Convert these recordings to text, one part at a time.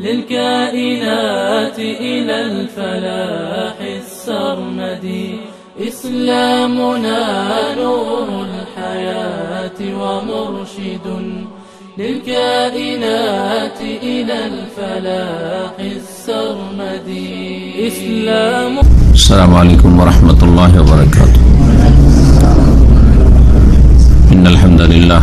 للكائنات إلى الفلاح السرمدي. إسلامنا نور الحياة ومرشد للكائنات إلى الفلاح السرمدي. إسلام السلام عليكم ورحمة الله وبركاته. إن الحمد لله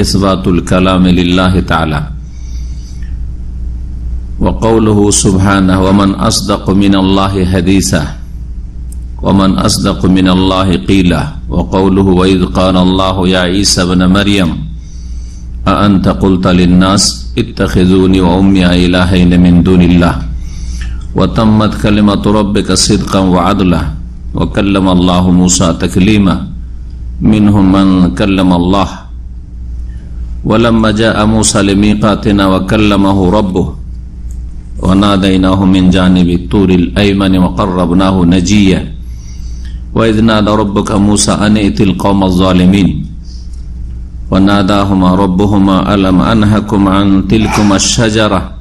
إثبات الكلام لله تعالى. وقوله سبحانه ومن أصدق من الله حديثا ومن أصدق من الله قيلا. وقوله وإذ قال الله يا عيسى بن مريم أأنت قلت للناس اتخذوني وأمي إلهين من دون الله. وتمت كلمة ربك صدقا وعدلا وكلم الله موسى تكليما منهم من كلم الله ولما جاء موسى لميقاتنا وكلمه ربه وناديناه من جانب الطور الأيمن وقربناه نجيا وإذ نادى ربك موسى أن ائت القوم الظالمين وناداهما ربهما ألم أنهكم عن تلكما الشجرة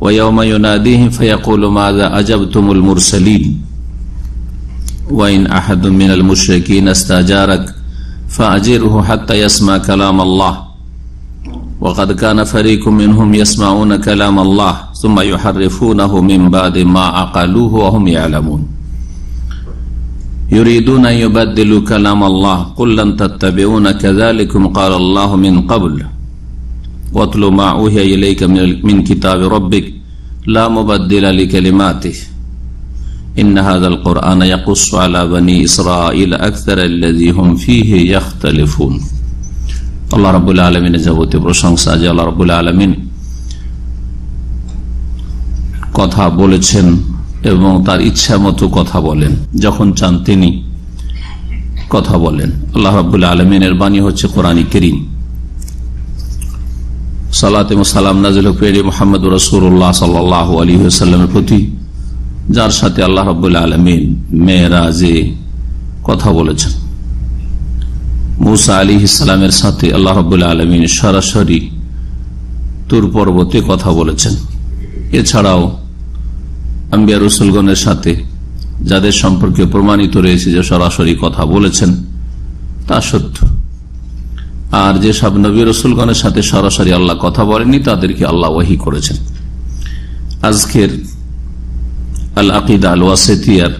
ويوم يناديهم فيقول ماذا أجبتم المرسلين وإن أحد من المشركين استاجارك فأجره حتى يسمع كلام الله وقد كان فريق منهم يسمعون كلام الله ثم يحرفونه من بعد ما عقلوه وهم يعلمون. يريدون أن يبدلوا كلام الله. قل لن تتبعون كذلكم قال الله من قبل. واتل ما أوهي إليك من كتاب ربك. لا مبدل لكلماته. إن هذا القرآن يقص على بني إسرائيل أكثر الذي هم فيه يختلفون. আল্লাহ রবুল্লা আলমিনের যাবতীয় প্রশংসা যে আল্লাহ রবুল্লা আলমিন কথা বলেছেন এবং তার ইচ্ছা মতো কথা বলেন। যখন চান তিনি কথা বলেন। আল্লাহ রবুল্লা আলমিনের বাণী হচ্ছে কোরআনী করিম। সালাত সালাম নাজিল পেরি মোহাম্মদ রসুল্লাহ সাল্লাহ আলী সাল্লামের প্রতি, যার সাথে আল্লাহ রবুল্লা আলমিন মেয়েরাজে কথা বলেছেন। মুসা আলী ইসলামের সাথে আল্লাহ রবুল্লা আলমিন সরাসরি তুর পর্বতে কথা বলেছেন। এছাড়াও আম্বিয়া রসুলগণের সাথে যাদের সম্পর্কে প্রমাণিত রয়েছে যে সরাসরি কথা বলেছেন, তা সত্য। আর যে সব নবী রসুলগণের সাথে সরাসরি আল্লাহ কথা বলেনি তাদেরকে আল্লাহ ওয়াহি করেছেন। আজকের আল আকিদা আল ওয়াসেতিয়ার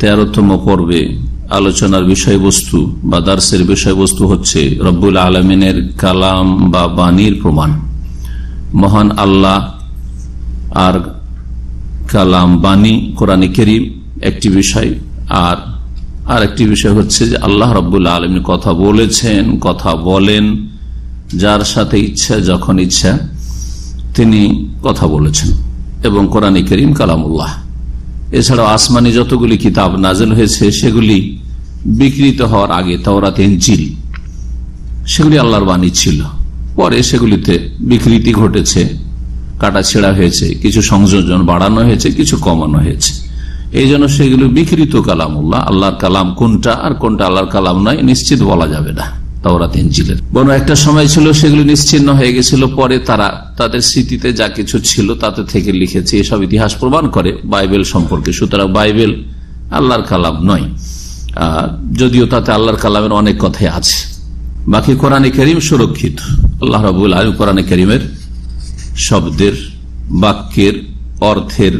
তেরোতম পর্বে আলোচনার বিষয়বস্তু বা দার্সের বিষয়বস্তু হচ্ছে রব্বুল আলমিনের কালাম বা বাণীর প্রমাণ। মহান আল্লাহ আর কালাম বাণী কোরআন করিম একটি বিষয়, আর আর একটি বিষয় হচ্ছে যে আল্লাহ রব্বুল্লা আলম কথা বলেছেন, কথা বলেন, যার সাথে ইচ্ছা, যখন ইচ্ছা তিনি কথা বলেছেন। এবং কোরআন করিম কালামুল্লাহ। এছাড়াও আসমানি যতগুলি কিতাব নাজেল হয়েছে, সেগুলি বিকৃত হওয়ার আগে তাওরাত ইঞ্জিল সেগুলি আল্লাহর বাণী ছিল। পরে সেগুলিতে বিকৃতি ঘটেছে, কাটা ছেঁড়া হয়েছে, কিছু সংযোজন বাড়ানো হয়েছে, কিছু কমানো হয়েছে। এই জন্য সেগুলো বিকৃত কালামুল্লাহ। আল্লাহর কালাম কোনটা আর কোনটা আল্লাহর কালাম নয়, নিশ্চিত বলা যাবে না তাওরাত ইঞ্জিলের বন একটা সময় ছিল সেগুলি নিশ্চিন্ন হয়ে গেছিল, পরে তারা তাদের স্মৃতিতে যা কিছু ছিল তাতে থেকে লিখেছে, এসব ইতিহাস প্রমাণ করে বাইবেল সম্পর্কে। সুতরাং বাইবেল আল্লাহর কালাম নয়। যদিও তাতে আল্লাহর কালামের অনেক কথাই আছে। বাকি কোরআনে করিম সুরক্ষিত। আল্লাহ রাবুল আলম কোরআনে করিমের শব্দের, বাক্যের, অর্থের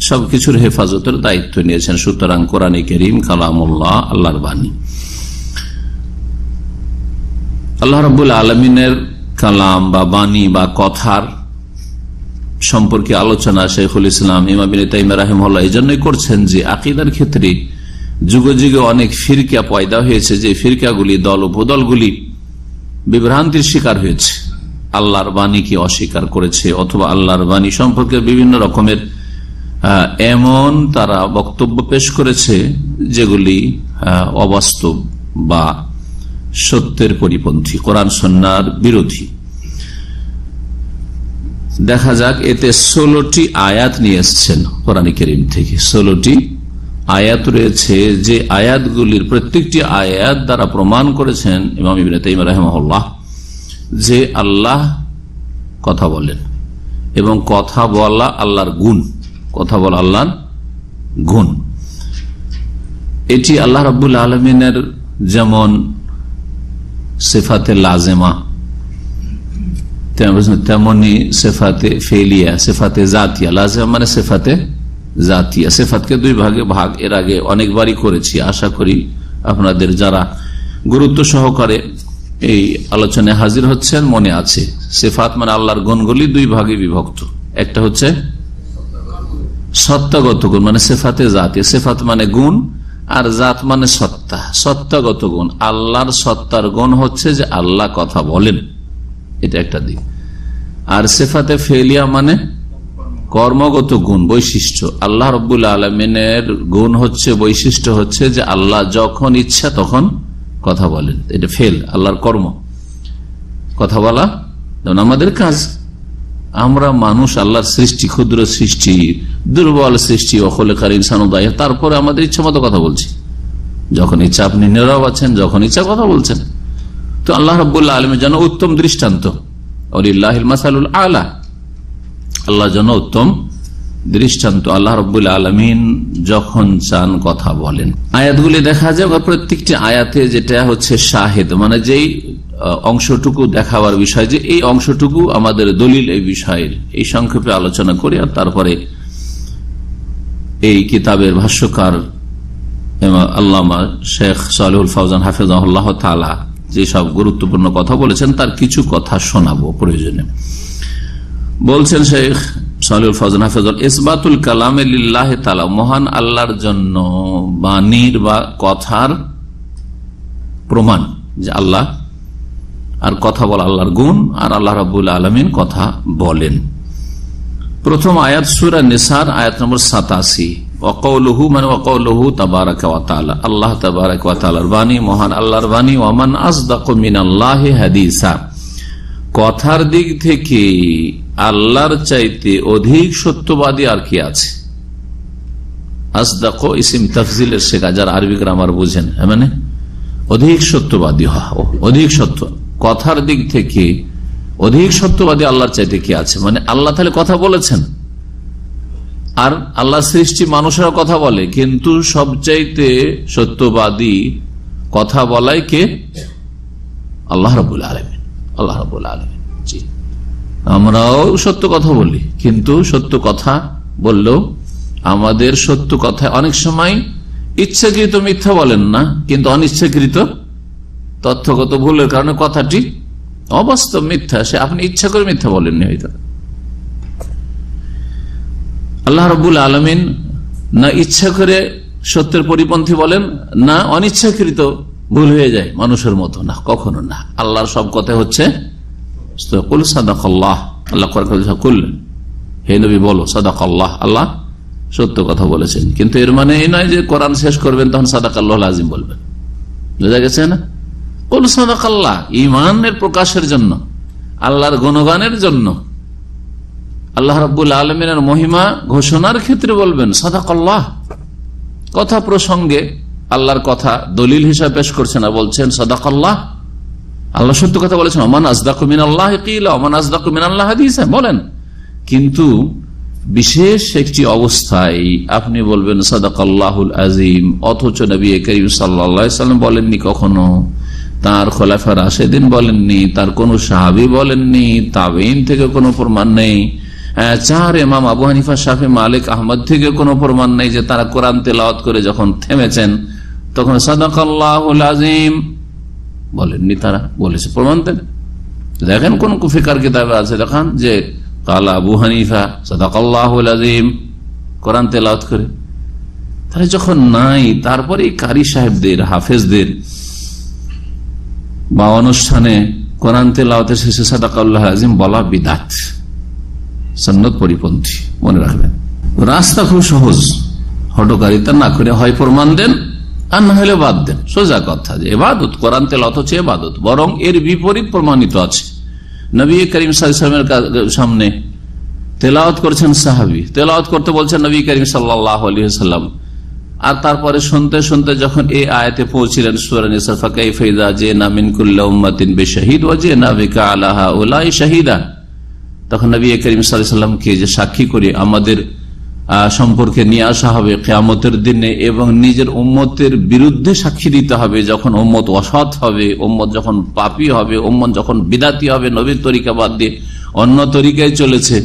সবকিছুর হেফাজতের দায়িত্ব নিয়েছেন। সুতরাং কোরআনে করিম কালামুল্লাহ আল্লাহর বাণী। আল্লাহ রবুল আলমিনের কালাম বা বাণী বা কথার সম্পর্কে আলোচনা শেখুল ইসলাম ইমাবিন তাইমা রাহিমহল্লা এই জন্যই করছেন যে আকিদার ক্ষেত্রে যুগে যুগে অনেক ফিরকা পয়দা হয়েছে, যে ফিরকাগুলি দল উপদলগুলি বিভ্রান্তির শিকার হয়েছে। আল্লাহর বাণীকে অস্বীকার করেছে, অথবা আল্লাহর বাণী সম্পর্কে বিভিন্ন রকমের এমন তারা বক্তব্য পেশ করেছে, যেগুলি অবাস্তব বা সত্যের পরিপন্থী, কোরআন সন্ন্যার বিরোধী। দেখা যাক, এতে ষোলোটি আয়াত নিয়ে এসছেন কোরআন করিম থেকে। ষোলোটি আয়াত রয়েছে যে আয়াতগুলির প্রত্যেকটি আয়াত দ্বারা প্রমাণ করেছেন ইমাম ইবিন তাইম যে আল্লাহ কথা বলেন এবং কথা বলা আল্লাহর গুণ, কথা বলা আল্লাহর গুণ। এটি আল্লাহ রাবুল আলমিনের যেমন সেফাতে লাজেমা তেমনি সেফাতে ফেলিয়া, সেফাতে জাতিয়া, লাজেমা মানে সেফাতে জাতিয়া সেফাতকে দুই ভাগে ভাগ, এর আগে অনেকবারই করেছি। আশা করি আপনাদের যারা গুরুত্ব সহকারে এই আলোচনায় হাজির হচ্ছেন, মনে আছে। সেফাত মানে আল্লাহর গুণগুলি দুই ভাগে বিভক্ত। একটা হচ্ছে সত্তাগত গুণ মানে সেফাতে জাতীয় সেফাত মানে গুণ, আর জাত মানে সত্তা। সত্তাগত গুণ। আল্লাহর সত্তার গুণ হচ্ছে যে আল্লাহ কথা বলেন। এটা একটা দিক। আর সেফাতে ফেলিয়া মানে কর্মগত গুণ, বৈশিষ্ট্য। আল্লাহ রব্বুল আলমিনের গুণ হচ্ছে, বৈশিষ্ট্য হচ্ছে যে আল্লাহ যখন ইচ্ছা তখন কথা বলেন। এটা ফেল, আল্লাহর কর্ম। কথা বলা, যেমন আমাদের কাজ। আমরা মানুষ আল্লাহর সৃষ্টি, ক্ষুদ্র সৃষ্টি, দুর্বল সৃষ্টি অখলেখার ইনসান তারপরে আমাদের ইচ্ছা মতো কথা বলছি। যখন ইচ্ছা আপনি নীরব আছেন, যখন ইচ্ছা কথা বলছেন। তো আল্লাহ রব্বুল্লাহ আলমের জন্য উত্তম দৃষ্টান্ত। মাসালুল আলা। আল্লাহ জন্য উত্তম দৃষ্টান্ত আল্লাহ রব্বুল আলমিন যখন চান কথা বলেন। আয়াতগুলি দেখা যায় প্রত্যেকটি আয়াতে যেটা হচ্ছে শাহেদ মানে যেই অংশটুকু দেখাবার বিষয়, যে এই অংশটুকু আমাদের দলিল এই বিষয়ের। এই সংক্ষেপে আলোচনা করি আর তারপরে এই কিতাবের ভাষ্যকার আল্লামা শেখ সালুল ফৌজান হাফিজ তালা যেসব গুরুত্বপূর্ণ কথা বলেছেন, তার কিছু কথা শোনাবো প্রয়োজনে। বলছেন শেখ সালুল ফজান হাফেজল ইসবাতুল কালামে তালা মহান আল্লাহর জন্য বাণীর বা কথার প্রমাণ যে আল্লাহ আর কথা বল আল্লাহর গুণ আর আল্লাহ রাবুল আলমিন কথা বলেন। প্রথম আয়াত সুরা নিসার, আয়াত নম্বর সাতাশি। ওকৌলহু মানে ওকৌলহু তাবারাক আল্লাহ তাবারাক বাণী, মহান আল্লাহর বাণী। ওমান আসদাক মিন আল্লাহ হাদিসা। কথার দিক থেকে আল্লাহর চাইতে অধিক সত্যবাদী আর কি আছে? আসদাকো ইসিম তফজিলের শেখা, যারা আরবি গ্রামার বুঝেন মানে? অধিক সত্যবাদী অধিক সত্য। কথার দিক থেকে অধিক সত্যবাদী আল্লাহর চাইতে কি আছে? মানে আল্লাহ তাহলে কথা বলেছেন। আর আল্লাহ সৃষ্টি মানুষেরা কথা বলে, কিন্তু সবচাইতে সত্যবাদী কথা বলাই কে? আল্লাহ রবুল আলমিন। আল্লাহ রবুল আলমিন, জি। আমরাও সত্য কথা বলি, কিন্তু সত্য কথা বললেও আমাদের সত্য কথায় অনেক সময় ইচ্ছাকৃত মিথ্যা বলেন না, কিন্তু অনিচ্ছাকৃত তথ্যগত ভুলের কারণে কথাটি অবাস্তব মিথ্যা, সে আপনি ইচ্ছা করে মিথ্যা বলেননি হয়তো। আল্লাহ রবুল আলমিন না ইচ্ছা করে সত্যের পরিপন্থী বলেন, না অনিচ্ছাকৃত ভুল হয়ে যায় মানুষের মতো, না, কখনো না। আল্লাহর সব কথা হচ্ছে হে নবী বলো সাদাক আল্লাহ আল্লাহ সত্য কথা বলেছেন। কিন্তু এর মানে এই নয় যে কোরআন শেষ করবেন, তখন সাদাক আল্লাহ আজিম বলবেন। বোঝা গেছে না? কুল সাদাক আল্লাহ ইমানের প্রকাশের জন্য, আল্লাহর গুণগানের জন্য, আল্লাহ রব্বুল আলমিনের মহিমা ঘোষণার ক্ষেত্রে বলবেন সাদাক আল্লাহ কথা প্রসঙ্গে আল্লাহর কথা দলিল হিসাবে পেশ করছেন আর বলছেন সাদাক আল্লাহ আল্লাহ সত্য কথা বলেছেন অমান আজদাকুমিন আল্লাহ অমান আজদাকুমিন আল্লাহ হাদিস বলেন। কিন্তু বিশেষ একটি অবস্থায় আপনি বলবেন সাদাক আল্লাহুল আজিম অথচ নবী করিম সাল্লাম বলেননি কখনো। তার খোলাফার আশেদিন বলেননি, তার কোন সাহাবি বলেননি তাবিন থেকে কোনো প্রমাণ নেই। চার এমাম আবু হানিফা, শাফি, মালিক, আহমদ থেকে কোনো প্রমাণ নেই যে তারা কোরআন তেলাওয়াত করে যখন থেমেছেন, তখন সাদাক আল্লাহুল আজিম বলেননি তারা, বলেছে, প্রমাণ দেন দেখেন কোন কুফিকার কিতাবে আছে, দেখান, যে কালা আবু হানিফা, সাদাকাল্লাহ কোরআন তেলাওত করে। তাহলে যখন নাই তারপরে কারি সাহেবদের, হাফেজদের, বা অনুষ্ঠানে কোরআন তেলাওতের শেষে সাদাকাল্লাহ আজিম বলা বিদাত সন্ন্যত পরিপন্থী, মনে রাখবেন। রাস্তা খুব সহজ। হটকারিতা না করে হয় প্রমাণ দেন আর না হলে বাদ দেন। সোজা কথা যে এবাদত, কোরআন তেল অথচ এবাদত, বরং এর বিপরীত প্রমাণিত আছে। নবী করিম সাল্লামের সামনে তেলাওয়াত করছেন সাহাবি। তেলাওয়াত করতে বলছেন নবী করিম সাল্লাহ আলী সাল্লাম আর তারপরে শুনতে শুনতে যখন এই আয়তে পৌঁছিলেন সুরানিসা যে নামিন কুল্লাউম্মাতিন বে শহীদ ও যে নাবিকা আলাহা ওলাই শাহিদা। তখন নবী করিম সাল্লামকে যে সাক্ষী করে, আমাদের সম্পর্কে নিয়ে আসা হবে কেয়ামতের দিনে এবং নিজের উম্মতের বিরুদ্ধে সাক্ষী দিতে হবে যখন উম্মত অসৎ হবে, উম্মত যখন পাপি হবে, উম্মত যখন বিদাতি হবে, নবীর তরিকা বাদ দিয়ে অন্য তরিকায় চলেছে।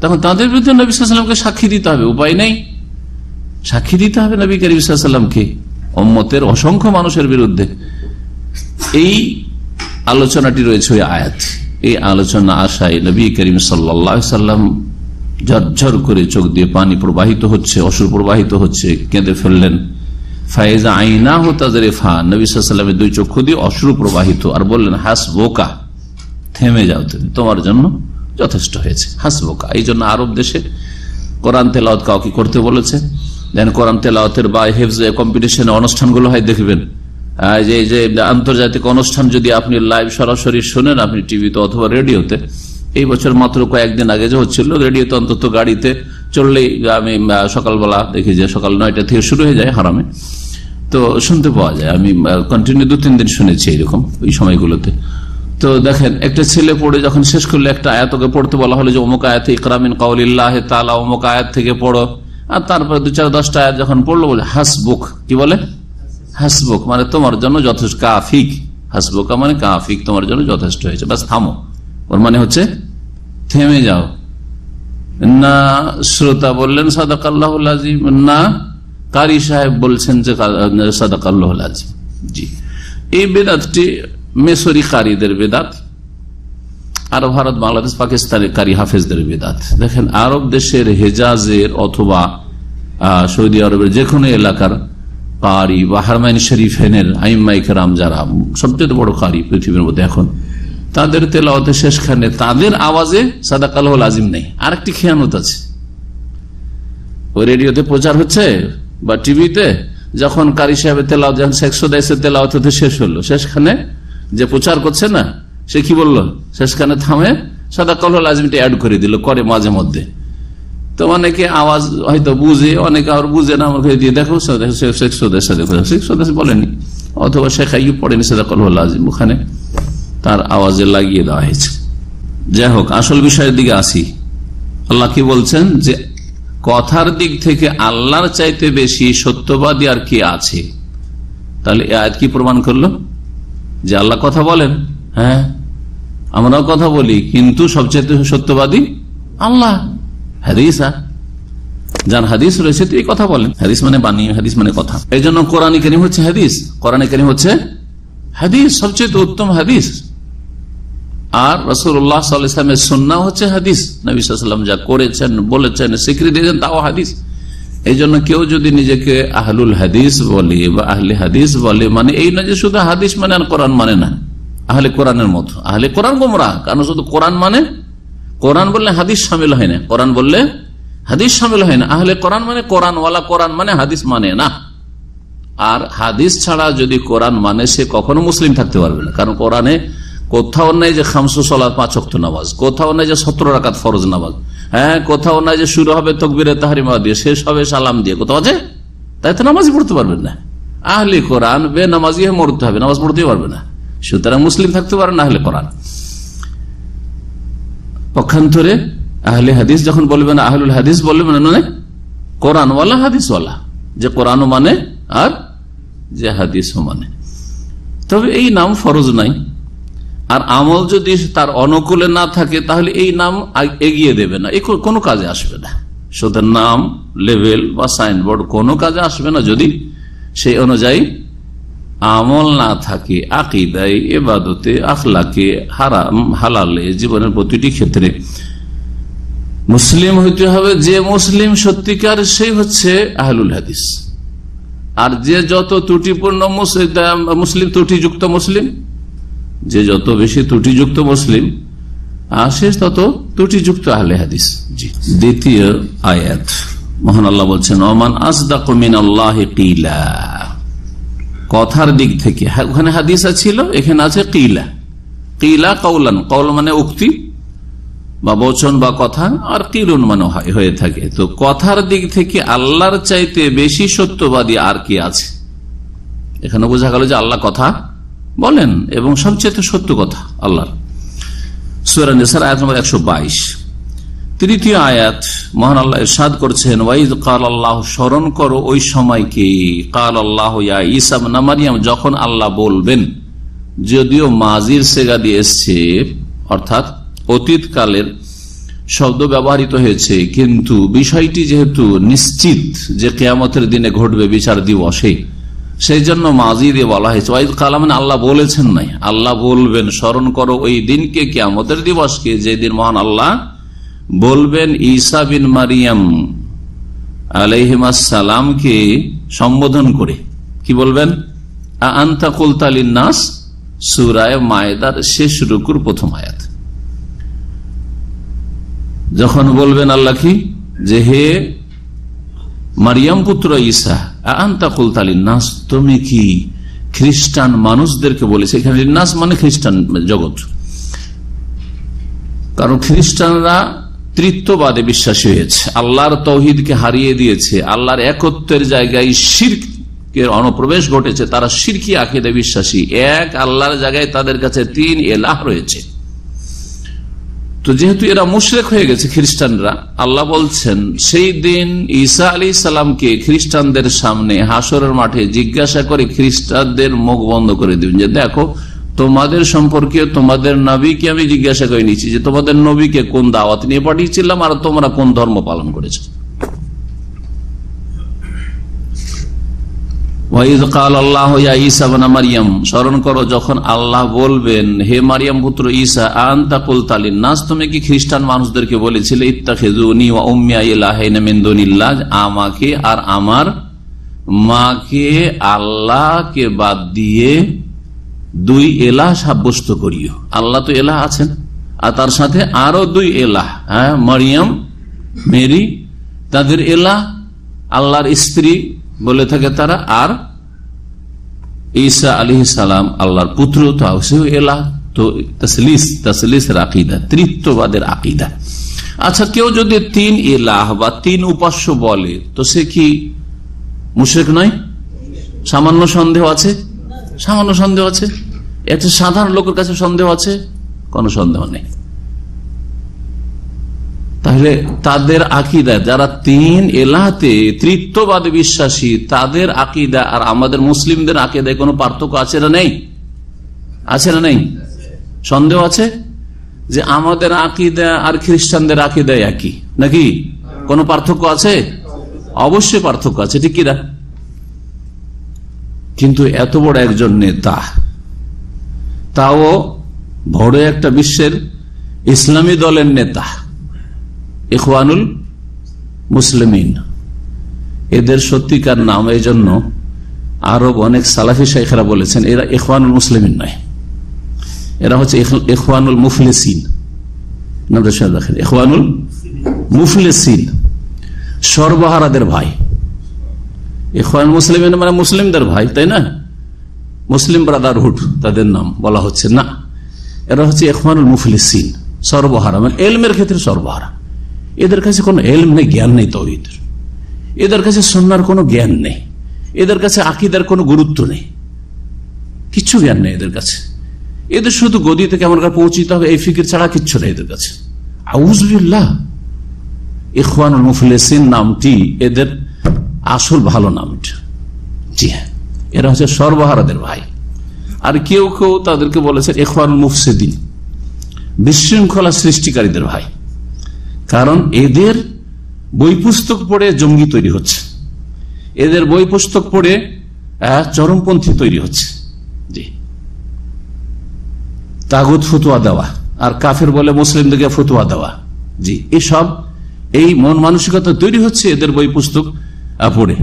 তখন তাদের বিরুদ্ধে নবী সাল্লামকে সাক্ষী দিতে হবে, উপায় নেই। সাক্ষী দিতে হবে নবী করিম সাল্লামকে উম্মতের অসংখ্য মানুষের বিরুদ্ধে। এই আলোচনাটি রয়েছে ওই আয়াত। এই আলোচনা আশায় নবী করিম সাল্লা সাল্লাম ঝরঝর করে চোখ দিয়ে পানি প্রবাহিত হচ্ছে, অসুর প্রবাহিত হচ্ছে, কেঁদে ফেললেন। ফায়েজা আইনা হো তাদের ফা নবীলামের দুই চক্ষু দিয়ে অশ্রু প্রবাহিত। আর বললেন হাস বোকা থেমে যাও তুমি, তোমার জন্য যথেষ্ট হয়েছে হাস বোকা এই জন্য আরব দেশে কোরআন তেলাওত কাউকে করতে বলেছে। দেন কোরআন তেলাওতের বা হেফজ কম্পিটিশনে অনুষ্ঠানগুলো হয়, দেখবেন। যে আন্তর্জাতিক অনুষ্ঠান যদি আপনি লাইভ সরাসরি শোনেন, আপনি টিভিতে অথবা রেডিওতে এই বছর মাত্র কয়েকদিন আগে যে হচ্ছিল রেডিওতে অন্তত গাড়িতে চললেই আমি সকালবেলা দেখি যে সকাল নয়টা থেকে শুরু হয়ে যায় হারামে। তো শুনতে পাওয়া যায়, আমি কন্টিনিউ দু তিন দিন শুনেছি এইরকম ওই সময়গুলোতে। তো দেখেন, একটা ছেলে পড়ে যখন শেষ করলে একটা আয়াতকে পড়তে বলা হলো যে অমুক আয়াত ইকরামিন কাউলিল্লাহ তালা অমুক আয়াত থেকে পড়ো। আর তারপরে দু চার দশটা আয়াত যখন পড়ল, বলে, হাসবুক। কি বলে? হাসবুক। মানে তোমার জন্য যথেষ্ট, কাফিক। হাসবুকা মানে কাফিক, তোমার জন্য যথেষ্ট হয়েছে। বাস থামো। ওর মানে হচ্ছে থেমে যাও। না, শ্রোতা বললেন সাদাক আল্লাহ না, কারি সাহেব বলছেন যে সাদাক আল্লাহ আজিম জি। এই বেদাতটি মেসরি কারীদের বেদাত আর ভারত, বাংলাদেশ, পাকিস্তানের কারি হাফেজদের বেদাত। দেখেন, আরব দেশের হেজাজের অথবা সৌদি আরবের যে কোনো এলাকার কারি বা হারমাইন শরীফেনের আইমাইকেরাম যারা, সবচেয়ে বড় কারি পৃথিবীর মধ্যে এখন। তাদের তেলাওয়াতে শেষখানে তাদের আওয়াজে সাদা কাল আজিম নেই। আরেকটি খেয়ানত আছে। ওই রেডিওতে প্রচার হচ্ছে বা টিভিতে যখন কারি সাহেবের তেলাওয়াত, যখন শেখশো দেশের তেলাওয়াত হতে শেষ হলো, শেষখানে যে প্রচার করছে না, সে কি বলল? শেষখানে থামে সাদা কলহল আজমিটা অ্যাড করে দিল, করে মাঝে মধ্যে। তো অনেকে আওয়াজ হয়তো বুঝে, অনেকে আর বুঝে না, আমাকে দিয়ে দেখো, শেখ সদেশা দেখো। শেখ সদেশ বলেনি, অথবা শেখ আইয়ু পড়েনি সাদা কলহল আজিম ওখানে। তার আওয়াজে লাগিয়ে দেওয়া হয়েছে। যাই হোক, আসল বিষয়ের দিকে আসি। আল্লাহ কি বলছেন? যে কথার দিক থেকে আল্লাহর চাইতে বেশি সত্যবাদী আর কি আছে? তাহলে আয়াত কি প্রমাণ করল? যে আল্লাহ কথা বলেন। হ্যাঁ আমরাও কথা বলি, কিন্তু সবচাইতে সত্যবাদী আল্লাহ। হাদিসা যার হাদিস রয়েছে, তিনি কথা বলেন। হাদিস মানে বানিয়ে হাদিস মানে কথা। এই জন্য কোরআন হচ্ছে হাদিস। কোরআন হচ্ছে হাদিস সবচেয়ে উত্তম হাদিস। আর রসুল্লাহ সাল্লামের সন্না হচ্ছে হাদিস। নবী সাল্লাম যা করেছেন, বলেছেন, স্বীকৃতি দিয়েছেন, তাও হাদিস। এই জন্য কেউ যদি নিজেকে আহলুল হাদিস বলে বা আহলে হাদিস বলে মানে এই না যে শুধু হাদিস মানে আর কোরআন মানে না। আহলে কোরআনের মতো। আহলে কোরআন গোমরা কারণ শুধু কোরআন মানে কোরআন বললে হাদিস সামিল হয় না। কোরআন বললে হাদিস সামিল হয় না। আহলে কোরআন মানে কোরআনওয়ালা, কোরআন মানে হাদিস মানে না। আর হাদিস ছাড়া যদি কোরআন মানে সে কখনো মুসলিম থাকতে পারবে না। কারণ কোরআনে কোথাও নাই যে খামসু সলার পাঁচ অক্ট নামাজ, কোথাও নাই যে সতেরো রাকাত ফরজ নামাজ হ্যাঁ কোথাও নাই যে শুরু হবে তকবিরে তাহারিমা দিয়ে, শেষ হবে সালাম দিয়ে, কোথাও আছে? তাই তো নামাজই পড়তে পারবেন না। আহলে কোরআন বে নামাজি মরতে হবে, নামাজ পড়তেই পারবে না। সুতরাং মুসলিম থাকতে পারে না আহলে কোরআন। পক্ষান্তরে আহলে হাদিস যখন বলবেন, আহলুল হাদিস বলবেন মানে কোরআনওয়ালা, হাদিসওয়ালা, যে কোরআনও মানে আর যে হাদিসও মানে। তবে এই নাম ফরজ নাই। আর আমল যদি তার অনুকূলে না থাকে, তাহলে এই নাম এগিয়ে দেবে না। কোনো কাজে আসবে না। শুধু নাম, লেভেল বা সাইনবোর্ড কোনো কাজে আসবে না যদি সেই অনুযায়ী আমল না থাকে। আকিদায়, এবাদতে, আখলাকে, হারাম, হালালে, জীবনের প্রতিটি ক্ষেত্রে। মুসলিম হইতে হবে, যে মুসলিম সত্যিকার সেই হচ্ছে আহলুল হাদিস। আর যে যত ত্রুটিপূর্ণ মুসলিম ত্রুটিযুক্ত মুসলিম যে যত বেশি ত্রুটিযুক্ত মুসলিম আর সে তত ত্রুটিযুক্ত আহলে হাদিস। জি। দ্বিতীয় আয়াত। মোহন আল্লাহ বলছেন ওমান আসদাক মিন আল্লাহ কিলা। কথার দিক থেকে ওখানে হাদিসা ছিল এখানে আছে কিলা। কিলা কৌলান কৌল মানে উক্তি বা বচন বা কথা আর কিলুন মানে হয়ে থাকে। তো কথার দিক থেকে আল্লাহর চাইতে বেশি সত্যবাদী আর কি আছে? এখানে বোঝা গেল যে আল্লাহ কথা বলেন, এবং সবচেয়ে সত্য কথা, আল্লাহর। সুরানিসার আয়াত নম্বর একশো বাইশ। তৃতীয় আয়াত, মহান আল্লাহ ইরশাদ করছেন ওয়াইদ কাল আল্লাহ স্মরণ করো ওই সময়কে। কাল আল্লাহ ইসাব নামারিয়াম যখন আল্লাহ বলবেন, যদিও মাজির সেগা দিয়ে এসছে, অর্থাৎ অতীতকালের শব্দ ব্যবহৃত হয়েছে, কিন্তু বিষয়টি যেহেতু নিশ্চিত যে কেয়ামতের দিনে ঘটবে বিচার দিবসে সেই জন্য মাজি দিয়ে বলা হয়েছে, ওয়াইদ কালামান আল্লাহ বলেছেন নাই। আল্লাহ বলবেন, স্মরণ করো ওই দিনকে, কেয়ামতের দিবসকে, যেদিন মহান আল্লাহ বলবেন, ঈসা বিন মারিয়াম আলাইহিমাসালামকে সম্বোধন করে। কি বলবেন? আন্তা তালিন নাস সুরায় মায়েদার শেষ রুকুর প্রথম আয়াত। যখন বলবেন আল্লাহ কি? যে হে মারিয়াম পুত্র ঈসা নাস তুমি কি খ্রিস্টান মানুষদেরকে বলেছে? এখানে নাস মানে খ্রিস্টান জগৎ। কারণ খ্রিস্টানরা তৃত্ববাদে বিশ্বাসী হয়েছে। আল্লাহর তৌহিদকে হারিয়ে দিয়েছে। আল্লাহর একত্বের জায়গায় শির্কের অনুপ্রবেশ ঘটেছে। তারা শিরকি আকিদে বিশ্বাসী। এক, আল্লাহর জায়গায় তাদের কাছে তিন এলাহ রয়েছে। তো যেহেতু এরা মুশরেক হয়ে গেছে খ্রিস্টানরা, আল্লাহ বলছেন, সেই দিন ঈসা আলী সালামকে খ্রিস্টানদের সামনে হাসরের মাঠে জিজ্ঞাসা করে খ্রিস্টানদের মুখ বন্ধ করে দিবেন যে, দেখো, তোমাদের সম্পর্কে, তোমাদের নবীকে আমি জিজ্ঞাসা করে নিচ্ছি যে, তোমাদের নবীকে কোন দাওয়াত নিয়ে পাঠিয়েছিলাম আর তোমরা কোন ধর্ম পালন করেছ? স্মরণ করো, যখন আল্লাহ বলবেন, হে মারিয়াম পুত্র ঈসা আন্তাকুল তালিন নাস তুমি কি খ্রিস্টান মানুষদেরকে বলেছিলে ইত্তাখেজুনি আমাকে আর আমার মাকে আল্লাহকে বাদ দিয়ে দুই এলাহ সাব্যস্ত করিও। আল্লাহ তো এলাহ আছেন, আর তার সাথে আরও দুই এলাহ হ্যাঁ মারিয়াম, মেরি, তাদের এলাহ, আল্লাহর স্ত্রী বলে থাকে তারা, আর ঈসা আলী সালাম আল্লাহর পুত্র, তো এলাহ, তো তসলিস আকিদা, তৃত্ববাদের আকিদা। আচ্ছা কেউ যদি তিন এলাহ বা তিন উপাস্য বলে, তো সে কি মুশেক নয়? সামান্য সন্দেহ আছে? সামান্য সন্দেহ আছে? এত সাধারণ লোকের কাছে সন্দেহ আছে? কোনো সন্দেহ নেই। তাহলে তাদের আকিদা, যারা তিন এলাহাতে তৃত্ববাদ বিশ্বাসী, তাদের আকিদা আর আমাদের মুসলিমদের আকিদায় কোনো পার্থক্য আছে না নেই? আছে না নেই? সন্দেহ আছে? যে আমাদের আকিদা আর খ্রিস্টানদের আকিদায় একই, নাকি? কোনো পার্থক্য আছে? অবশ্যই পার্থক্য আছে, ঠিক কিনা? কিন্তু এত বড় একজন নেতা, তাও বড় একটা বিশ্বের ইসলামী দলের নেতা ইখওয়ানুল মুসলিমিন। এদের সত্যিকার নাম এই জন্য আরব অনেক সালাফি শাইখরা বলেছেন, এরা ইখওয়ানুল মুসলিমিন নয়। এরা হচ্ছে ইখওয়ানুল মুফলিসিন। ইখওয়ানুল মুফলিসিন। সর্বহারাদের ভাই। ইখওয়ান মুসলিমিন মানে মুসলিমদের ভাই, তাই না? মুসলিম ব্রাদারহুড, তাদের নাম বলা হচ্ছে না। এরা হচ্ছে ইখওয়ানুল মুফলিসিন, সর্বহারা। মানে এলমের ক্ষেত্রে সর্বহারা। এদের কাছে কোনো এলম নেই, জ্ঞান নেই তৌহিদের। এদের কাছে সন্ন্যার কোনো জ্ঞান নেই। এদের কাছে আকিদার কোনো গুরুত্ব নেই। কিচ্ছু জ্ঞান নেই এদের কাছে। এদের শুধু গদিতে কেমন করে পৌঁছিতে হবে, এই ফিকির ছাড়া কিচ্ছু নেই এদের কাছে। আউজবিল্লাহ ইখওয়ানুল মুফলিসিন নামটি এদের আসল ভালো নামটা জি হ্যাঁ এরা হচ্ছে সর্বহারাদের ভাই। আর কেউ কেউ তাদেরকে বলেছে ইখওয়ানুল মুফসিদিন। বিশৃঙ্খলা সৃষ্টিকারীদের ভাই। কারণ এদের বই পুস্তক পড়ে জঙ্গি তৈরি হচ্ছে। এদের বই পুস্তক পড়ে চরমপন্থী তৈরি হচ্ছে। জি। তাগুত ফতুয়া দেওয়া। আর কাফের বলে মুসলিমদেরকে ফতুয়া দেওয়া। জি, এসব, এই মন মানসিকতা তৈরি হচ্ছে এদের বই পুস্তক পড়ে।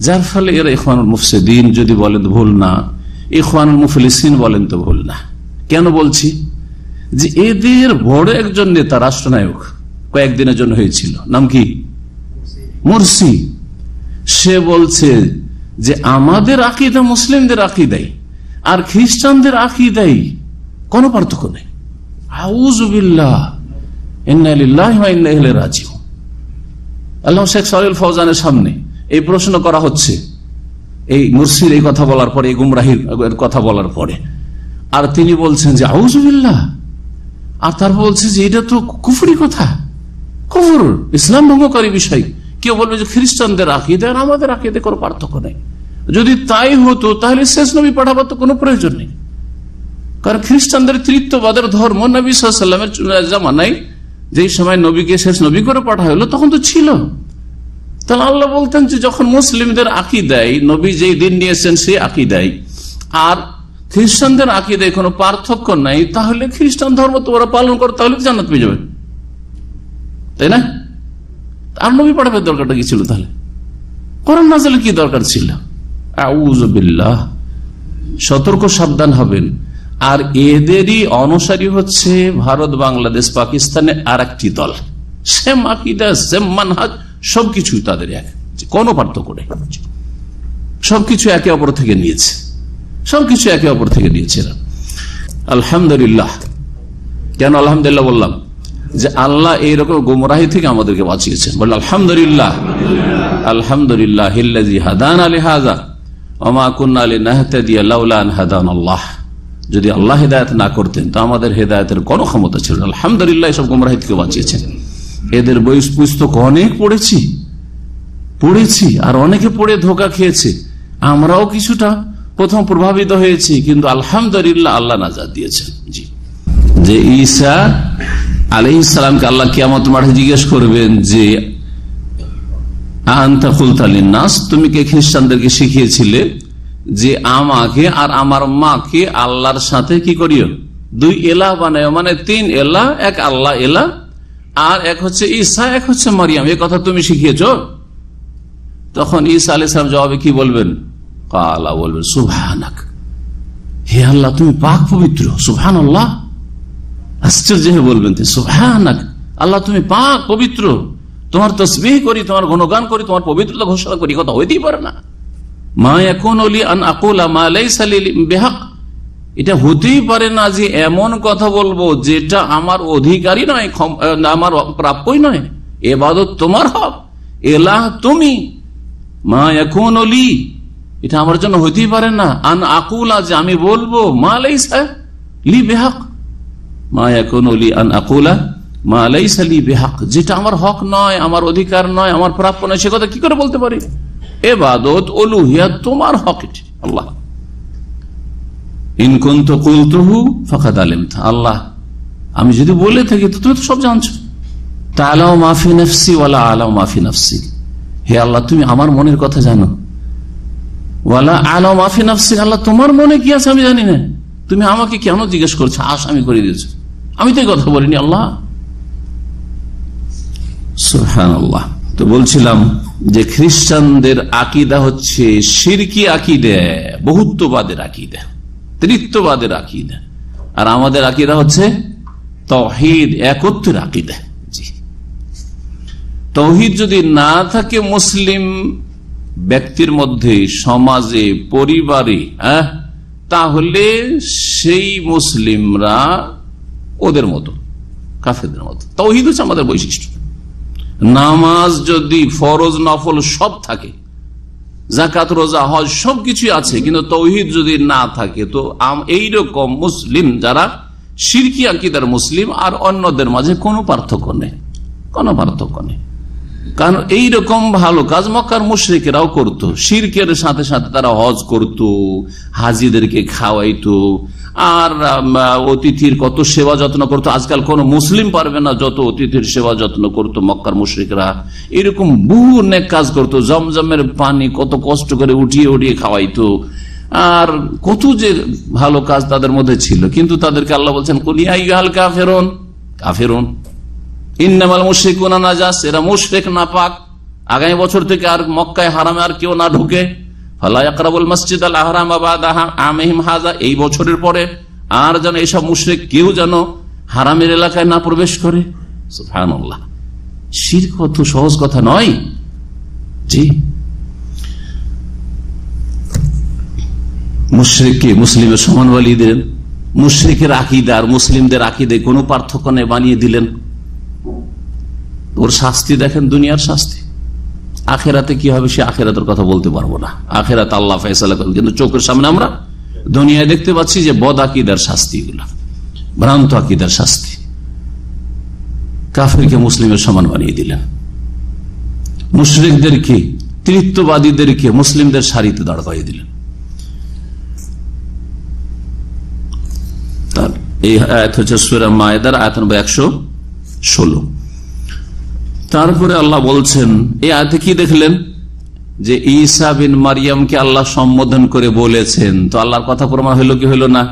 যার ফলে এরা ইখওয়ানুল মুফসিদিন যদি বলেন ভুল না, ইখওয়ানুল মুফলিসিন বলেন তো ভুল না। কেন বলছি? যে এদের বড় একজন নেতা, রাষ্ট্রনায়ক কয়েকদিনের জন্য হয়েছিল। নাম কি? মুরসি। সে বলছে যে, আমাদের আকিদা মুসলিমদের আকিদাই, আর খ্রিস্টানদের আকিদাই কোন পার্থক্য নেই। আল্লাহ শেখ ফৌজানের সামনে এই প্রশ্ন করা হচ্ছে। এই এই কথা বলার পরে, এই কথা বলার পরে। আর তিনি বলছেন যে আউজবিল্লাহ আর তারপর বলছে যে, এটা তো কুফুরি কথা। কুফুর ইসলাম ভঙ্গকারী বিষয়। কেউ বলবে যে খ্রিস্টানদের আকিদে আর আমাদের আকিদে কোনো পার্থক্য নেই। যদি তাই হতো, তাহলে শেষ নবী পাঠাবার তো কোনো প্রয়োজন নেই। কারণ খ্রিস্টানদের তৃত্ববাদের ধর্ম নবী সাল্লামের জামানাই যেই সময় নবীকে শেষ নবী করে পাঠা হলো, তখন তো ছিল। তাহলে আল্লাহ বলতেন যে যখন মুসলিমদের আঁকি দেয় নবী যেই দিন নিয়েছেন সেই আঁকি দেয় আর খ্রিস্টানদের আঁকি দেয় কোনো পার্থক্য নাই, তাহলে খ্রিস্টান ধর্ম তো ওরা পালন করে, তাহলে জান্নাত পেয়ে যাবে। তাই না? আর নবী পাঠাবে দরকারটা কি ছিল তাহলে? কোরআন নাজলে কি দরকার ছিল? আউজবিল্লাহ সতর্ক, সাবধান হবেন। আর এদেরই অনুসারী হচ্ছে ভারত, বাংলাদেশ পাকিস্তানে আর একটি দল। সেম আকিদা, সেম মানহাজ সবকিছু তাদের এক। কোনো পার্থক্য নেই। সবকিছু একে অপর থেকে নিয়েছে। সবকিছু একে অপর থেকে নিয়েছে আলহামদুলিল্লাহ। কেন আলহামদুলিল্লাহ বললাম? যে আল্লাহ এইরকম গুমরাহি থেকে আমাদেরকে বাঁচিয়েছেন। বলল, আলহামদুলিল্লাহ। আলহামদুলিল্লাহ হাদান আলী হাজা আল্লাহ যদি আল্লাহ হেদায়ত না করতেন, তো আমাদের হেদায়তের কোনো ক্ষমতা ছিল আলহামদুলিল্লাহ এসব গুমরাহি থেকে বাঁচিয়েছেন। এদের বই পুস্তক অনেক পড়েছি। পড়েছি, আর অনেকে পড়ে ধোকা খেয়েছে। আমরাও কিছুটা প্রথম প্রভাবিত হয়েছি, কিন্তু আলহামদুলিল্লাহ আল্লাহ নাজাদ দিয়েছেন। জি। যে ঈসা আলি ইসলামকে আল্লাহ কিয়ামত মাঠে জিজ্ঞেস করবেন যে নাস তুমি কে খ্রিস্টানদেরকে শিখিয়েছিলে যে আমাকে আর আমার মাকে আল্লাহর সাথে কি করিও? দুই এলা বানায় মানে তিন এলা এক আল্লাহ এলা আর এক হচ্ছে ঈসা, এক হচ্ছে মারিয়াম। এ কথা তুমি শিখিয়েছ? তখন ঈসা আলি সালাম জবাবে কি বলবেন? কালা, বলবেন সুভানাক হে আল্লাহ, তুমি পাক পবিত্র সুভান আল্লাহ আশ্চর্য হয়ে বলবেন সুভানাক আল্লাহ তুমি পাক পবিত্র। তোমার তসবিহ করি, তোমার গুণগান করি, তোমার পবিত্রতা ঘোষণা করি কথা হইতেই পারে না। মা এখন অলি আন আকুলা মা বেহাক। এটা হতেই পারে না যে এমন কথা বলব যেটা আমার অধিকারী নয় আমার প্রাপ্যই নয়। এবাদত তোমার হক, এলাহ তুমি। মা এখন অলি এটা আমার জন্য হতেই পারে না। আন আকুলা যে আমি বলব, মা লাইসা লি বেহাক। যেটা আমার হক নয়, আমার অধিকার নয়, আমার প্রাপ্য নয়, সে কথা কি করে বলতে পারি? অলুহিয়া তোমার হক আল্লাহ। ইনকুন তো কুলতহু ফাঁকাদ আলেম আল্লাহ, আমি যদি বলে থাকি, তো তুমি তো সব জানছো। তালাও মাফি নফসি ওয়ালা আলাও মাফি নফসি। হে আল্লাহ, তুমি আমার মনের কথা জানো। ওয়ালা আলাও মাফি নফসি, আল্লাহ, তোমার মনে কি আছে আমি জানি না। তুমি আমাকে কেন জিজ্ঞেস করছ? আসামি করে দিয়েছ। আমি তো কথা বলিনি, আল্লাহ। সুহান তো বলছিলাম যে খ্রিস্টানদের আকিদা হচ্ছে সিরকি আকিদে, বহুত্ববাদের আকিদা, তৃত্ববাদের আকিদা। আর আমাদের আকিদা হচ্ছে তহিদ একত্রের আকিদা। তৌহিদ যদি না থাকে মুসলিম ব্যক্তির মধ্যে, সমাজে, পরিবারে হ্যাঁ তাহলে সেই মুসলিমরা ওদের মতো, কাফেরদের মতো। তৌহিদ হচ্ছে আমাদের বৈশিষ্ট্য। নামাজ যদি ফরজ, নফল সব থাকে জাকাত রোজা, হজ সবকিছু আছে, কিন্তু তৌহিদ যদি না থাকে, তো এইরকম মুসলিম যারা সিরকি আকিদার মুসলিম আর অন্যদের মাঝে কোনো পার্থক্য নেই। কোনো পার্থক্য নেই। কারণ এইরকম ভালো কাজ মক্কার মুশ্রিকেরাও করতো। শিরকের সাথে সাথে তারা হজ করত, হাজিদেরকে খাওয়াইতো আর অতিথির কত সেবা যত্ন করতো। আজকাল কোন মুসলিম পারবে না যত অতিথির সেবা যত্ন করতো মক্কার মুশ্রিকরা। এরকম বহু অনেক কাজ করতো, জমজমের পানি কত কষ্ট করে উঠিয়ে উঠিয়ে খাওয়াইতো। আর কত যে ভালো কাজ তাদের মধ্যে ছিল। কিন্তু তাদেরকে আল্লাহ বলছেন কুলিয়াই কাফেরন কাফেরন। ইন্নামাল মুশ্রিকুনা নাজাস এরা মুশরিক না পাক আগামী বছর থেকে আর মক্কায় হারামে আর কেউ না ঢুকে। ফালায়াকরাবুল মসজিদ আল এই বছরের পরে আর যেন এইসব মুশরিক কেউ যেন হারামের এলাকায় না প্রবেশ করে। শির কত সহজ কথা নয়। জি। মুশ্রিককে মুসলিমের সমান বানিয়ে দিলেন। মুশ্রিকের আকিদার মুসলিমদের আকিদে কোনো পার্থক্য নেই, বানিয়ে দিলেন। ওর শাস্তি দেখেন, দুনিয়ার শাস্তি। আখেরাতে কি হবে সে আখেরাতের কথা বলতে পারব না। আখেরাত আল্লাহ ফেসলা করেন কিন্তু চোখের সামনে আমরা দুনিয়ায় দেখতে পাচ্ছি যে বদ আকিদার শাস্তি গুলা ভ্রান্ত আকিদার শাস্তি। কাফিরকে মুসলিমের সমান বানিয়ে দিলেন। মুশরিকদেরকে তৃত্ববাদীদেরকে মুসলিমদের সারিতে দাঁড় করিয়ে দিলেন। এই আয়াত হচ্ছে সুরা মায়েদার, আয়াত নম্বর একশো ষোলো। তারপরে আল্লাহ বলছেন, এই আয়তে কি দেখলেন? যে ঈসা বিন মারিয়ামকে আল্লাহ সম্বোধন করে বলেছেন। তো আল্লাহর কথা প্রমাণ হইল কি হইল না?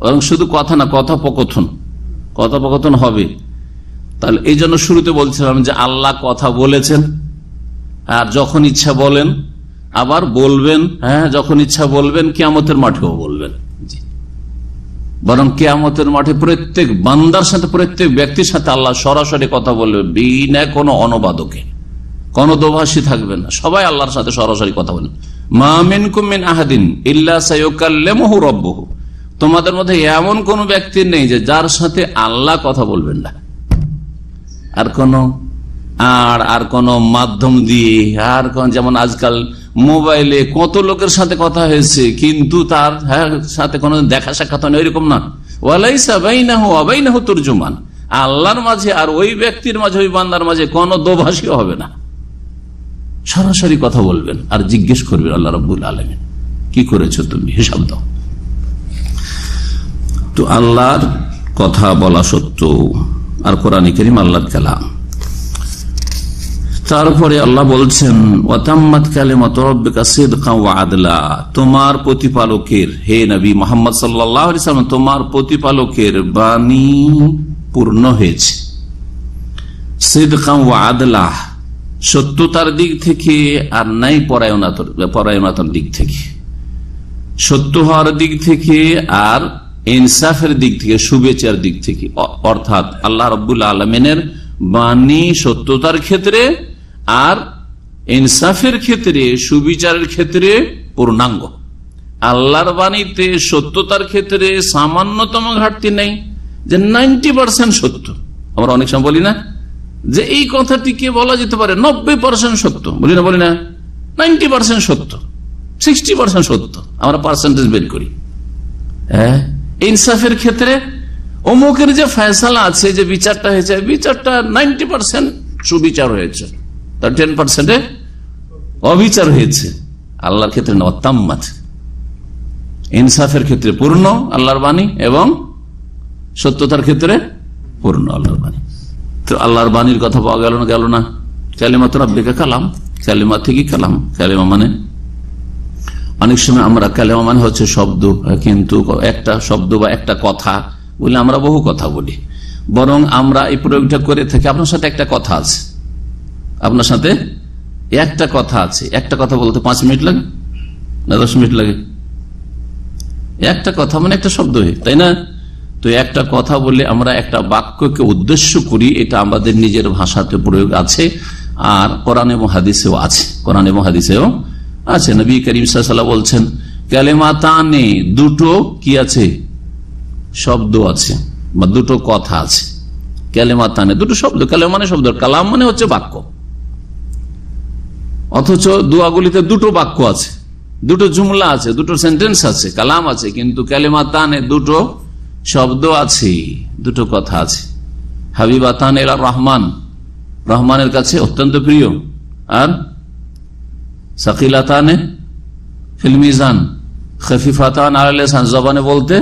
বরং শুধু কথা না, কথোপকথন। কথোপকথন হবে। তাহলে এই জন্য শুরুতে বলছিলাম যে আল্লাহ কথা বলেছেন, আর যখন ইচ্ছা বলেন, আবার বলবেন হ্যাঁ যখন ইচ্ছা বলবেন কেমতের মাঠেও বলবেন। বরং কেয়ামতের মাঠে প্রত্যেক বান্দার সাথে, প্রত্যেক ব্যক্তির সাথে আল্লাহ সরাসরি কথা বলবে, বিনা কোনো অনবাদকে। কোন দোভাষী থাকবে না। সবাই আল্লাহর সাথে সরাসরি কথা বলেন মামিন কুমিন আহাদিন ইল্লা সাইকাল্লেমহু রব্বহু। তোমাদের মধ্যে এমন কোন ব্যক্তি নেই যে যার সাথে আল্লাহ কথা বলবেন না। আর কোন আর আর কোন মাধ্যম দিয়ে, আর কোন যেমন আজকাল মোবাইলে কত লোকের সাথে কথা হয়েছে কিন্তু তার হ্যাঁ, সাথে কোনো দেখা সাক্ষাৎ হয় ওইরকম না। তর্জমান। আল্লাহর মাঝে আর ওই ব্যক্তির মাঝে ওই বান্দার মাঝে কোন দোভাষীও হবে না। সরাসরি কথা বলবেন আর জিজ্ঞেস করবেন আল্লাহ রব্বুল আলমিন কি করেছ তুমি? হিসাব দাও। তো আল্লাহর কথা বলা সত্য আর কোরআন করিম আল্লাহর কালাম। তারপরে আল্লাহ বলছেন আদলা। তোমার প্রতিপালকের, হে নবী মোহাম্মদ সাল্লাম, তোমার প্রতিপালকের বাণী পূর্ণ হয়েছে। সিদ্কাম আদলা, সত্যতার দিক থেকে আর নাই পরায়ণাতর, পরায়ণতার দিক থেকে। সত্য হওয়ার দিক থেকে আর ইনসাফের দিক থেকে শুভেচ্ছার দিক থেকে অর্থাৎ আল্লাহ রব্বুল আলমিনের বাণী সত্যতার ক্ষেত্রে আর ইনসাফের ক্ষেত্রে, সুবিচারের ক্ষেত্রে পূর্ণাঙ্গ। আল্লাহর বাণীতে সত্যতার ক্ষেত্রে সামান্যতম ঘাটতি নেই, যে নাইনটি পার্সেন্ট সত্য। আমরা অনেক সময় বলি না যে এই কথাটিকে বলা যেতে পারে নব্বই পার্সেন্ট সত্য। বলি না বলি না, নাইনটি পার্সেন্ট সত্য, সিক্সটি পার্সেন্ট সত্য। আমরা পার্সেন্টেজ বের করি। হ্যাঁ? ইনসাফের ক্ষেত্রে অমুকের যে ফয়সালা আছে, যে বিচারটা হয়েছে, বিচারটা নাইনটি পার্সেন্ট সুবিচার হয়েছে। তার টেন পার্সেন্টে অবিচার হয়েছে। আল্লাহর ক্ষেত্রে অত্যাম্মাত ইনসাফের ক্ষেত্রে পূর্ণ, আল্লাহর বাণী, এবং সত্যতার ক্ষেত্রে পূর্ণ, আল্লাহর বাণী। তো আল্লাহর বাণীর কথা পাওয়া গেল না গেল না। ক্যালিমা তো রাব্বিকা কালাম। ক্যালিমা থেকে কালাম। ক্যালিমা মানে? অনেক সময় আমরা কালেমা মানে হচ্ছে শব্দ, কিন্তু একটা শব্দ বা একটা কথা বলে আমরা বহু কথা বলি। বরং আমরা এই প্রয়োগটা করে থাকি, আপনার সাথে একটা কথা আছে। আপনার সাথে? একটা কথা আছে। একটা কথা বলতে পাঁচ মিনিট লাগে? না, দশ মিনিট লাগে? একটা কথা মানে একটা শব্দ তাই না? তো একটা কথা বলে আমরা একটা বাক্যকে উদ্দেশ্য করি, এটা আমাদের নিজের ভাষাতে প্রয়োগ আছে, আর কোরআন এবং হাদিসেও আছে। কোরআন এবং হাদিসেও আছে। নবী করিম সাল্লাহ বলছেন ক্যালেমা তানে দুটো কি আছে? শব্দ আছে, বা দুটো কথা আছে। ক্যালেমা তানে দুটো শব্দ। ক্যালেমা মানে শব্দ, কালাম মানে হচ্ছে বাক্য। অথচ দুয়াগুলিতে দুটো বাক্য আছে, দুটো জুমলা আছে, দুটো সেন্টেন্স আছে, কালাম আছে, কিন্তু ক্যালেমা তানে দুটো শব্দ আছে, দুটো কথা আছে। হাবিবা তান এরা রহমান, রহমানের কাছে অত্যন্ত প্রিয়। আর সাকিলাতানে ফিলমিজান খফিফাতান আলান জবানে বলতে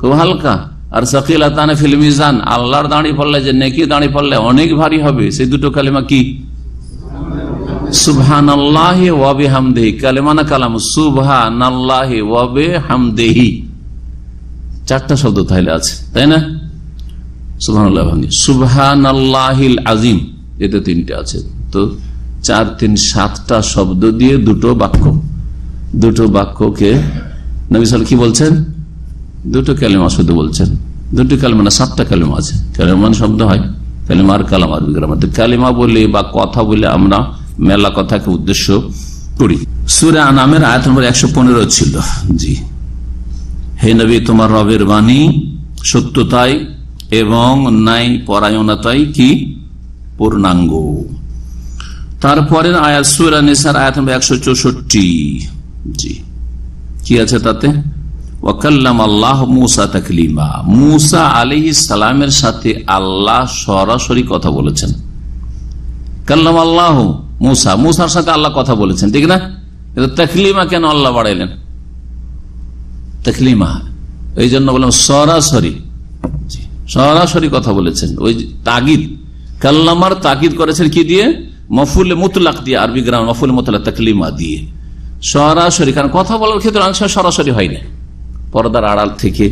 খুব হালকা। আর সাকিলাতানে ফিলমিজান আল্লাহর দাঁড়িয়ে পড়লে যে নেকি দাঁড়িয়ে পড়লে অনেক ভারী হবে সেই দুটো কালিমা কি? সুবহান আল্লাহ ওয়াবে হামদেহি কালেমানা কালাম সুবহান আল্লাহ ওয়াবে হামদেহি চারটা শব্দ তাহলে আছে, তাই না? সুবহান আল্লাহ সুবহান আল্লাহিল আজিম, এতে তিনটে আছে। তো চার, তিন, সাতটা শব্দ দিয়ে দুটো বাক্য। দুটো বাক্যকে নবিসাল কি বলছেন? দুটো কালেমা শুধু বলছেন। দুটো কালেমা না, সাতটা কালেমা আছে। কালেমান শব্দ হয় কালেমা আর কালাম আর বিগ্রাম কালেমা বলে বা কথা বলে আমরা মেলা কথাকে উদ্দেশ্য করি। সুরা নামের আয়াত নম্বর একশো পনেরো ছিল। জি। হে নবী, তোমার রবের বাণী সত্যতাই এবং নাই পরায়ণতাই কি? পূর্ণাঙ্গ। তারপরের আয়াত সুরা নিসার আয়াত নম্বর একশো চৌষট্টি। জি। কি আছে তাতে? ওয়াকাল্লাম আল্লাহ মুসা তাকলিমা। মুসা আলী সালামের সাথে আল্লাহ সরাসরি কথা বলেছেন। কাল্লাম আল্লাহ মুসা, মুসার সাথে আল্লাহ কথা বলেছেন, ঠিক না? তকলিমা কেন আল্লাহ বাড়াইলেন? তকলিমা, এই জন্য বললাম সরাসরি সরাসরি কথা বলেছেন। ওই তাগিদ, কাল্লামার তাকিদ করেছেন কি দিয়ে? মফুল মুতলাক দিয়ে, আরবি গ্রাম মফুল মুতলাক, তকলিমা দিয়ে। সরাসরি, কারণ কথা বলার ক্ষেত্রে সময় সরাসরি হয় না। পর্দার আড়াল থেকে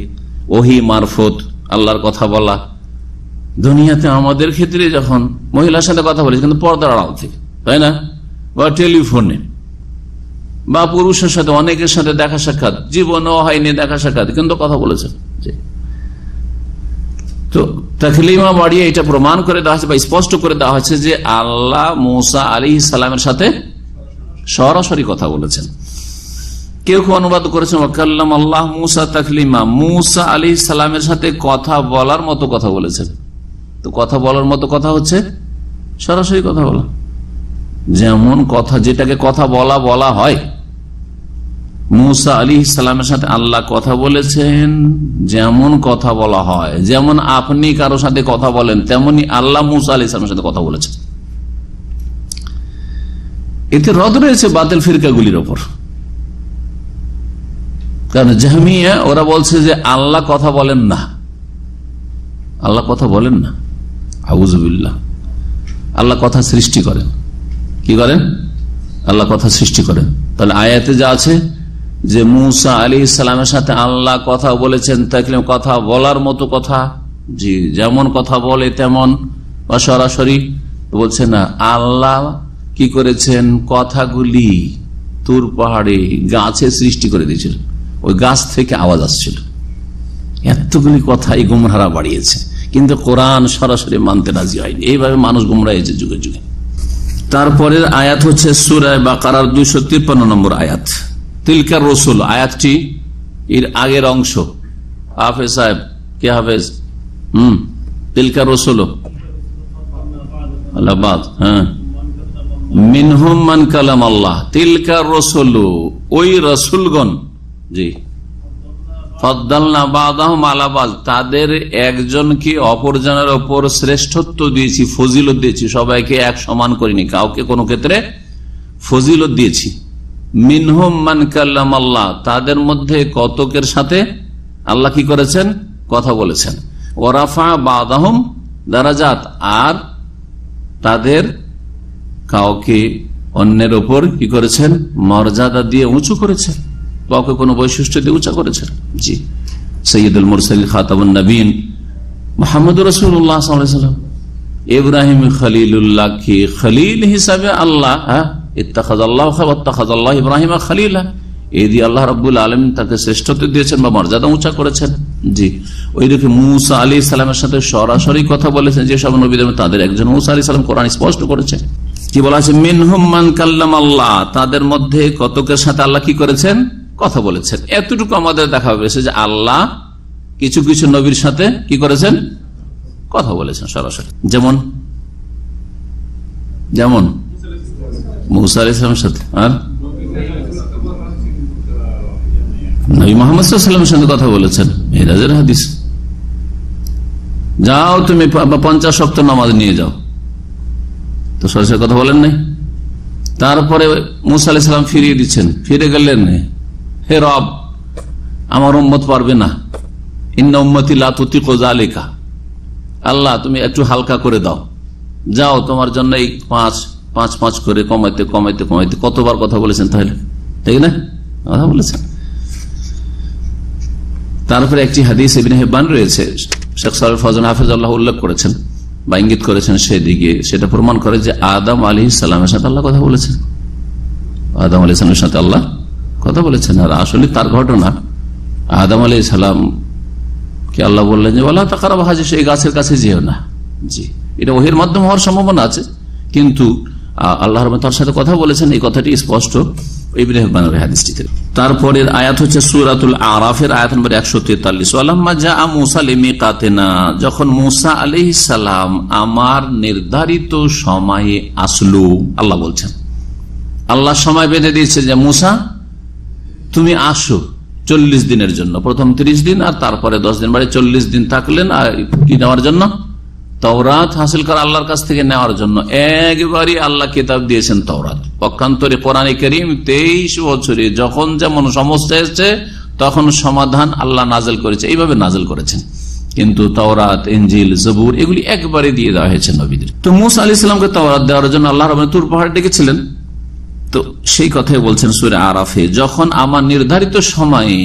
ওহি, মারফত, আল্লাহর কথা বলা। দুনিয়াতে আমাদের ক্ষেত্রে যখন মহিলার সাথে কথা বলেছে, কিন্তু পর্দার আড়াল থেকে। তাই না? বা টেলিফোনে। বা পুরুষের সাথে, অনেকের সাথে দেখা সাক্ষাৎ। জীবনও হয়নি দেখা সাক্ষাৎ, কিন্তু কথা বলেছেন। তো তখলিমা বাড়িয়ে এটা প্রমাণ করে দেওয়া হয়েছে বা স্পষ্ট করে দেওয়া হয়েছে যে আল্লাহ মৌসা আলী সালামের সাথে সরাসরি কথা বলেছেন। কেউ কেউ অনুবাদ করেছেন, ওয়াকাল্লাম আল্লাহ মুসা তাকলিমা। মুসা আলী সালামের সাথে কথা বলার মতো কথা বলেছেন। তো কথা বলার মতো কথা হচ্ছে সরাসরি কথা বলা। যেমন কথা যেটাকে কথা বলা বলা হয়। মুসা আলী ইসলামের সাথে আল্লাহ কথা বলেছেন, যেমন কথা বলা হয়। যেমন আপনি কারও সাথে কথা বলেন, তেমনি আল্লাহ মুসা আলী ইসলামের সাথে কথা বলেছেন। এতে রদ রয়েছে বাতিল ফিরকাগুলির ওপর। কারণ জাহামিয়া, ওরা বলছে যে আল্লাহ কথা বলেন না। আল্লাহ কথা বলেন না। আবুজবিল্লা আল্লাহ কথা সৃষ্টি করেন। কি করেন? আল্লাহ কথা সৃষ্টি করেন। তাহলে আয়াতে যা আছে, যে মুসা আলী ইসলামের সাথে আল্লাহ কথা বলেছেন তাহলে কথা বলার মতো কথা, জি, যেমন কথা বলে তেমন, বা সরাসরি বলছে না, আল্লাহ কি করেছেন? কথাগুলি তুর পাহাড়ে গাছে সৃষ্টি করে দিয়েছিল। ওই গাছ থেকে আওয়াজ আসছিল। এতগুলি কথা এই গুমহারা বাড়িয়েছে। কিন্তু কোরআন সরাসরি মানতে রাজি হয়নি। এইভাবে মানুষ গুমরা হয়েছে যুগে যুগে। তারপরের আয়াত হচ্ছে সুরায় বা কারার দুইশো তিপ্পান্ন নম্বর আয়াত। তিলকার রসুল, আয়াতটি এর আগের অংশ। হাফেজ সাহেব, কে হাফেজ? হম, তিলকার রসুল আল্লাহবাদ হ্যাঁ। মিনহুম মান কালাম আল্লাহ তিলকার রসুল ওই রসুলগণ। জি। তাদের একজনকে অপরজনের ওপর শ্রেষ্ঠত্ব দিয়েছি, ফজিলত দিয়েছি? সবাইকে এক সমান করিনি। কাউকে কোনো ক্ষেত্রে ফজিলত দিয়েছি। মিনহুম মান কাল্লাম আল্লাহ। তাদের মধ্যে কতকের সাথে? আল্লাহ কি করেছেন? কথা বলেছেন। ওরাফা বাদাহম দারাজাত। আর তাদের কাউকে অন্যের ওপর কি করেছেন? মর্যাদা দিয়ে উঁচু করেছেন। কাউকে কোনো বৈশিষ্ট্য দিয়ে উঁচা করেছেন? জি। সৈয়দুল মুরসাল খাতাবুল নবীন মোহাম্মদ রসুল্লাহ সাল্লাম ইব্রাহিম খলিলুল্লাহকে খলিল হিসাবে আল্লাহ হ্যাঁ? ইত্তাখাদ আল্লাহ ইত্তাখাদ আল্লাহ ইব্রাহিম খালিলা। এই দিয়ে আল্লাহ রব্বুল আলম তাকে শ্রেষ্ঠত্ব দিয়েছেন বা মর্যাদা উঁচা করেছেন। জি। ওই দেখে মুসা আলী ইসলামের সাথে সরাসরি কথা বলেছেন যেসব নবীদের তাদের একজন মুসা আলী সালাম কোরআন স্পষ্ট করেছে। কি বলা আছে? মিনহুমান কাল্লাম আল্লাহ তাদের মধ্যে কতকের সাথে আল্লাহ কি করেছেন? কথা বলেছেন। এতটুকু আমাদের দেখা পেয়েছে যে আল্লাহ কিছু কিছু নবীর সাথে কি করেছেন? কথা বলেছেন সরাসরি। যেমন? যেমন? সাথে। নবী সঙ্গে কথা বলেছেন। হাদিস। যাও তুমি পঞ্চাশ সপ্তাহ নামাজ নিয়ে যাও। তো সরাসরি কথা বলেন নাই। তারপরে মুসা আলি সাল্লাম ফিরিয়ে দিচ্ছেন। ফিরে গেলেন। হে রব, আমার উম্মত পারবে না। ইন্না উম্মতি লাতুতি কোজালিকা আল্লাহ, তুমি একটু হালকা করে দাও। যাও, তোমার জন্য এই পাঁচ পাঁচ পাঁচ করে কমাইতে কমাইতে কমাইতে। কতবার কথা বলেছেন তাহলে? ঠিক না? কথা বলেছেন। তারপরে একটি হাদিস এবিন রয়েছে। শেখ সাল ফজন হাফিজ আল্লাহ উল্লেখ করেছেন বা ইঙ্গিত করেছেন সেদিকে। সেটা প্রমাণ করে যে আদম আলী সালামের সাথে আল্লাহ কথা বলেছেন। আদম আলী সালামের সাথে আল্লাহ কথা বলেছেন। আর আসলে তার ঘটনা, আদম আলী সালাম কে আল্লাহ বললেন যে আল্লাহ তাকারা হাজি, সেই গাছের কাছে যেও না। জি, এটা ওহির মাধ্যমে হওয়ার সম্ভাবনা আছে। কিন্তু আল্লাহ তার সাথে কথা বলেছেন, এই কথাটি স্পষ্ট তারপরের আয়াত হচ্ছে সুরাতুল আরাফের আয়াত নম্বর একশো তেতাল্লিশ। যখন মুসা আলি সালাম আমার নির্ধারিত সময়ে আসলো, আল্লাহ বলছেন। আল্লাহ সময় বেঁধে দিয়েছে যে, মুসা তুমি আসো চল্লিশ দিনের জন্য। প্রথম ত্রিশ দিন আর তারপরে দশ দিন। বাড়ি চল্লিশ দিন থাকলেন আর কি নেওয়ার জন্য? তওরাত হাসিল করা আল্লাহর কাছ থেকে নেওয়ার জন্য। একবারই আল্লাহ কিতাব দিয়েছেন তওরাত। পক্ষান্তরে কোরআন করিম তেইশ বছরে যখন যেমন সমস্যা এসছে, তখন সমাধান আল্লাহ নাজেল করেছে। এইভাবে নাজেল করেছেন। কিন্তু তওরাত এঞ্জিল জবুর এগুলি একবারে দিয়ে দেওয়া হয়েছে নবীদের। তো মুসা আলি ইসলামকে তওরাত দেওয়ার জন্য আল্লাহ রহমান তুর পাহাড় ডেকেছিলেন। তো সেই কথাই বলছেন সুরে আরাফে, যখন আমার নির্ধারিত সময়ে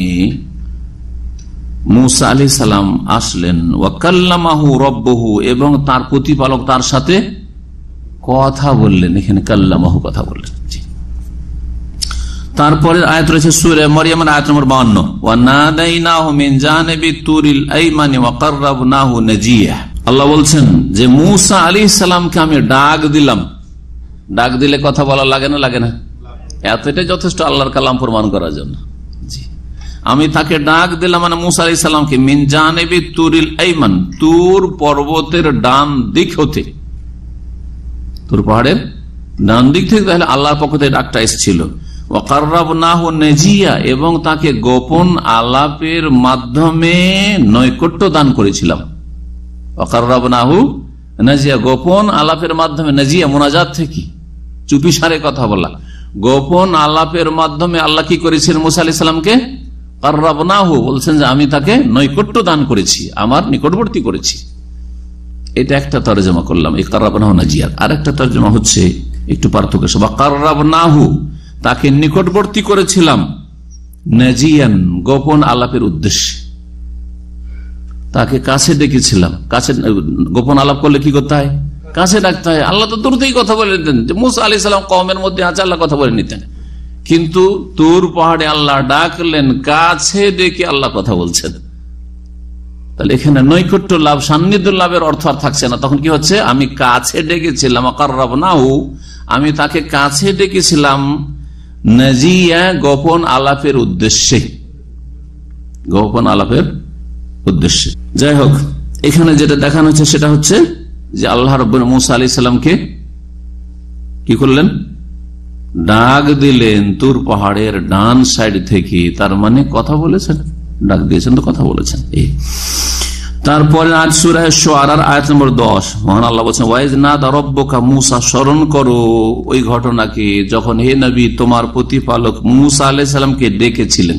মুসা আলি সালাম আসলেন, ওয়াকাল্লামাহু রব্বহু, এবং তার প্রতিপালক তার সাথে কথা বললেন, এখানে কাল্লামাহু কথা বললেন। তারপরে আয়াত রয়েছে সুরে মরিয়ামের আয়াত নম্বর বাউন্ন আল্লাহ বলছেন যে মুসা আলী সালামকে আমি ডাক দিলাম। ডাক দিলে কথা বলা লাগে না লাগে না। এতটাই যথেষ্ট আল্লাহর কালাম প্রমাণ করার জন্য। আমি তাকে ডাক দিলাম মানে মুসা আলি সাল্লামকে মিনজানেবি তুরিল এইমান তুর পর্বতের ডান দিক হতে। তুর পাহাড়ের ডান দিক থেকে তাহলে আল্লাহর পক্ষ থেকে ডাকটা এসেছিল। এবং তাকে গোপন আলাপের মাধ্যমে নৈকট্য দান করেছিলাম। অকার্রাব নাহু নাজিয়া, গোপন আলাপের মাধ্যমে, নাজিয়া, মোনাজাত থেকে চুপি সারে কথা বলা। গোপন আলাপের মাধ্যমে আল্লাহ কি করেছিলেন মুসা আলি সাল্লামকে কার্রাবনাহু, বলছেন যে আমি তাকে নৈকট্য দান করেছি, আমার নিকটবর্তী করেছি। এটা একটা তর্জমা করলাম, এই কার্রাবনাহ নাজিয়ার আর একটা তর্জমা হচ্ছে একটু পার্থক্য বা কার্রাবনাহু, তাকে নিকটবর্তী করেছিলাম নাজিয়ান, গোপন আলাপের উদ্দেশ্যে। তাকে কাছে ডেকেছিলাম, কাছে গোপন আলাপ করলে কি করতে হয়? কাছে ডাকতে হয়। আল্লাহ তো দূরতেই কথা বলে নিতেন মুসা আলি সাল্লাম কমের মধ্যে আছে, আল্লাহ কথা বলে নিতেন। কিন্তু তুর পাহাড়ে আল্লাহ ডাকলেন, কাছে ডেকে আল্লাহ কথা বলছেন। তাহলে এখানে নৈকট্য লাভ, সান্নিধ্য লাভের অর্থ আর থাকছে না। তখন কি হচ্ছে? আমি কাছে ডেকেছিলাম নাহু আমি তাকে কাছে ডেকেছিলাম নাজিয়া, গোপন আলাপের উদ্দেশ্যে। গোপন আলাপের উদ্দেশ্যে। যাই হোক, এখানে যেটা দেখানো হচ্ছে সেটা হচ্ছে যে আল্লাহ রব মুসা আলি সাল্লামকে কি করলেন? ডাক দিলেন তুর পাহাড়ের ডান সাইড থেকে। তার মানে কথা বলেছেন। ডাক দিয়েছেন তো কথা বলেছেন। তারপরে আজ সুরায় সোয়ার আয়াত নম্বর দশ। মহান আল্লাহ বলছেন ওয়াইজ না রব্বকা মুসা, স্মরণ করো ওই ঘটনাকে। যখন হে নবী, তোমার প্রতিপালক মুসা আলাই সাল্লামকে ডেকেছিলেন।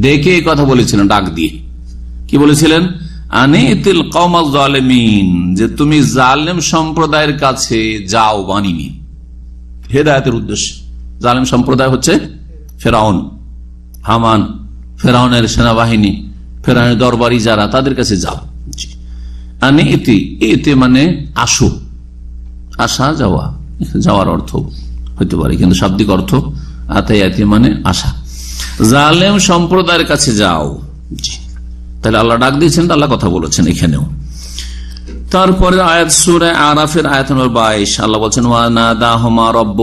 ডেকে কথা বলেছিলেন, ডাক দিয়ে। কি বলেছিলেন? আনিতিল কমাল জালেমিন, যে তুমি জালেম সম্প্রদায়ের কাছে যাও বানিনি হেদায়তের উদ্দেশ্য। জালেম সম্প্রদায় হচ্ছে ফেরাউন, হামান, ফেরাউনের সেনাবাহিনী, ফেরাউনের দরবারি যারা, তাদের কাছে যাও। আনে এতে এতে মানে আসো। আসা, যাওয়া। যাওয়ার অর্থ হইতে পারে, কিন্তু শাব্দিক অর্থ আতাই আতে মানে আসা। জালেম সম্প্রদায়ের কাছে যাও। জি। তাহলে আল্লাহ ডাক দিয়েছেন আল্লাহ কথা বলেছেন এখানেও। তারপরে আয়াত সুরে আরাফের আয়াত নম্বর বাইশ, আল্লাহ বলছেন ওয়ানাদা হোমা রব্ব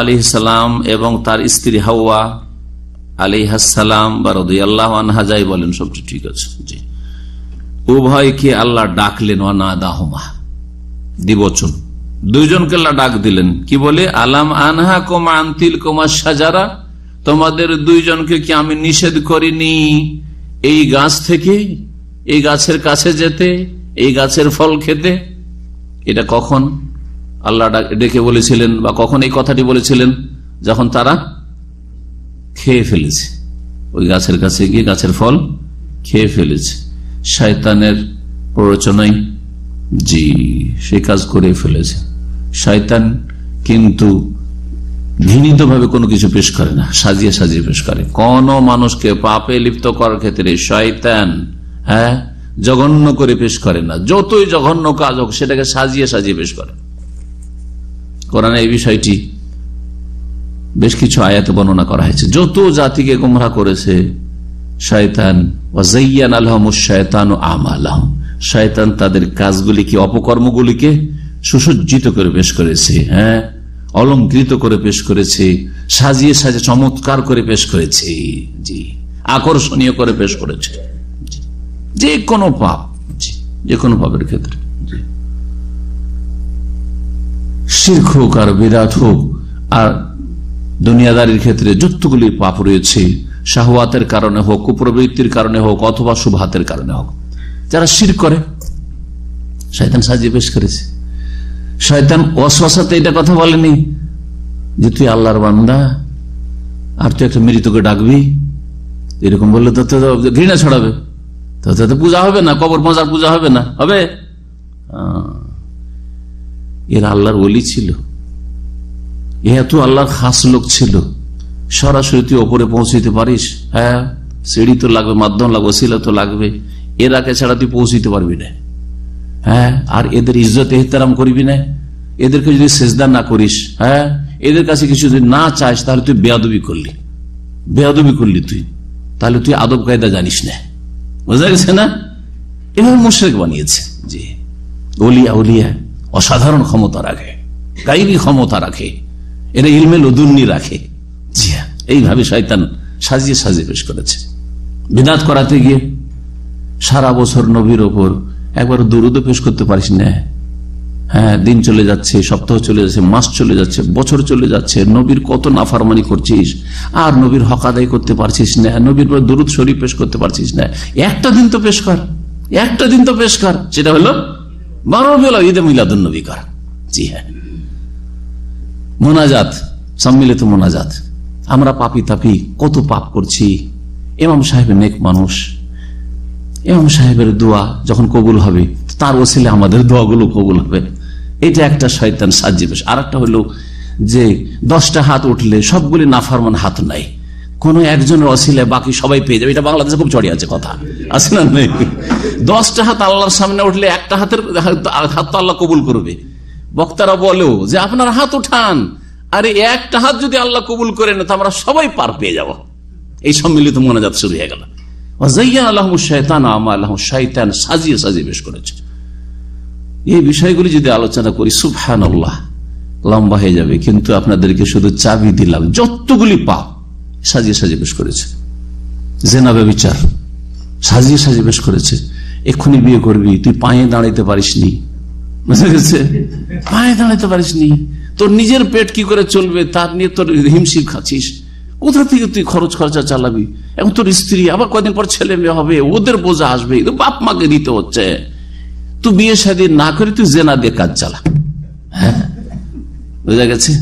আলী সালাম এবং তার স্ত্রী হাওয়া আলী হাসালাম বা রদি আল্লাহ আনহাজাই বলেন, সবটি ঠিক আছে। উভয়কে আল্লাহ ডাকলেন ওয়ানাদা হোমা দিবচন দুইজনকে আল্লাহ ডাক দিলেন। কি বলে? আলাম আনহা কোমা আন্তিল কোমা সাজারা তোমাদের দুইজনকে কি আমি নিষেধ করিনি? এই গাছ থেকে, এই গাছের কাছে যেতে, এই গাছের ফল খেতে? এটা কখন? আল্লাহ ডেকে বলেছিলেন বা কখন এই কথাটি বলেছিলেন? যখন তারা খেয়ে ফেলেছে। ওই গাছের কাছে গিয়ে গাছের ফল খেয়ে ফেলেছে। শয়তানের প্ররোচনায় জি, সে কাজ করে ফেলেছে। শয়তান কিন্তু ঘৃণিত ভাবে কোনো কিছু পেশ করে না, সাজিয়ে সাজিয়ে পেশ করে। কোন মানুষকে পাপে লিপ্ত করার ক্ষেত্রে শয়তান হ্যাঁ জঘন্য করে পেশ করে না। যতই জঘন্য কাজ হোক, সেটাকে সাজিয়ে সাজিয়ে পেশ করে। কোরআনে এই বিষয়টি বেশ কিছু আয়াতে বর্ণনা করা হয়েছে। যত জাতিকে গুমরা করেছে, শয়তান ওয়াজাইয়ান আলহম শয়তান ও আম আলহম শয়তান তাদের কাজগুলিকে, অপকর্মগুলিকে সুসজ্জিত করে পেশ করেছে হ্যাঁ। অলঙ্কৃত করে পেশ করেছে, সাজিয়ে সাজিয়ে চমৎকার করে পেশ করেছে। জি। আকর্ষণীয় করে পেশ করেছে। যে কোনো পাপ। যে কোনো পাপের ক্ষেত্রে। জি। শির্ক হোক আর বিরাট হোক, আর দুনিয়াদারির ক্ষেত্রে যতগুলি পাপ রয়েছে, শাহওয়াতের কারণে হোক, কুপ্রবৃত্তির কারণে হোক, অথবা শুভাতের কারণে হোক, যারা শির করে, শয়তান সাজিয়ে পেশ করেছে। শয়তান অশ্বাসাতে এটা কথা বলেনি যে তুই আল্লাহর বান্দা, আর তুই একটা মৃতকে ডাকবি। এরকম বললে তো ঘৃণা ছড়াবে। তো পূজা হবে না, কবর মজার পূজা হবে না, হবে? এর আল্লাহর বলি ছিল। এত আল্লাহর খাস লোক ছিল। সরাসরি তুই ওপরে পৌঁছতে পারিস। হ্যাঁ সিঁড়ি তো লাগবে, মাধ্যম লাগবে শিলা তো লাগবে। এর আগে ছাড়া তুই পৌঁছতে পারবি না। হ্যাঁ? আর এদের ইজ্জত এহতারাম করবি না? এদেরকে যদি সেজদা না করিস হ্যাঁ? এদের কাছে কিছু যদি না চাস তাহলে তুই বেয়াদবি করলি। বেয়াদবি করলি তুই। তাহলে তুই আদব কায়দা জানিস না। বোঝা গেছে না? এভাবে মুশ্রেক বানিয়েছে। জি। ওলিয়া ওলিয়া অসাধারণ ক্ষমতা রাখে। গাইবি ক্ষমতা রাখে। এরা ইলমে লদুন্নি রাখে। জি হ্যাঁ, এইভাবে শয়তান সাজিয়ে সাজিয়ে পেশ করেছে। বিনাদ করাতে গিয়ে সারা বছর নবীর ওপর একবার দরুদ পেশ করতে পারিস না। হ্যাঁ দিন চলে যাচ্ছে, সপ্তাহ চলে যাচ্ছে, মাস চলে যাচ্ছে, বছর চলে যাচ্ছে, নবীর কত নাফারমানি করছিস? আর নবীর হক আদায় করতে পারছিস না, নবীর পর দরুদ শরীফ পেশ করতে পারছিস না। একটা দিন তো পেশ কর, একটা দিন তো পেশ কর, সেটা হলো বারো বেলা ঈদে মিলাদুল নবী কর। জি হ্যাঁ। মোনাজাত, সম্মিলিত মোনাজাত। আমরা পাপি তাপি, কত পাপ করছি। এমাম সাহেব নেক মানুষ। এমাম সাহেবের দোয়া যখন কবুল হবে, তার ওসিলে আমাদের দোয়াগুলো কবুল হবে। এটা একটা শয়তান সাজ্জি বেশ আর একটা হলো যে, দশটা হাত উঠলে সবগুলি নাফারমান হাত নাই। কোন একজনের অসিলে বাকি সবাই পেয়ে যাবে। এটা বাংলাদেশে খুব চড়িয়ে আছে কথা। আছে না দশটা হাত আল্লাহর সামনে উঠলে একটা হাতের হাত তো আল্লাহ কবুল করবে। বক্তারা বলেও যে, আপনার হাত উঠান। আরে একটা হাত যদি আল্লাহ কবুল করে না তো আমরা সবাই পার পেয়ে যাব। এই সম্মিলিত মনোজাত শুরু হয়ে গেল। সাজিয়ে সাজিয়ে বেশ করেছে। এই বিষয়গুলি যদি আলোচনা করি লম্বা হয়ে যাবে, কিন্তু আপনাদেরকে শুধু চাবি দিলাম, যতগুলি সাজিয়ে সাজিয়ে বেশ করেছে। জেনাবে বিচার সাজিয়ে সাজিয়ে বেশ করেছে। এক্ষুনি বিয়ে করবি, তুই পায়ে দাঁড়াইতে পারিস নি পায়ে দাঁড়াইতে পারিস নি তোর নিজের পেট কি করে চলবে, তার নিয়ে তোর হিমশিম খাচ্ছিস। কোথা থেকে তুই খরচ খরচা চালাবি? এখন তোর স্ত্রী, আবার কদিন পর ছেলে মেয়ে হবে, ওদের বোঝা আসবে বাপ মাকে দিতে হচ্ছে। তুই বিয়ে শাদী না করে তুই জেনা দিয়ে কাজ চালা। হ্যাঁ? বোঝা গেছে?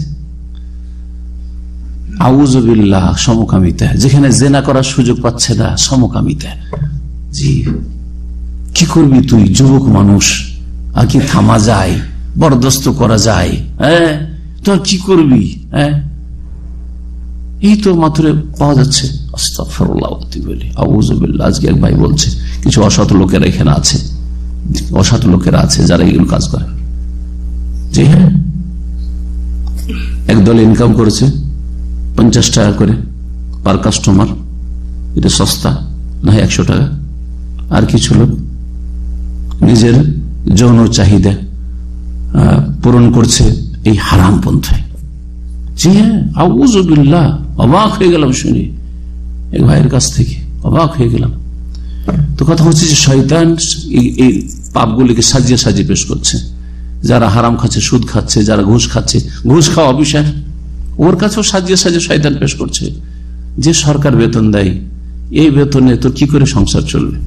আউজবিল্লাহ সমকামিতা যেখানে জেনা করার সুযোগ পাচ্ছে না সমকামিতা জি। কি করবি তুই, যুবক মানুষ? আর কি থামা যায়, বরদস্ত করা যায় হ্যাঁ? তোর কি করবি হ্যাঁ? এই তো মাত্র পাওয়া যাচ্ছে। আজকে এক ভাই বলছে, কিছু অসৎ লোকেরা এখানে আছে। অসৎ লোকেরা আছে যারা এগুলো কাজ করে। জি হ্যাঁ। একদল ইনকাম করেছে, পঞ্চাশ টাকা করে পার কাস্টমার এটা সস্তা, না হয় একশো টাকা। আর কিছু লোক নিজের যৌন চাহিদা পূরণ করছে এই হারাম পন্থায়। জি হ্যাঁ আউজবিল্লাহ অবাক হয়ে গেলাম শুনি। এক ভাইয়ের কাছ থেকে অবাক হয়ে গেলাম। তো কথা হচ্ছে যে শয়তান এই- পাপগুলিকে সাজিয়ে সাজিয়ে পেশ করছে। যারা হারাম খাচ্ছে, সুদ খাচ্ছে, যারা ঘুষ খাচ্ছে, ঘুষ খাওয়া বিষয় ওর কাছেও সাজিয়ে সাজিয়ে শয়তান পেশ করছে। যে সরকার বেতন দেয়, এই বেতনে তোর কি করে সংসার চলবে?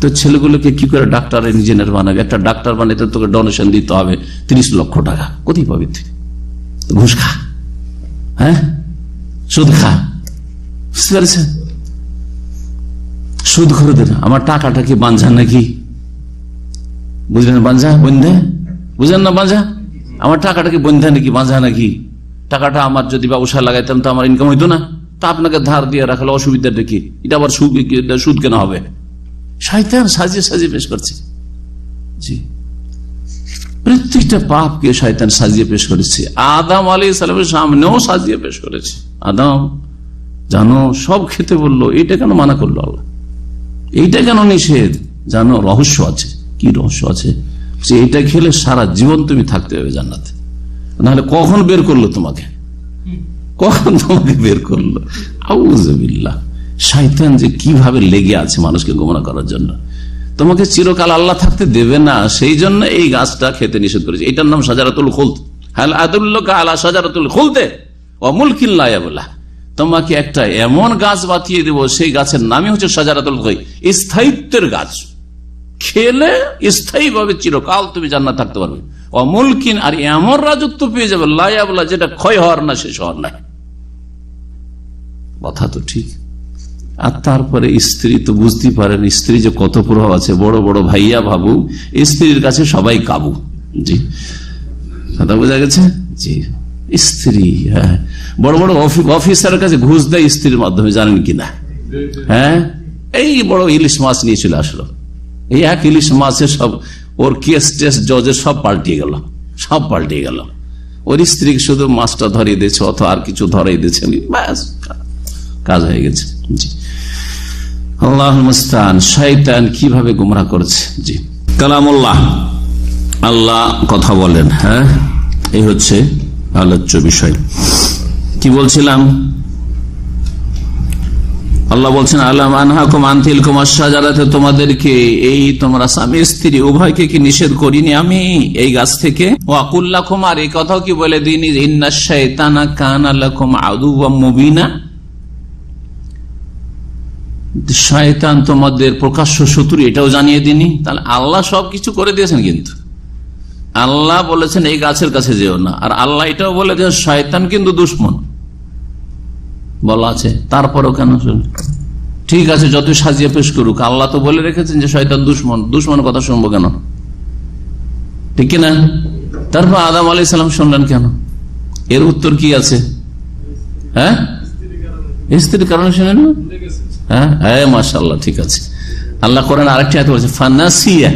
তো ছেলেগুলোকে কি করে ডাক্তার ইঞ্জিনিয়ার বানাবে? একটা ডাক্তার বানাতে তোকে ডোনেশন দিতে হবে তিরিশ লক্ষ টাকা। কোথায় পাবি তুই? ঘুষ খা। হ্যাঁ? সুদ খা বুঝতে পেরেছেন? সুদ করে দেন। আমার টাকাটা কি বাঞ্ঝা নাকি? বুঝলেন বাঞ্ঝা বন্ধে? বুঝলেন না বাঞ্ঝা আমার টাকাটা কি বন্ধা নাকি বাঁধা নাকি? টাকাটা আমার যদি ব্যবসা লাগাইতাম তো আমার ইনকাম হইতো না। তা আপনাকে ধার দিয়ে রাখলে অসুবিধাটা কি? এটা আবার সুদ কেন হবে? শয়তান সাজিয়ে সাজিয়ে পেশ করছে। জি। প্রত্যেকটা পাপকে শয়তান সাজিয়ে পেশ করেছে। আদাম আলী সালামের সামনেও সাজিয়ে পেশ করেছে। আদাম, জানো, সব খেতে বলল, এটা কেন মানা করল আল্লাহ? এইটা কেন নিষেধ? জানো, রহস্য আছে। কি রহস্য আছে? এটা খেলে সারা জীবন তুমি থাকতে হবে জান্নাতে। নাহলে কখন বের করল তোমাকে? কখন তোমাকে বের করল? আউজবিল্লাহ শয়তান যে কীভাবে লেগে আছে মানুষকে গোমরা করার জন্য। তোমাকে চিরকাল আল্লাহ থাকতে দেবে না, সেই জন্য এই গাছটা খেতে নিষেধ করেছে। এটার নাম সাজারাতুল খুলত হাল আদুল্লোকা আলা সাজারাতুল খুলতে অমুল কিল্লায়া বলা তোমাকে একটা এমন গাছ বাতিয়ে দেব, সেই গাছের নামই হচ্ছে সাজারাতুল খই স্থায়িত্বের গাছ। খেলে স্থায়ী ভাবে চিরকাল তুমি জান্নাত থাকতে পারবে। অমুলকিন আর এমন রাজত্ব পেয়ে যাবে লায়া বলা যেটা ক্ষয় হওয়ার না, শেষ হওয়ার না। কথা তো ঠিক। আর তারপরে স্ত্রী তো বুঝতেই পারেন, স্ত্রী যে কত প্রভাব আছে, বড় বড় ভাইয়া ভাবু স্ত্রীর কাছে সবাই কাবু। জি। কথা বোঝা গেছে? জি। স্ত্রী হ্যাঁ। বড় বড় অফিসারের কাছে ঘুষ দেয় স্ত্রীর মাধ্যমে, জানেন কিনা হ্যাঁ? এই বড় ইলিশ মাছ নিয়ে চলে আসলো। এই এক ইলিশ মাছে সব, ওর কেস টেস্ট জজের সব পাল্টিয়ে গেল। সব পাল্টিয়ে গেল। ওর স্ত্রীকে শুধু মাছটা ধরিয়ে দিয়েছে অথবা আর কিছু ধরিয়ে দিয়েছে ব্যাস। কাজ হয়ে গেছে। জি। আল্লাহ মুস্তান কীভাবে গুমরা করছে? জি। কালামুল্লাহ। আল্লাহ কথা বলেন হ্যাঁ? এই হচ্ছে আলোচ্য বিষয়। কি বলছিলাম? আল্লাহ বলছেন আল্লাহ আনহাকুম কুমার তোমাদেরকে এই তোমরা স্বামী স্ত্রী, উভয়কে কি নিষেধ করিনি আমি? এই গাছ থেকে? ওয়াকুল্লা কুমার এই কথাও কি বলে শৈতানা কান আল্লাহ শয়তান তোমাদের প্রকাশ্য শত্রু এটাও জানিয়ে দিনি। তাহলে আল্লাহ সবকিছু করে দিয়েছেন কিন্তু। আল্লাহ বলেছেন, এই গাছের কাছে যেও না। আর আল্লাহ এটাও বলে দিয়েছেন, শয়তান কিন্তু দুশ্মন। বলা আছে। তারপরও কেন ঠিক আছে যত সাজিয়ে পেশ করুক, আল্লাহ তো বলে রেখেছেন যে, শয়তান দুশ্মন। দুশ্মন কথা শুনব কেন? ঠিক না তারপর আদাম আলি সালাম শুনলেন কেন? এর উত্তর কি আছে? হ্যাঁ? স্ত্রীর কারণে শুনেন না? হ্যাঁ? হ্যাঁ মাসাল্লাহ ঠিক আছে। আল্লাহ করেন আরেকটি হাতে বলছে, ফানাসিয়া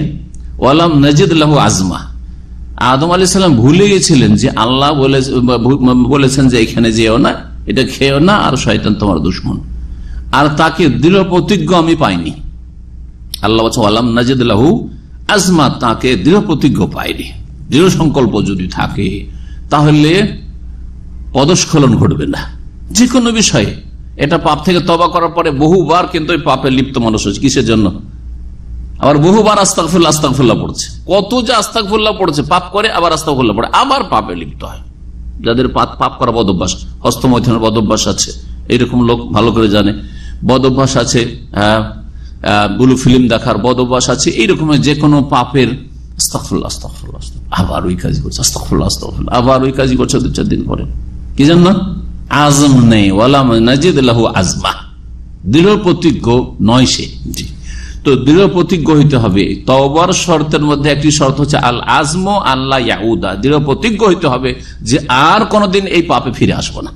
ওয়ালাম নজিদ লাহু আজমা। আদম আলি সাল্লাম ভুলে গেছিলেন যে আল্লাহ বলেছেন যে এখানে যেও না, এটা খেয়েও না, আর শয়তান তোমার দুশ্মন। আর তাকে দৃঢ় প্রতিজ্ঞ আমি পাইনি। আল্লাহ বলছে আল্লাহ নাজিদ লাহু আজমা, তাকে দৃঢ় প্রতিজ্ঞ পাইনি। দৃঢ় সংকল্প যদি থাকে, তাহলে পদস্খলন ঘটবে না। যে কোনো বিষয়ে। এটা পাপ থেকে তবা করার পরে বহুবার কিন্তু ওই লিপ্ত মানুষ হচ্ছে কিসের জন্য? আবার বহুবার আস্তাকফুল্লাহ আস্তাকফুল্লাহ পড়ছে। কত যে আস্তাকফুল্লাহ পড়ছে, পাপ করে আবার আস্তাকফুল্লাহ পড়ে। আবার পাপে লিপ্ত হয়। যাদের পাপ করা বদভ্যাস হস্তমৈথনের বদভ্যাস আছে, এইরকম লোক ভালো করে জানে। বদভ্যাস আছে বুলু ফিল্ম দেখার বদভ্যাস আছে, এইরকম যে কোনো পাপের আবার ওই কাজ করছে আবার ওই কাজই করছে দু চার দিন পরে। কি জান না আজম নেই ওয়ালাম নাজিদ লাহু আজমা। দৃঢ় প্রতিজ্ঞ নয় সে। জি। তো দৃঢ় প্রতিজ্ঞ হইতে হবে। তবর শর্তের মধ্যে একটি শর্ত হচ্ছে আল আজম আল্লাহ ইয়াউদা। দৃঢ় প্রতিজ্ঞ হইতে হবে যে আর কোনদিন এই পাপে ফিরে আসব না।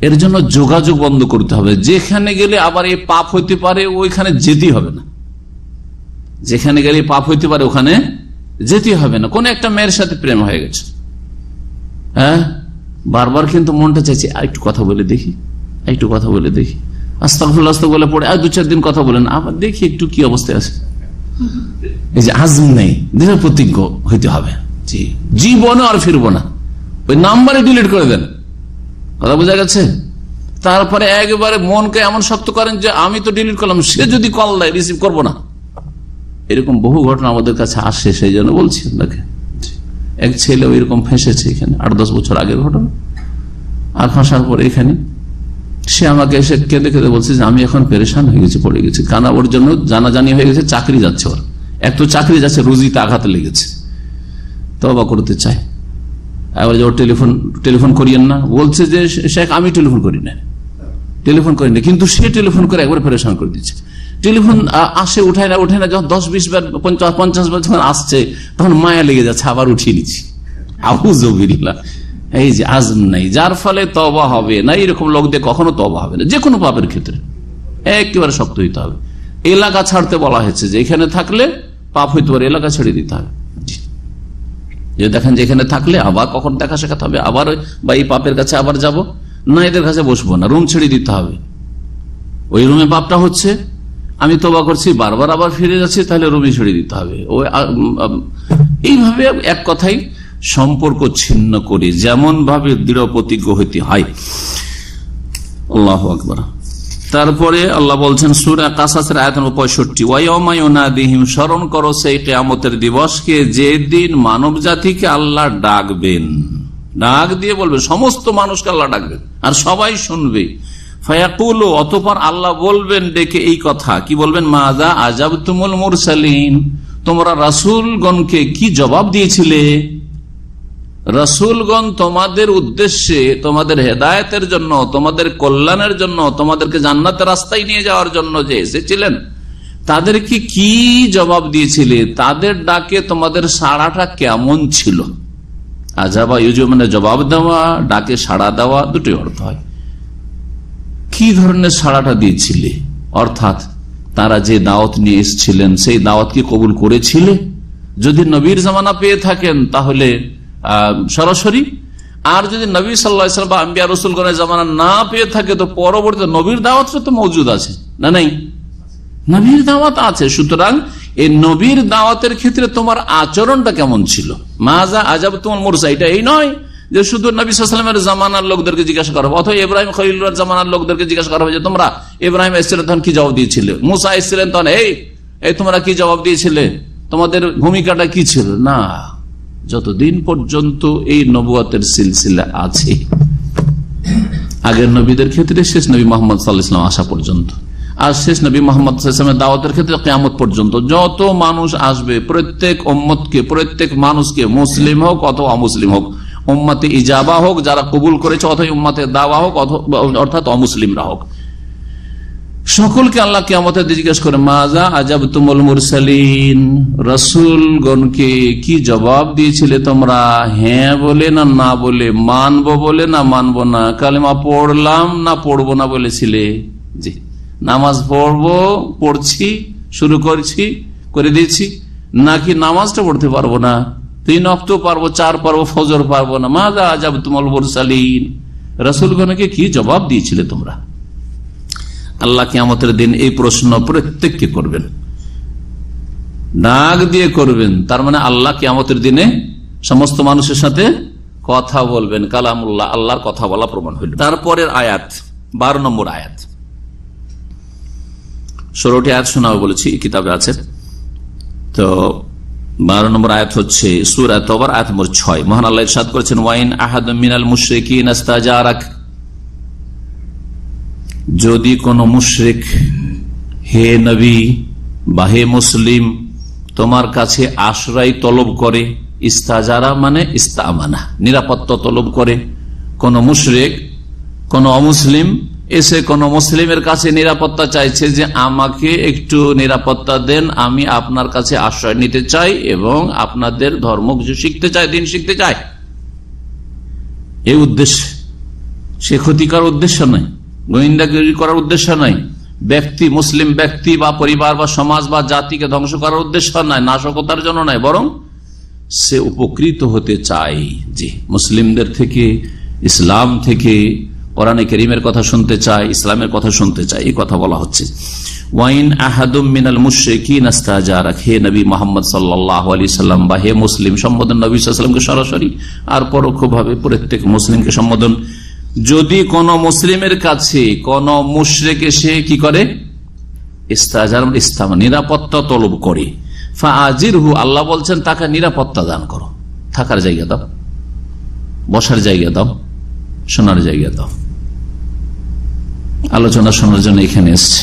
এর জন্য যোগাযোগ বন্ধ করতে হবে। যেখানে গেলে আবার এই পাপ হইতে পারে ওইখানে যেতেই হবে না। যেখানে গেলে পাপ হইতে পারে ওখানে যেতে হবে না। কোন একটা মেয়ের সাথে প্রেম হয়ে গেছে। হ্যাঁ? বারবার কিন্তু মনটা চাইছে, আর একটু কথা বলে দেখি একটু কথা বলে দেখি। আস্তাফুল আস্তা বলে পড়ে, আর দু চার দিন কথা বলেন আবার দেখি একটু কি অবস্থায় আছে। এই যে আজম নেই দৃঢ় প্রতিজ্ঞ হইতে হবে। জি, জীবনে আর ফিরবো না। ওই নাম্বারে ডিলিট করে দেন। কথা বোঝা গেছে? তারপরে একবারে মনকে এমন শক্ত করেন যে, আমি তো ডিলিট করলাম, সে যদি কল দেয়, রিসিভ করব না। এরকম বহু ঘটনা আমাদের কাছে আসে, সেই জন্য বলছি আপনাকে। এক ছেলে এরকম ফেঁসেছে এখানে, আট দশ বছর আগের ঘটনা। আর ফাঁসার পরে এখানে সে আমাকে এসে কেঁদে কেঁদে বলছে যে আমি এখন পেরেশান হয়ে গেছি, পড়ে গেছি। কানা ওর জন্য জানাজানি হয়ে গেছে, চাকরি যাচ্ছে ওর। এক তো চাকরি যাচ্ছে, রুজিতে আঘাত লেগেছে। তবা করতে চাই এবার যে, ওর টেলিফোন টেলিফোন করিয়েন না। বলছে যে শেখ আমি টেলিফোন করি না টেলিফোন করি না কিন্তু সে টেলিফোন করে একবার পরেশান করে দিচ্ছে টেলিফোন আসে, উঠায় না উঠায় না, যখন দশ, বিশ বার, পঞ্চাশ বার যখন আসছে, তখন মায়া লেগে যাচ্ছে, আবার উঠিয়ে নিচ্ছি। আবুজবিল্লা এই যে আজম নাই, যার ফলে তবা হবে না, এরকম লোক দিয়ে কখনো তবা হবে না যে কোনো পাপের ক্ষেত্রে। একেবারে শক্ত হইতে হবে। এলাকা ছাড়তে বলা হয়েছে যে এখানে থাকলে পাপ হইতে পারে, এলাকা ছেড়ে দিতে হবে। যে দেখেন যে এখানে থাকলে আবার কখন দেখা শেখাতে হবে, আবার বা এই পাপের কাছে আবার যাব, না এদের কাছে বসবো না, রুম ছেড়ে দিতে হবে। ওই রুমে পাপটা হচ্ছে আমি তোবা করছি, বারবার আবার ফিরে যাচ্ছি, তাহলে রুমে ছেড়ে দিতে হবে। ওই এইভাবে এক কথাই সম্পর্ক ছিন্ন করে যেমন ভাবে দৃঢ় প্রতিজ্ঞ হইতে হয়। আল্লাহ আকবর। তারপরে আল্লাহ বলছেন, সুরা কাসাসের আয়তন পঁয়ষট্টি ওয়াইমায়ুনাদিহিম স্মরণ করো সেই কেয়ামতের দিবসকে যেদিন মানব জাতিকে আল্লাহ ডাকবেন। ডাক দিয়ে বলবে, সমস্ত মানুষকে আল্লাহ ডাকবেন, আর সবাই শুনবে। ফায়াকুল, অতপর আল্লাহ বলবেন ডেকে এই কথা। কি বলবেন? মাজা আজাব তুমুল মুরসালিন। তোমরা রাসুলগণকে কি জবাব দিয়েছিলে? রসুলগণ তোমাদের উদ্দেশ্যে, তোমাদের হেদায়তের জন্য, তোমাদের কল্যাণের জন্য, তোমাদেরকে জান্নাতের রাস্তায় নিয়ে যাওয়ার জন্য যে এসেছিলেন, তাদেরকে কি জবাব দিয়েছিলে? তাদের ডাকে তোমাদের সাড়াটা কেমন ছিল? আজাবা ইউজু মানে জবাব দেওয়া, ডাকে সাড়া দেওয়া দুটি অর্থ হয়। কি ধরনের সাড়াটা দিয়েছিলে? অর্থাৎ তারা যে দাওয়াত নিয়ে এসেছিলেন, সেই দাওয়াতকে কবুল করেছিলে? যদি নবীর জামানা পেয়ে থাকেন, তাহলে সরাসরি। আর যদি নবী সাল্লাহ বা আম্বিয়া রসুলগণের জামানা না পেয়ে থাকে, তো পরবর্তী নবীর দাওয়াতটা তো মজুদ আছে, না নাই? নবীর দাওয়াত আছে, সুতরাং এই নবীর দাওয়াতের ক্ষেত্রে তোমার আচরণটা কেমন ছিল? মাজা আজাব তোমার মোরসা, এটা এই নয়। যে শুধু নবী সাল্লামের জামানার লোকদেরকে জিজ্ঞাসা করা হবে, অথবা ইব্রাহিম খলিলুর জামানার লোকদেরকে জিজ্ঞাসা করা হবে যে, তোমরা ইব্রাহিম এসেছিলেন তখন কি জবাব দিয়েছিলে? মুসা এসেছিলেন তখন, এই এই তোমরা কি জবাব দিয়েছিলে? তোমাদের ভূমিকাটা কি ছিল? না, যতদিন পর্যন্ত এই নবুয়াতের সিলসিলা আছে, আগের নবীদের ক্ষেত্রে শেষ নবী মোহাম্মদ সাল্লাহাম আসা পর্যন্ত, আর শেষ নবী মোহাম্মদ দাওয়াতের ক্ষেত্রে কেয়ামত পর্যন্ত যত মানুষ আসবে, প্রত্যেক ওম্মতকে প্রত্যেক মানুষকে, মুসলিম হোক অথবা অমুসলিম হোক উম্মাতে ইজাবা হোক, যারা কবুল করেছে, অথবা উম্মাতে দাওয়া হোক অর্থাৎ অমুসলিমরা হোক। সকলকে আল্লাহ কেমতের জিজ্ঞেস করে মাজা আজাব তুমল মুরসালিন? রসুলগণকে কি জবাব দিয়েছিলে তোমরা? হ্যাঁ বলে না না বলে? মানবো বলে না, মানবো না? কালেমা পড়লাম না পড়ব না বলেছিলে? জি। নামাজ পড়ব, পড়ছি, শুরু করছি, করে দিয়েছি, নাকি নামাজটা পড়তে পারব না? তিন অক্ট পারব, চার পারব, ফজর পারব না। মাজা আজাব তুমল মুরসালিন? রসুলগণকে কি জবাব দিয়েছিলে তোমরা? আল্লাহ কিয়ামতের দিন এই প্রশ্ন প্রত্যেককে করবেন। ডাক দিয়ে করবেন। তার মানে আল্লাহ কিয়ামতের দিনে সমস্ত মানুষের সাথে কথা বলবেন। কালামুল্লাহ, আল্লাহর কথা বলা প্রমাণ হইল। তারপরের আয়াত, বারো নম্বর আয়াত। ষোলোটি আয়াত শোনাও বলেছি কিতাবে আছে। তো বারো নম্বর আয়াত হচ্ছে সুর ছয়। মহান আল্লাহ করেছেন, ওয়াইন আহাদ মিনাল আস্তাজারাক। যদি কোন মুশরিক, হে নবী বা হে মুসলিম, তোমার কাছে আশ্রয় তলব করে। ইস্তাজারা মানে ইস্তামানা, নিরাপত্তা তলব করে। কোন মুশরিক, কোন অমুসলিম এসে কোন মুসলিমের কাছে নিরাপত্তা চাইছে যে আমাকে একটু নিরাপত্তা দেন, আমি আপনার কাছে আশ্রয় নিতে চাই এবং আপনাদের ধর্ম কিছু শিখতে চাই, দিন শিখতে চাই। এই উদ্দেশ্যে। সে ক্ষতিকার উদ্দেশ্য নয়, গোয়েন্দাগিরি করার উদ্দেশ্য নয়, ব্যক্তি, মুসলিম ব্যক্তি বা পরিবার বা সমাজ বা জাতিকে ধ্বংস করার উদ্দেশ্য নয়, নাশকতার জন্য নয়, বরং সে উপকৃত হতে চায়। যে মুসলিমদের থেকে, ইসলাম থেকে কোরআনে করিমের কথা শুনতে চায়, ইসলামের কথা শুনতে চায়, এই কথা বলা হচ্ছে। ওয়াইন আহাদুম মিনাল মুশরিকিন আস্তাজারাক। হে নবী মোহাম্মদ সাল্লাল্লাহু আলাইহি সাল্লাম বা হে মুসলিম, সম্বোধন নবী সাল্লামকে সরাসরি আর পরোক্ষভাবে প্রত্যেক মুসলিমকে সম্বোধন। যদি কোন মুসলিমের কাছে কোন মুশরেক এসে কি করে? নিরাপত্তা তলব করে। ফাজির হু আল্লাহ বলছেন, তাকে নিরাপত্তা দান করো। থাকার জায়গা দাও। বসার জায়গা দাও। শোনার জায়গা দাও। আলোচনা শোনার জন্য এখানে এসছে।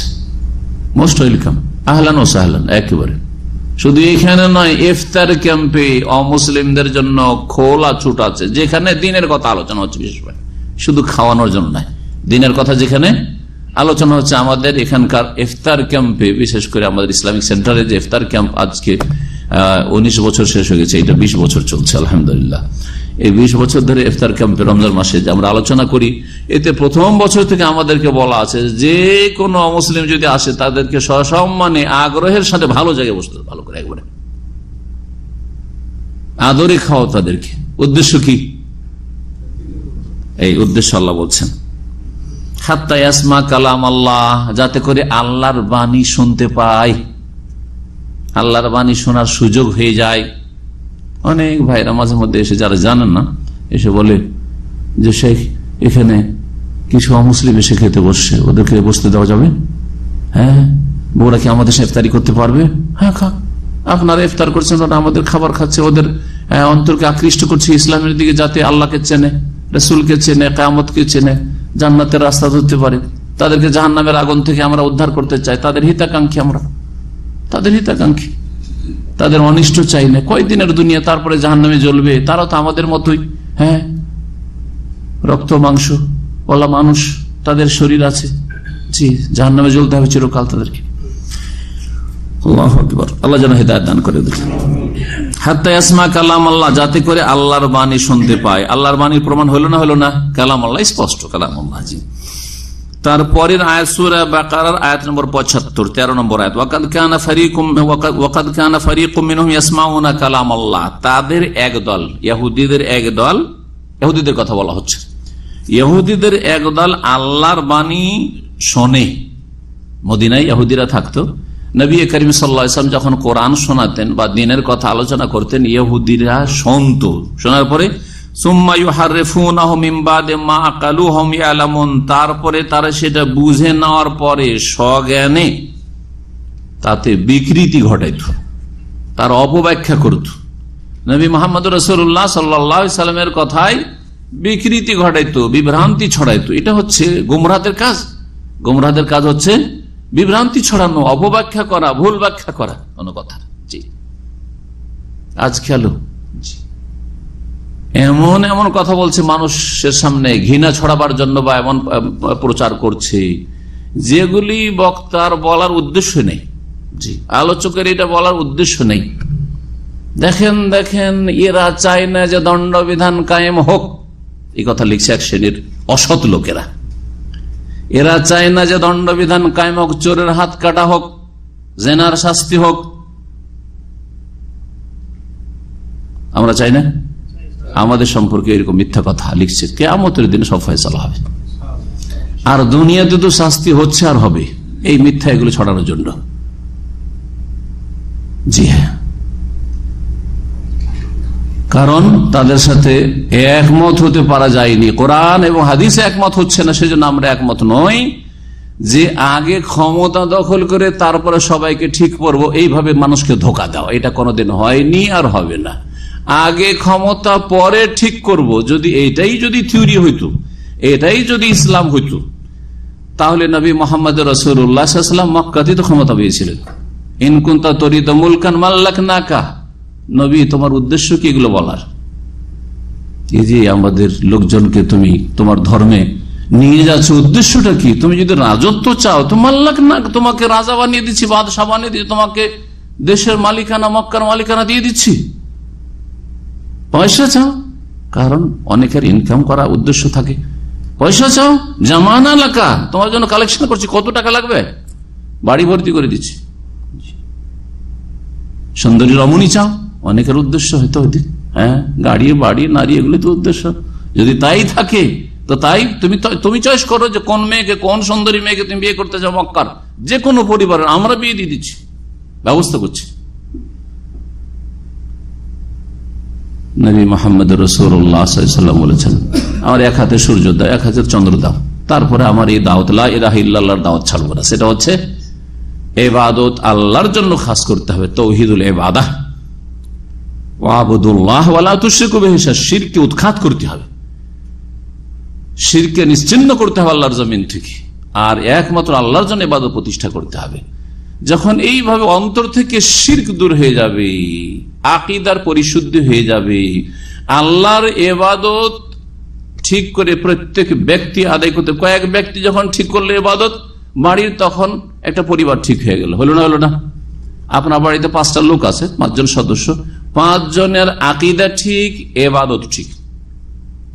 মোস্ট ওয়েলকাম আহলান ও সাহলান, একেবারে। শুধু এখানে নয়, ইফতার ক্যাম্পে অমুসলিমদের জন্য খোলা ছুট আছে, যেখানে দিনের কথা আলোচনা হচ্ছে বিশেষ করে। শুধু খাওয়ানোর জন্য নয়, দিনের কথা যেখানে আলোচনা হচ্ছে আমাদের এখানকার ইফতার ক্যাম্পে, বিশেষ করে আমাদের ইসলামিক সেন্টারে যে ইফতার ক্যাম্প আজকে উনিশ বছর শেষ হয়ে গেছে, এটা বিশ বছর চলছে, আলহামদুলিল্লাহ। এই বিশ বছর ধরে ইফতার ক্যাম্পে রমজান মাসে যে আমরা আলোচনা করি, এতে প্রথম বছর থেকে আমাদেরকে বলা আছে যে কোনো অমুসলিম যদি আসে, তাদেরকে সসম্মানে আগ্রহের সাথে ভালো জায়গায় বসতে ভালো করে একবারে। আদরে খাও তাদেরকে। উদ্দেশ্য কি? এই উদ্দেশ্য আল্লাহ বলছেন কালাম আল্লাহ যাতে করে আল্লাহর বাণী শুনতে পায়। আল্লাহর বাণী শোনার সুযোগ হয়ে যায়। অনেক ভাইরা মাঝে মধ্যে এসে যারা জানেন না, এসে বলে যে, শেখ, এখানে কিছু অমুসলিম এসে খেতে বসছে? ওদেরকে বসতে দেওয়া যাবে? হ্যাঁ বউরা কি আমাদের সাথে ইফতারি করতে পারবে? হ্যাঁ খা আপনারা ইফতার করছেন, ওরা আমাদের খাবার খাচ্ছে, ওদের অন্তরকে আকৃষ্ট করছে, ইসলামের দিকে যাতে আল্লাহকে চেনে, রসুলকে চেনে, কায়ামতকে চেনে, জান্নাতের রাস্তা ধরতে পারে। তাদেরকে জাহান্নামের আগুন থেকে আমরা উদ্ধার করতে চাই। তাদের হিতাকাঙ্ক্ষী আমরা। তাদের হিতাকাঙ্ক্ষী। তাদের অনিষ্ট চাই না কয়দিনের দুনিয়া তারপরে জাহান নামে জ্বলবে? তারা তো আমাদের মতোই হ্যাঁ? রক্ত, মাংস, ওলা মানুষ, তাদের শরীর আছে। জি জাহান নামে জ্বলতে হবে চিরকাল তাদেরকে। আল্লাহ যেন হেদায়ত দান করে হাত্তাসমা কালাম আল্লাহ, যাতে করে আল্লাহর বাণী শুনতে পায়। আল্লাহর বাণীর প্রমাণ হলো না হলো না? কালাম আল্লাহ, স্পষ্ট কালাম আল্লাহ, জি। তারপরের আয়াত সুরা বাকার আয়াত নম্বর পঁচাত্তর, তেরো নম্বর আয়াত। কালাম আল্লাহ তাদের এক দল, ইহুদিদের এক দল, ইহুদিদের কথা বলা হচ্ছে। ইহুদিদের এক দল আল্লাহর বাণী শোনে। মদিনায় ইহুদিরা থাকতো। নবী করিম সাল্লাম যখন কোরআন শোনাতেন বা দিনের কথা আলোচনা করতেন, ইহুদিরা শুনত। শোনার পরে তারপরে তারা সেটা বুঝে নেওয়ার পরে স্বজ্ঞানে তাতে বিকৃতি ঘটাইত, তার অপব্যাখ্যা করত। নবী মোহাম্মদ রসুল্লাহ সাল্লামের কথায় বিকৃতি ঘটাইতো, বিভ্রান্তি ছড়াইতো। এটা হচ্ছে গুমরাদের কাজ। গুমরাদের কাজ হচ্ছে বিভ্রান্তি ছড়ানো, অপব্যাখ্যা করা, ভুল ব্যাখ্যা করা। কোনো কথা জি। আজ খেলো এমন এমন কথা বলছে, মানুষের সামনে ঘৃণা ছড়াবার জন্য বা এমন প্রচার করছে, যেগুলি বক্তার বলার উদ্দেশ্য নেই। জি, আলোচকের এটা বলার উদ্দেশ্য নেই। দেখেন দেখেন, এরা চায় না যে দণ্ডবিধান কায়েম হোক। এই কথা লিখছে এক শ্রেণির অসৎ লোকেরা। এরা চায় না যে দণ্ডবিধান কায়েম হোক, চোরের হাত কাটা হোক, জেনার শাস্তি হোক। আমরা চাই না আমাদের সম্পর্কে এরকম মিথ্যা কথা লিখছে। কেমতের দিনে সব ফয়সালা হবে। আর দুনিয়াতে তো শাস্তি হচ্ছে আর হবে। এই মিথ্যা এগুলো ছড়ানোর জন্য। জি হ্যাঁ। কারণ তাদের সাথে একমত হতে পারা যায়নি। কোরআন এবং হাদিসে একমত হচ্ছে না, সেজন্য আমরা একমত নই যে আগে ক্ষমতা দখল করে তারপরে সবাইকে ঠিক করব, এইভাবে মানুষকে ধোকা দেওয়া। এটা কোনোদিন হয়নি আর হবে না। আগে ক্ষমতা পরে ঠিক করব, যদি এটাই যদি থিওরি হইতো, এটাই যদি ইসলাম হইতো, তাহলে নবী মোহাম্মদ রসুল্লাহাম মক্কাতে তো ক্ষমতা পেয়েছিলেন। ইনকুন্তা তরিত মুলকান মাল্লাক নাকা নবী, তোমার উদ্দেশ্য কি এগুলো বলার? এই যে আমাদের লোকজনকে তুমি তোমার ধর্মে নিয়ে যাচ্ছ, উদ্দেশ্যটা কি? তুমি যদি রাজত্ব চাও, তো মাল্লাক না তোমাকে রাজা বানিয়ে দিচ্ছি, বাদশাহ বানিয়ে দিচ্ছি, তোমাকে দেশের মালিকানা, মক্কার মালিকানা দিয়ে দিচ্ছি। পয়সা চাও? কারণ অনেকের ইনকাম করা উদ্দেশ্য থাকে। পয়সা চাও? জামানা এলাকা। তোমার জন্য কালেকশন করছি। কত টাকা লাগবে? বাড়ি ভর্তি করে দিচ্ছি। সুন্দরী রমণী চাও? অনেকের উদ্দেশ্য হয়তো হইতে হ্যাঁ গাড়ি, বাড়ি, নারী, এগুলি তো উদ্দেশ্য। যদি তাই থাকে, তো তাই তুমি তুমি চয়েস করো যে কোন মেয়েকে, কোন সুন্দরী মেয়েকে তুমি বিয়ে করতে যাও মক্কার। যে কোনো পরিবারের আমরা বিয়ে দিয়ে দিচ্ছি। ব্যবস্থা করছি। নবী মোহাম্মদ রসুল্লাহাম বলেছেন, আমার এক হাতে সূর্য, দাও, এক হাতে চন্দ্র দাও। তারপরে আমার এই দাওয়াত ইরাহিল্লাহর দাওয়াত ছাড়বো না। সেটা হচ্ছে এবাদত আল্লাহর জন্য খাস করতে হবে, তৌহিদুল এবাদা নিশ্চিন্ন করতে হবে আল্লাহর জমিন থেকে। আর একমাত্র আল্লাহর জন্য এবাদত প্রতিষ্ঠা করতে হবে। যখন এইভাবে অন্তর থেকে শির্ক দূর হয়ে যাবে, আকিদার পরিশুদ্ধি হয়ে যাবে, আল্লাহর এবাদত ঠিক করে প্রত্যেক ব্যক্তি আদায় করতে, কয়েক ব্যক্তি যখন ঠিক করল এবাদত, বাড়ির তখন একটা পরিবার ঠিক হয়ে গেল। হলো না হলো না? আপনার বাড়িতে পাঁচটা লোক আছে, পাঁচজন সদস্য, পাঁচজনের আকিদা ঠিক, এবাদত ঠিক।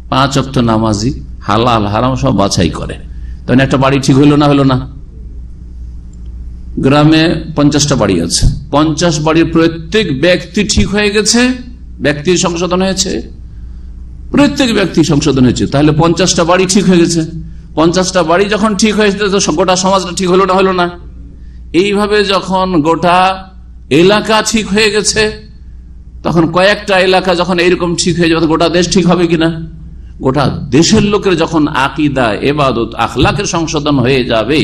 পাঁচ অক্ট নামাজি, হালাল, হারাম সব বাছাই করে। তখন একটা বাড়ি ঠিক হইল না, হলো না? গ্রামে পঞ্চাশটা বাড়ি আছে। পঞ্চাশ বাড়ির প্রত্যেক ব্যক্তি ঠিক হয়ে গেছে ব্যক্তির সংশোধন হয়েছে, প্রত্যেক ব্যক্তি সংশোধন হয়েছে। তাহলে পঞ্চাশটা বাড়ি ঠিক হয়ে গেছে। পঞ্চাশটা বাড়ি যখন ঠিক হয়েছে গোটা সমাজটা ঠিক হলো না হলো না। এইভাবে যখন গোটা এলাকা ঠিক হয়ে গেছে, তখন কয়েকটা এলাকা যখন এইরকম ঠিক হয়ে যাবে গোটা দেশ ঠিক হবে কিনা? গোটা দেশের লোকের যখন আকিদা, এবাদত, আখলাকের সংশোধন হয়ে যাবে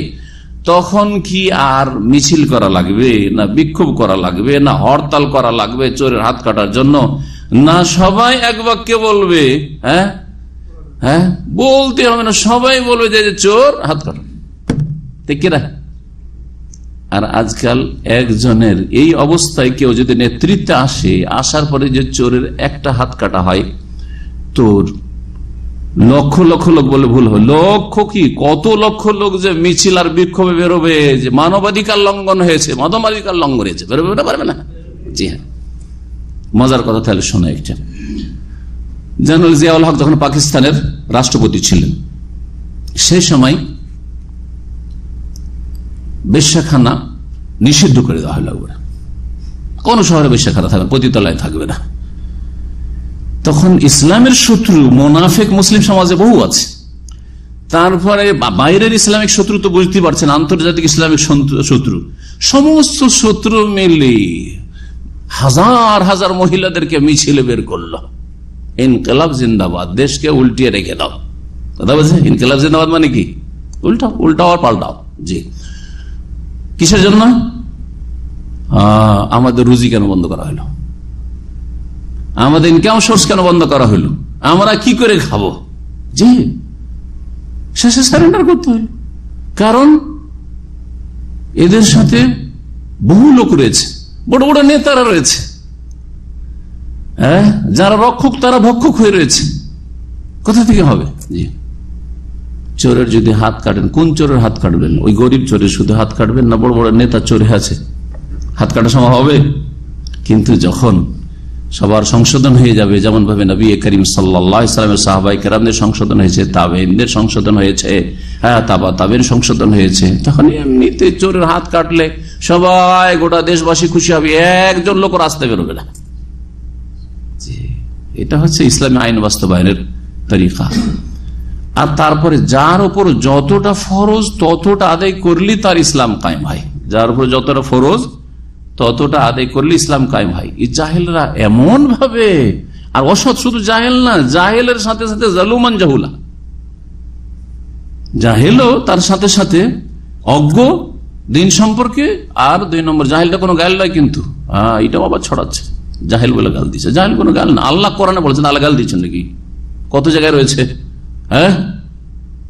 তখন কি আর মিছিল করা লাগবে, না বিক্ষোভ করা লাগবে, না হরতাল করা লাগবে চোরের হাত কাটার জন্য? না সবাই এক বাক্যে বলবে হ্যাঁ? হ্যাঁ? বলতে হবে না, সবাই বলবে যে চোর হাত কাটা। না আর আজকাল একজনের এই অবস্থায় কেউ যদি নেতৃত্বে আসে, আসার পরে যে চোরের একটা হাত কাটা হয়, তোর লক্ষ লক্ষ লোক বলে ভুল হবে লক্ষ কি? কত লক্ষ লোক যে মিছিল আর বিক্ষোভে বেরোবে, যে মানবাধিকার লঙ্ঘন হয়েছে মানবাধিকার লঙ্ঘন হয়েছে, বেরোবে পারবে না? জি হ্যাঁ। মজার কথা তাহলে শোনা একটা। জেনারেল জিয়াউল হক যখন পাকিস্তানের রাষ্ট্রপতি ছিলেন সেই সময় বেশ্যাখানা নিষিদ্ধ করে দেওয়া হলো কোন শহরে বেশ্যাখানা থাকবে পতিতলায় থাকবে না। তখন ইসলামের শত্রু মোনাফেক মুসলিম সমাজে বহু আছে। তারপরে বাইরের ইসলামিক শত্রু তো বুঝতে পারছেন, আন্তর্জাতিক ইসলামিক শত্রু। সমস্ত শত্রু মিলে হাজার হাজার মহিলাদেরকে মিছিলে বের করল। ইনকলাব জিন্দাবাদ, দেশকে উল্টিয়ে রেখে দাও। কথা বলছে ইনকলাব জিন্দাবাদ মানে কি? উল্টাও উল্টাও আর পাল্টাও। জি। কিসের জন্য? আমাদের রুজি কেন বন্ধ করা হলো? আমাদের ইনকাম সোর্স কেন বন্ধ করা হলো? আমরা কি করে খাব? জি। শেষে সারেন্ডার করতে হলো কারণ এদের সাথে বহু লোক রয়েছে, বড় বড় নেতারা রয়েছে। হ্যাঁ? যারা রক্ষক, তারা ভক্ষক হয়ে রয়েছে। কোথা থেকে হবে? জি। চোরের যদি হাত কাটেন, কোন চোরের হাত কাটবেন? ওই গরিব চোরের শুধু হাত কাটবেন না, বড় বড় নেতা চোরে আছে। হাত কাটা সময় হবে? কিন্তু যখন সবার সংশোধন হয়ে যাবে যেমন ভাবে নবী করিম সাল্লামের সাহবাই কেরামদের সংশোধন হয়েছে তাবেনদের সংশোধন হয়েছে হ্যাঁ তাবা তাবেন সংশোধন হয়েছে। তখন এমনিতে চোরের হাত কাটলে সবাই গোটা দেশবাসী খুশি হবে, একজন লোক রাস্তায় বেরোবে না। এটা হচ্ছে ইসলামী আইন বাস্তবায়নের তরিকা। আর তারপরে যার উপর যতটা ফরজ ততটা আদায় করলে তার ইসলাম কায়েম হয়। যার উপর যতটা ফরজ ততটা আদায় করলে ইসলাম কায়েম হয়। জাহেলরা এমন ভাবে, আর অসৎ শুধু জাহেল না, জাহেলের সাথে সাথে জালুমান জাহুলা। জাহেলও তার সাথে সাথে অজ্ঞ দিন সম্পর্কে, আর দুই নম্বর, জাহেলটা কোনো গাল নয় কিন্তু। এটাও আবার ছড়াচ্ছে। জাহেল বলে গাল দিচ্ছে। জাহেল কোনো গাল না। আল্লাহ কোরআনে বলেছেন, আল্লাহ গাল দিচ্ছেন নাকি? কত জায়গায় রয়েছে? হ্যাঁ?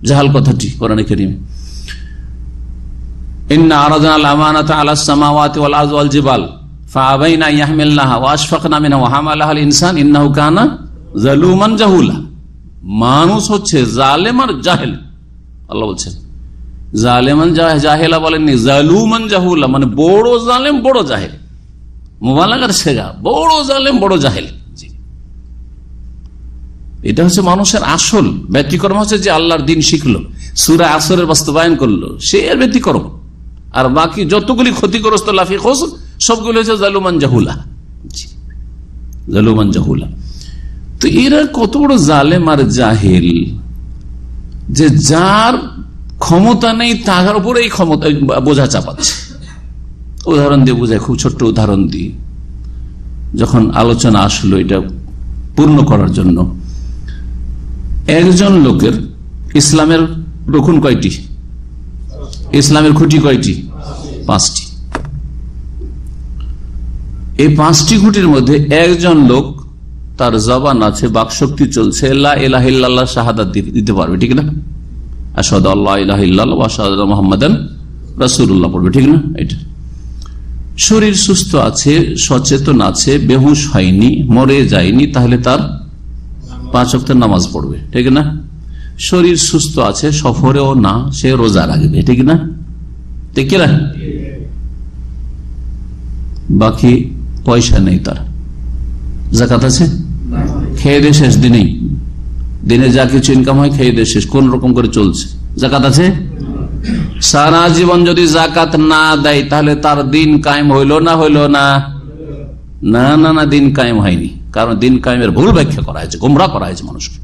জাহাল কথাটি কোরআনে করিম। ইন্না আরাজাল আমানাত আলাস সামাওয়াতি ওয়াল আরদ ওয়াল জিবাল। ইনসান জালুমান জাহুলা। মানুষ হচ্ছে জালেম আর জাহেল। আল্লাহ জালুমান জাহুলা মানে বড় জালেম, বড় জাহেল। মোবালাগার সেগা বড় জালেম, বড় জাহেল। এটা হচ্ছে মানুষের আসল ব্যতিক্রম, হচ্ছে যে আল্লাহর দিন শিখলো, সুরা আসরের বাস্তবায়ন করল, সে এর ব্যতিক্রম। আর বাকি যতগুলি ক্ষতিগ্রস্ত, লাফি খোস, সবগুলো হচ্ছে জালুমান জাহুলা। জালুমান জাহুলা। তো এরা কত বড় জালেম আর জাহেল যে যার ক্ষমতা নেই তার উপরে বোঝা চাপাচ্ছে। উদাহরণ দিয়ে বোঝায়, খুব ছোট্ট উদাহরণ দিই যখন আলোচনা আসলো এটা পূর্ণ করার জন্য, একজন লোকের ইসলামের রকুন কয়টি? ইসলামের খুঁটি কয়টি? পাঁচটি। এই পাঁচটি খুঁটির মধ্যে একজন লোক তার জবান আছে, বাকশক্তি চলছে এলাহ শাহাদাত দিতে পারবে, ঠিক না? আসাদ আল্লাহ আসাদ মোহাম্মদান রাসুল্লাহ পড়বে, ঠিক না? এটা শরীর সুস্থ আছে, সচেতন আছে, বেহুশ হয়নি, মরে যায়নি, তাহলে তার পাঁচ অক্টের নামাজ পড়বে, ঠিক না? শরীর সুস্থ আছে, সফরেও না, সে রোজা রাখবে, ঠিক না? ঠিক না বাকি পয়সা নেই তার। জাকাত আছে? খেয়ে দিয়ে শেষ দিনেই। দিনে যা কিছু ইনকাম হয়, খেয়ে দিয়ে শেষ। কোন রকম করে চলছে? জাকাত আছে? সারা জীবন যদি জাকাত না দেয়, তাহলে তার দিন কায়েম হইল না হইল না? না না না, দিন কায়েম হয়নি। কারণ দিন কায়েমের ভুল ব্যাখ্যা করা হয়েছে, গুমরা করা হয়েছে মানুষকে।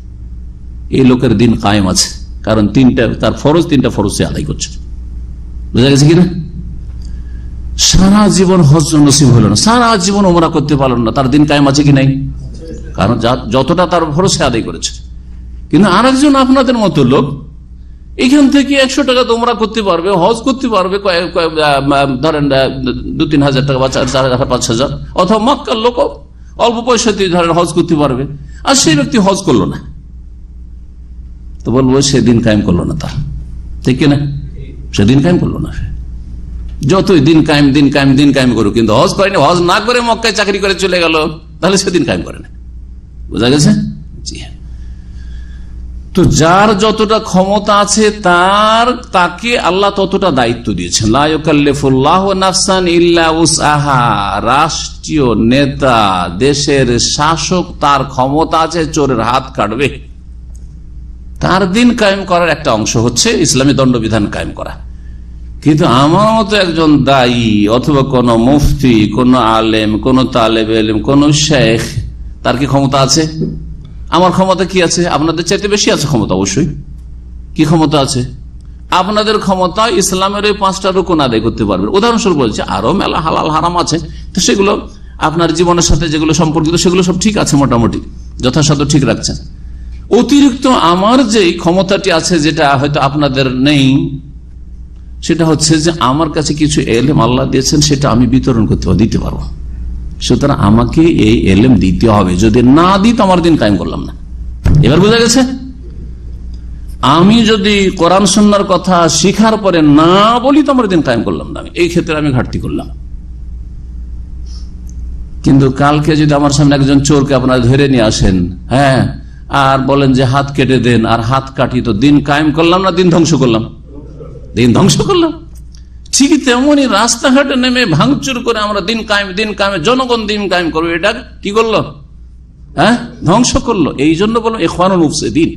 এই লোকের দিন কায়েম আছে। কারণ তিনটা, তার ফরজ তিনটা ফরজ সে আদায় করছে। বুঝা গেছে কিনা? সারা জীবন হজ নসিব হলো না। সারা জীবন ওমরা করতে পারল না। তার দিন কায়েম আছে কি নাই? কারণ যতটা তার ভরসে আদায় করেছে। কিন্তু আরেকজন আপনাদের মতো লোক, এখান থেকে একশো টাকা তোমরা করতে পারবে হজ করতে পারবে ধরেন দু তিন হাজার টাকা বা চার হাজার পাঁচ হাজার। অথবা মক্কার লোক অল্প পয়সাতে ধরেন হজ করতে পারবে। আর সেই ব্যক্তি হজ করল না। তো বলব সেদিন কায়েম করল না তার ঠিক না সেদিন কায়েম করল না যতই দিন কায়েম দিন কায়েম দিন কায়েম করুক, কিন্তু হজ করেনি, হজ না করে মক্কায় চাকরি করে চলে গেল, তাহলে সেদিন কায়েম করে না। বোঝা গেছে? জি হ্যাঁ। তো যার যতটা ক্ষমতা আছে, তার, তাকে আল্লাহ ততটা দায়িত্ব দিয়েছেন। রাষ্ট্রীয় নেতা, দেশের শাসক, তার ক্ষমতা আছে, চোরের হাত কাটবে। তার দিন কায়েম করার একটা অংশ হচ্ছে ইসলামী দণ্ডবিধান কায়েম করা। কিন্তু আমার মতো একজন দায়ী অথবা কোন মুফতি, কোন আলেম, কোন তালেব আলেম কোন শেখ, তার কি ক্ষমতা আছে? আমার ক্ষমতা কি আছে? আপনাদের চাইতে বেশি আছে ক্ষমতা অবশ্যই। কি ক্ষমতা আছে? আপনাদের ক্ষমতা ইসলামের ওই পাঁচটা রুকুন আদায় করতে পারবেন। উদাহরণস্বরূপ বলছে, আরও মেলা হালাল হারাম আছে। তো সেগুলো আপনার জীবনের সাথে যেগুলো সম্পর্কিত, সেগুলো সব ঠিক আছে মোটামুটি। যথাসাধ্য ঠিক রাখছেন। অতিরিক্ত আমার যে ক্ষমতাটি আছে, যেটা হয়তো আপনাদের নেই, সেটা হচ্ছে যে আমার কাছে কিছু এলেম আল্লাহ দিয়েছেন, সেটা আমি বিতরণ করতে দিতে পারব। সুতরাং আমাকে এই এলেম দিতে হবে। যদি না দিই, তো আমার দিন কায়েম করলাম না। এবার বোঝা গেছে? আমি যদি কোরআন সন্ন্যার কথা শিখার পরে না বলি, তো আমার দিন কায়েম করলাম না এই ক্ষেত্রে আমি ঘাটতি করলাম। কিন্তু কালকে যদি আমার সামনে একজন চোরকে আপনারা ধরে নিয়ে আসেন হ্যাঁ আর বলেন যে হাত কেটে দেন, আর হাত কাটি তো দিন কায়েম করলাম না, দিন ধ্বংস করলাম? দিন ধ্বংস করলাম। ঠিক তেমনই রাস্তাঘাটে নেমে ভাঙচুর করে আমরা দিন কায়েম, দিন কায়েমে, জনগণ দিন কায়েম করব, এটা কি করল? হ্যাঁ? ধ্বংস করল। এই জন্য বললাম এখানুল মুফসে দিন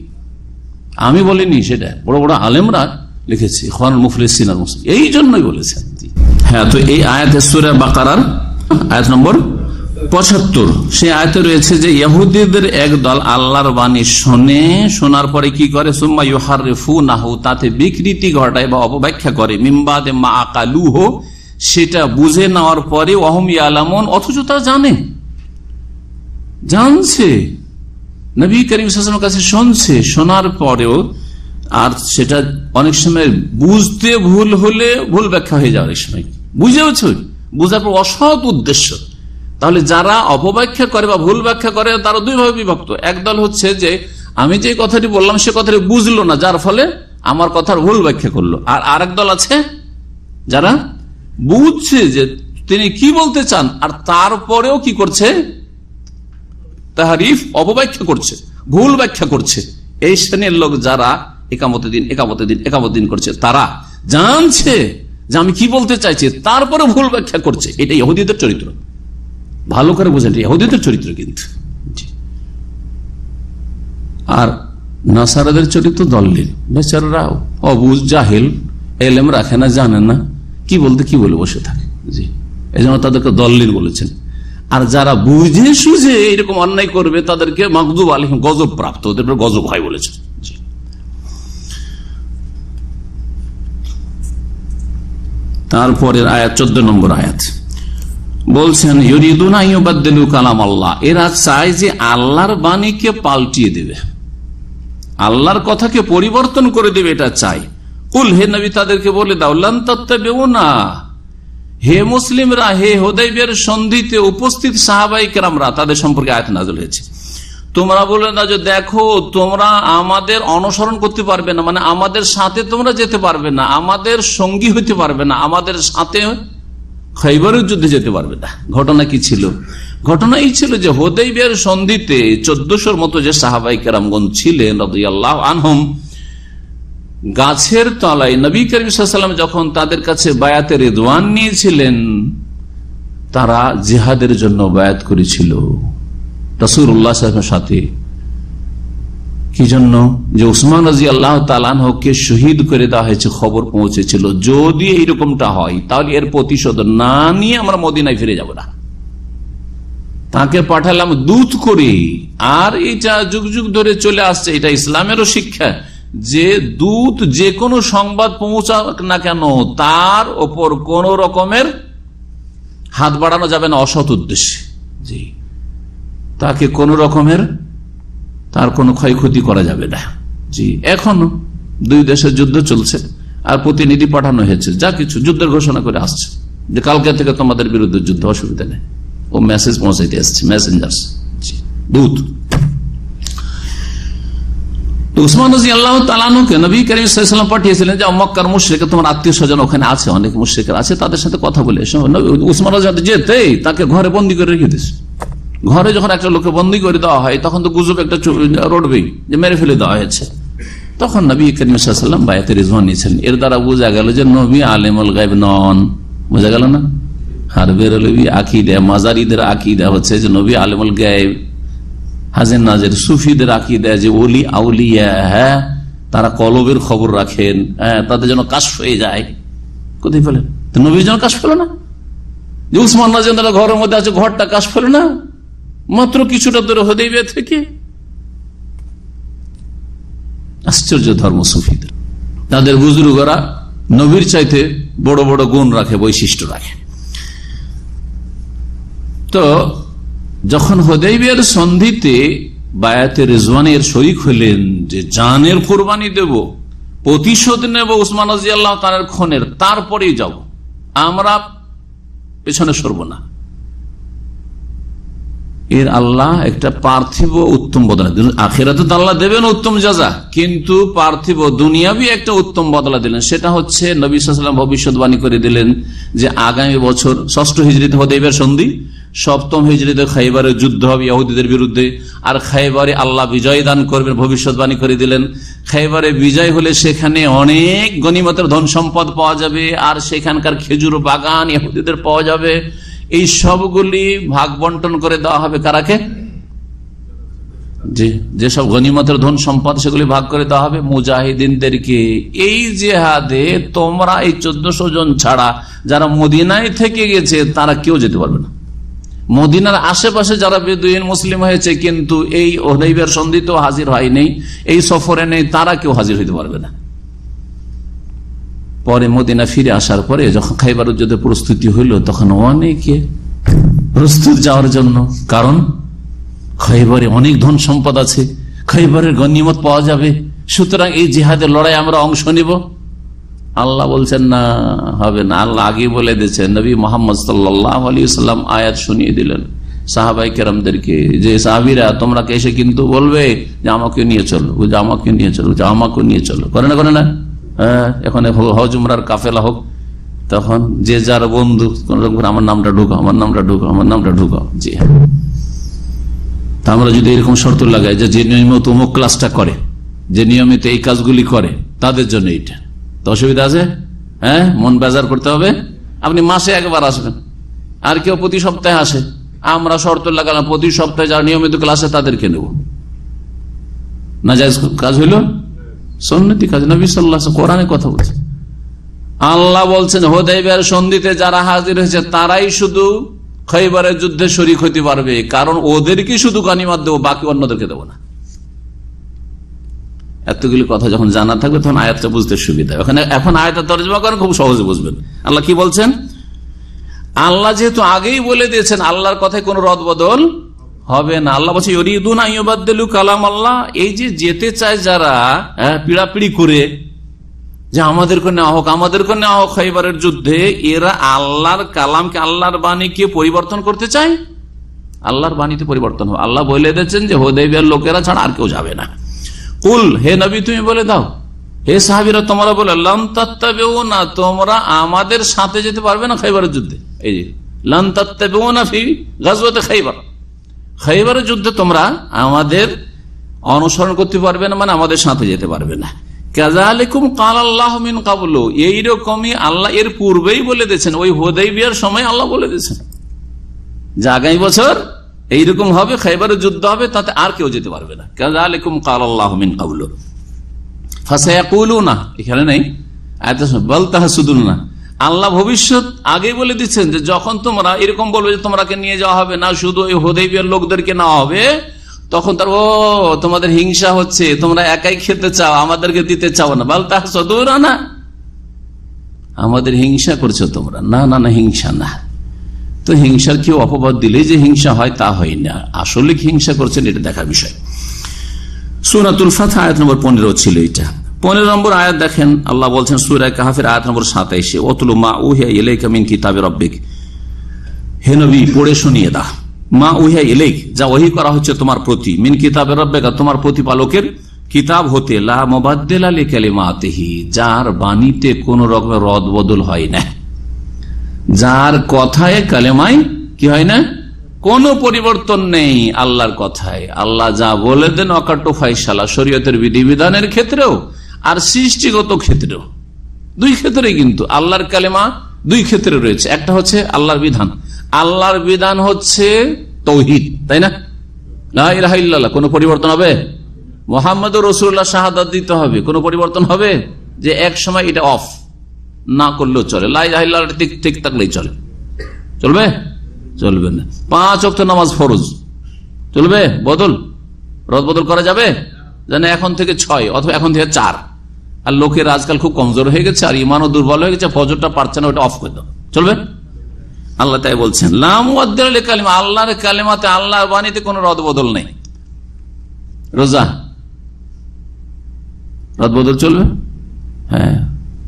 আমি বলিনি সেটা, বড় বড় আলেমরা লিখেছি খানুল মুফলিসিন মুসলিম। এই জন্যই বলেছেন হ্যাঁ তো এই আয়াতের সুরা বাকারার আয়াত নম্বর পঁচাত্তর। সে আয়তে রয়েছে যে ইহুদিদের এক দল আল্লাহর বাণী শোনে, শোনার পরে কি করে? সুম্মা ইহার ফু নাহু তাতে বিকৃতি ঘটায় বা অপব্যাখ্যা করে। মিম্বাদে মা আকালু হো সেটা বুঝে নেওয়ার পরে অহম আলামন অথচ তারা জানে। জানছে। নবী করিম কাছে শুনছে। শোনার পরেও আর সেটা অনেক সময় বুঝতে ভুল হলে ভুল ব্যাখ্যা হয়ে যাওয়ার অনেক সময়। বুঝেওছ? বুঝার পর অসৎ উদ্দেশ্য। তাহলে যারা অপব্যাখ্যা করে বা ভুল ব্যাখ্যা করে, তারা দুইভাবে বিভক্ত। একদল হচ্ছে যে, আমি যে কথাটি বললাম, সে কথাটি বুঝলো না, যার ফলে আমার কথার ভুল ব্যাখ্যা করল। আর আরেক দল আছে, যারা বুঝছে যে তিনি কি বলতে চান, আর তারপরেও কি করছে? তাহারিফ, অপব্যাখ্যা করছে, ভুল ব্যাখ্যা করছে। এই শ্রেণির লোক যারা একামতে দিন একামতে দিন, একামত দিন করছে, তারা জানছে যে আমি কি বলতে চাইছি তারপরে ভুল ব্যাখ্যা করছে। এটা ইহুদিদের চরিত্র। ভালো করে বোঝেন ইহুদিদের চরিত্র কিন্তু। আর নাসারাদের চরিত্র দল্লিল বেচারা অবুজ জাহেল এলেম রাখে না জানে না কি বলতে কি বলে বসে থাকে। জি। এই জন্য তাদেরকে দল্লিল বলেছেন। আর যারা বুঝে সুঝে এরকম অন্যায় করবে তাদেরকে মাকদুব আলিম গজব প্রাপ্ত ওদের গজব হয় বলেছেন। জি। তারপরের আয়াত চোদ্দ নম্বর আয়াত। বলছেন কালাম আল্লাহ এরা চায় যে আল্লাহর বাণীকে পাল্টিয়ে দেবে। আল্লাহর কথাকে পরিবর্তন করে দেবে, এটা চাই কুল, হে নবী, তাদেরকে বলে দাও, লান তত্ত্বেও না হে মুসলিমরা, হে হোদাইবের সন্ধিতে উপস্থিত সাহাবাই কেরামরা, তাদের সম্পর্কে আয়াত নাজল হয়েছে। তোমরা বলে না যে, দেখো, তোমরা আমাদের অনুসরণ করতে পারবে না। মানে আমাদের সাথে তোমরা যেতে পারবে না, আমাদের সঙ্গী হতে পারবে না, আমাদের সাথে খৈবরের যুদ্ধে যেতে পারবে না। ঘটনা কি ছিল? ঘটনা এই ছিল যে হোদাইবের সন্ধিতে চোদ্দশোর মতো যে সাহাবাই কেরামগঞ্জ ছিলেন রদিয়াল্লাহ আনহম, গাছের তলায় নবী করিম যখন তাদের কাছে বায়াতে রেদওয়ান নিয়েছিলেন, তারা জেহাদের জন্য বায়াত করেছিল। রসুর উল্লাহ সাথে কি জন্য? যে উসমান রাজি আল্লাহ তালানহকে শহীদ করে দেওয়া হয়েছে, খবর পৌঁছেছিল। যদি এইরকমটা হয়, তাহলে এর প্রতিশোধ না নিয়ে আমরা মদিনায় ফিরে যাব না। তাকে পাঠালাম দূত করে। আর এটা যুগ যুগ ধরে চলে আসছে, এটা ইসলামেরও শিক্ষা। যে দূত যে কোনো সংবাদ পৌঁছাক না কেন, তার ওপর কোন রকমের হাত বাড়ানো যাবে না, অসৎ উদ্দেশ্যে। তাকে কোন রকমের তার কোনো ক্ষয়ক্ষতি করা যাবে না। জি, এখনও দুই দেশের যুদ্ধ চলছে আর প্রতিনিধি পাঠানো হয়েছে, যা কিছু যুদ্ধের ঘোষণা করে আসছে যে কালকে থেকে তোমাদের বিরুদ্ধে যুদ্ধ অসুবিধা নেই। ও মেসেজ পৌঁছাইতে আসছে মেসেঞ্জার দূত। উসমান আল্লাহ তালানুকে নবী করিম পাঠিয়েছিলেন যে মক্কার মুশ্রিকে, তোমার আত্মীয় স্বজন ওখানে আছে, অনেক মুশ্রিকের আছে, তাদের সাথে কথা বলে উসমান যেতেই, তাকে ঘরে বন্দি করে রেখে দিস। ঘরে যখন একটা লোকে বন্দি করে দেওয়া হয়, তখন তো গুজব একটা রড়বেই যে মেরে ফেলে দেওয়া হয়েছে। তখন নবী করিম বায়াতে রিজওয়ান নিয়েছেন এর দ্বারা বোঝা গেল যে নবী আলেমুল গাইব নন। বোঝা গেল না? হারবের আকিদা, মাজারিদের আকিদা হচ্ছে যে নবী আলেমুল গাইব হাজের নাজের সুফিদের আকিদা যে ওলি আউলিয়া হ্যাঁ তারা কলবের খবর রাখেন হ্যাঁ তাদের যেন কাশ হয়ে যায়। কোথায় ফেলেন নবীর যেন কাশ ফেলো না? যে উসমান নাজেন তারা ঘরের মধ্যে আছে, ঘরটা কাশ ফেলো না? মাত্র কিছুটা দূরে হদেবে থেকে। আশ্চর্য ধর্ম সুফিদের। তাদের বুজুর্গরা নবীর চাইতে বড় বড় গুণ রাখে, বৈশিষ্ট্য রাখে। তো যখন হদেবের সন্ধিতে বায়াতে রেজওয়ানের শরিক হলেন যে জানের কোরবানি দেব, প্রতিশোধ নেব উসমান রাজি তার খনের, তারপরেই যাব। আমরা পেছনে সরব না। এর আল্লাহ একটা পার্থিব উত্তম বদলা দিলেন। আখেরাতে তো আল্লাহ দেবেন উত্তম যাজা। কিন্তু পার্থিব দুনিয়াবি একটা উত্তম বদলা দিলেন। সেটা হচ্ছে নবী সাল্লাম ভবিষ্যৎবাণী করে দিলেন যে আগামী বছর ষষ্ঠ হিজড়িতে হদেবের সন্ধি, সপ্তম হিজড়িতে খাইবারের যুদ্ধ হবে ইহুদিদের বিরুদ্ধে, আর খাইবারে আল্লাহ বিজয় দান করবেন, ভবিষ্যৎবাণী করে দিলেন। খাইবারে বিজয় হলে সেখানে অনেক গণিমতের ধন সম্পদ পাওয়া যাবে, আর সেখানকার খেজুর বাগান ইহুদিদের পাওয়া যাবে। এই সবগুলি ভাগ বন্টন করে দেওয়া হবে কারাকে জি, যেসব গনিমতের ধন সম্পদ সেগুলি ভাগ করে দেওয়া হবে মুজাহিদিনদেরকে। এই জেহাদে তোমরা এই চোদ্দশো জন ছাড়া যারা মদিনায় থেকে গেছে, তারা কেউ যেতে পারবে না। মদিনার আশেপাশে যারা বেদুইন মুসলিম হয়েছে, কিন্তু এই ওহদাইবের সন্ধিতেও হাজির হয়নি, এই সফরে নেই, তারা কেউ হাজির হইতে পারবে না। পরে মদিনা ফিরে আসার পরে যখন খাইবার যুদ্ধে প্রস্তুতি হইল, তখন অনেকে প্রস্তুত যাওয়ার জন্য, কারণ খৈবারে অনেক ধন সম্পদ আছে খৈবারের গণিমত পাওয়া যাবে। সুতরাং এই জিহাদের লড়াই আমরা অংশ নিব। আল্লাহ বলছেন, না, হবে না। আল্লাহ আগে বলে দিয়েছেন, নবী মোহাম্মদ সাল্লাহ আলী সাল্লাম আয়াত শুনিয়ে দিলেন। সাহাবাই কেরামদেরকে, যে সাহাবিরা, তোমরা এসে কিন্তু বলবে যে আমাকে নিয়ে চলো, যে আমাকে নিয়ে চলো, যে আমাকে নিয়ে চলো। করে না করে না? এখানে হজ কাফেলা হোক, তখন যে যার বন্ধু আমার নামটা ঢুকাও, আমার নামটা ঢুকাও, আমার নামটা ঢুকাও। জি। হ্যাঁ আমরা যদি এরকম শর্ত লাগাই যে যে নিয়মিত অমুক ক্লাসটা করে, যে নিয়মিত এই কাজগুলি করে, তাদের জন্য এইটা। তো অসুবিধা আছে? হ্যাঁ মন বেজার করতে হবে। আপনি মাসে একবার আসবেন। আর কেউ প্রতি সপ্তাহে আসে। আমরা শর্ত লাগালাম, প্রতি সপ্তাহে যারা নিয়মিত ক্লাসে তাদেরকে নেব। না কাজ হইল? সন্ন্যতি কাজ। নবী সাল্লাহ কোরআনে কথা বলছে আল্লাহ বলছেন হোদাইবার সন্ধিতে যারা হাজির হয়েছে, তারাই শুধু খৈবারের যুদ্ধে শরিক হইতে পারবে। কারণ ওদেরকে শুধু কানিমাত দেবো, বাকি অন্যদেরকে দেবো না। এতগুলি কথা যখন জানা থাকবে, তখন আয়াতটা বুঝতে সুবিধা ওখানে এখন আয়াতটা তর্জমা করেন, খুব সহজে বুঝবেন। আল্লাহ কি বলছেন? আল্লাহ যেহেতু আগেই বলে দিয়েছেন, আল্লাহর কথায় কোন রদ বদল হবে না। আল্লাহ বলছে আইবাদ্দু কালাম আল্লাহ এই যে যেতে চায় যারা হ্যাঁ, পিড়াপিড়ি করে যে আমাদেরকে নেওয়া হোক আমাদেরকে নেওয়া হোক খাইবারের যুদ্ধে এরা আল্লাহর কালামকে আল্লাহর বাণীকে পরিবর্তন করতে চায়? আল্লাহর বাণীতে পরিবর্তন হবে। আল্লাহ বলে দিয়েছেন যে হোদেবিয়ার লোকেরা ছাড়া আর কেউ যাবে না। কুল হে নবী তুমি বলে দাও। হে সাহাবিরা তোমরা বলে লন তত্ত্বেও না তোমরা আমাদের সাথে যেতে পারবে না খাইবারের যুদ্ধে? এই যে লন তত্ত্বেও না ফি গাজওয়াতে খাইবার। খাইবারের যুদ্ধে তোমরা আমাদের অনুসরণ করতে পারবে না মানে আমাদের সাথে যেতে পারবে না। এইরকমই আল্লাহ এর পূর্বেই বলে ওই সময় আল্লাহ বলে বছর খাইবারের যুদ্ধ হবে, তাতে আর কেউ যেতে পারবে না। কাল ফাসায়াকুলু না এখানে নেই। বল তাহা শুধু না আল্লাহ ভবিষ্যৎ আগে বলে দিচ্ছেন যে যখন তোমরা এরকম বলবে যে তোমরাকে নিয়ে যাওয়া হবে না, শুধু ওই হোদেবিয়ার লোকদেরকে নেওয়া হবে, তখন তার, ও, তোমাদের হিংসা হচ্ছে, তোমরা একাই খেতে চাও, আমাদেরকে দিতে চাও না। বল তাহা সদৌরা না আমাদের হিংসা করছ তোমরা। না না না, হিংসা না। তো হিংসার কেউ অপবাদ দিলে যে হিংসা হয় তা হয় না। আসলে হিংসা করছেন এটা দেখার বিষয়। সুরাতুল ফাথা আয়াত নম্বর পনেরো ছিল এটা। পনেরো নম্বর আয়াত দেখেন, আল্লাহ বলছেন সুরায় কাহাফের আয়াত নম্বর সাতাইশে অতুল মা উহিয়া ইলেক মিন কিতাবের রব্বিক। হে নবী, পড়ে শুনিয়ে দা মা উহিয়া ইলেক যা ওহি করা হচ্ছে তোমার প্রতি। মিন কিতাবের রব্বেকা, তোমার প্রতিপালকের কিতাব হতে, লা মোবাদ্দেল আলী কালিমাতেহি যার বাণীতে কোন রকমের রদ বদল হয় না। যার কথায় কালেমাই কি হয় না? কোন পরিবর্তন নেই আল্লাহর কথায়। আল্লাহ যা বলে দেন, অকাট্য ফাইসালা শরীয়তের বিধিবিধানের ক্ষেত্রেও আর সৃষ্টিগত ক্ষেত্রেও দুই ক্ষেত্রে কিন্তু, আল্লাহর কালেমা দুই ক্ষেত্রে রয়েছে। একটা হচ্ছে আল্লাহর বিধান। আল্লাহর বিধান হচ্ছে তৌহিদ, তাই না? লাহ কোন পরিবর্তন হবে? মোহাম্মদ রসুল্লাহ শাহাদ দিতে হবে। কোন পরিবর্তন হবে? যে এক সময় এটা অফ। না করলেও চলে। লাই ঠিক ঠিক থাকলেই চলে। চলবে? চলবে না। পাঁচ অক্ট নামাজ ফরজ। চলবে? বদল? রদ বদল করা যাবে? যেন এখন থেকে ছয়, অথবা এখন থেকে চার। আর লোকের আজকাল খুব কমজোর হয়ে গেছে, আর ইমানও দুর্বল হয়ে গেছে, ফজরটা পারছে না, ওটা অফ করে দাও। চলবে? আল্লাহ তাই বলছেন কালিমা আল্লাহর কালিমাতে, আল্লাহর বাণীতে কোন রদ বদল নেই। রোজা? রদ বদল চলবে? হ্যাঁ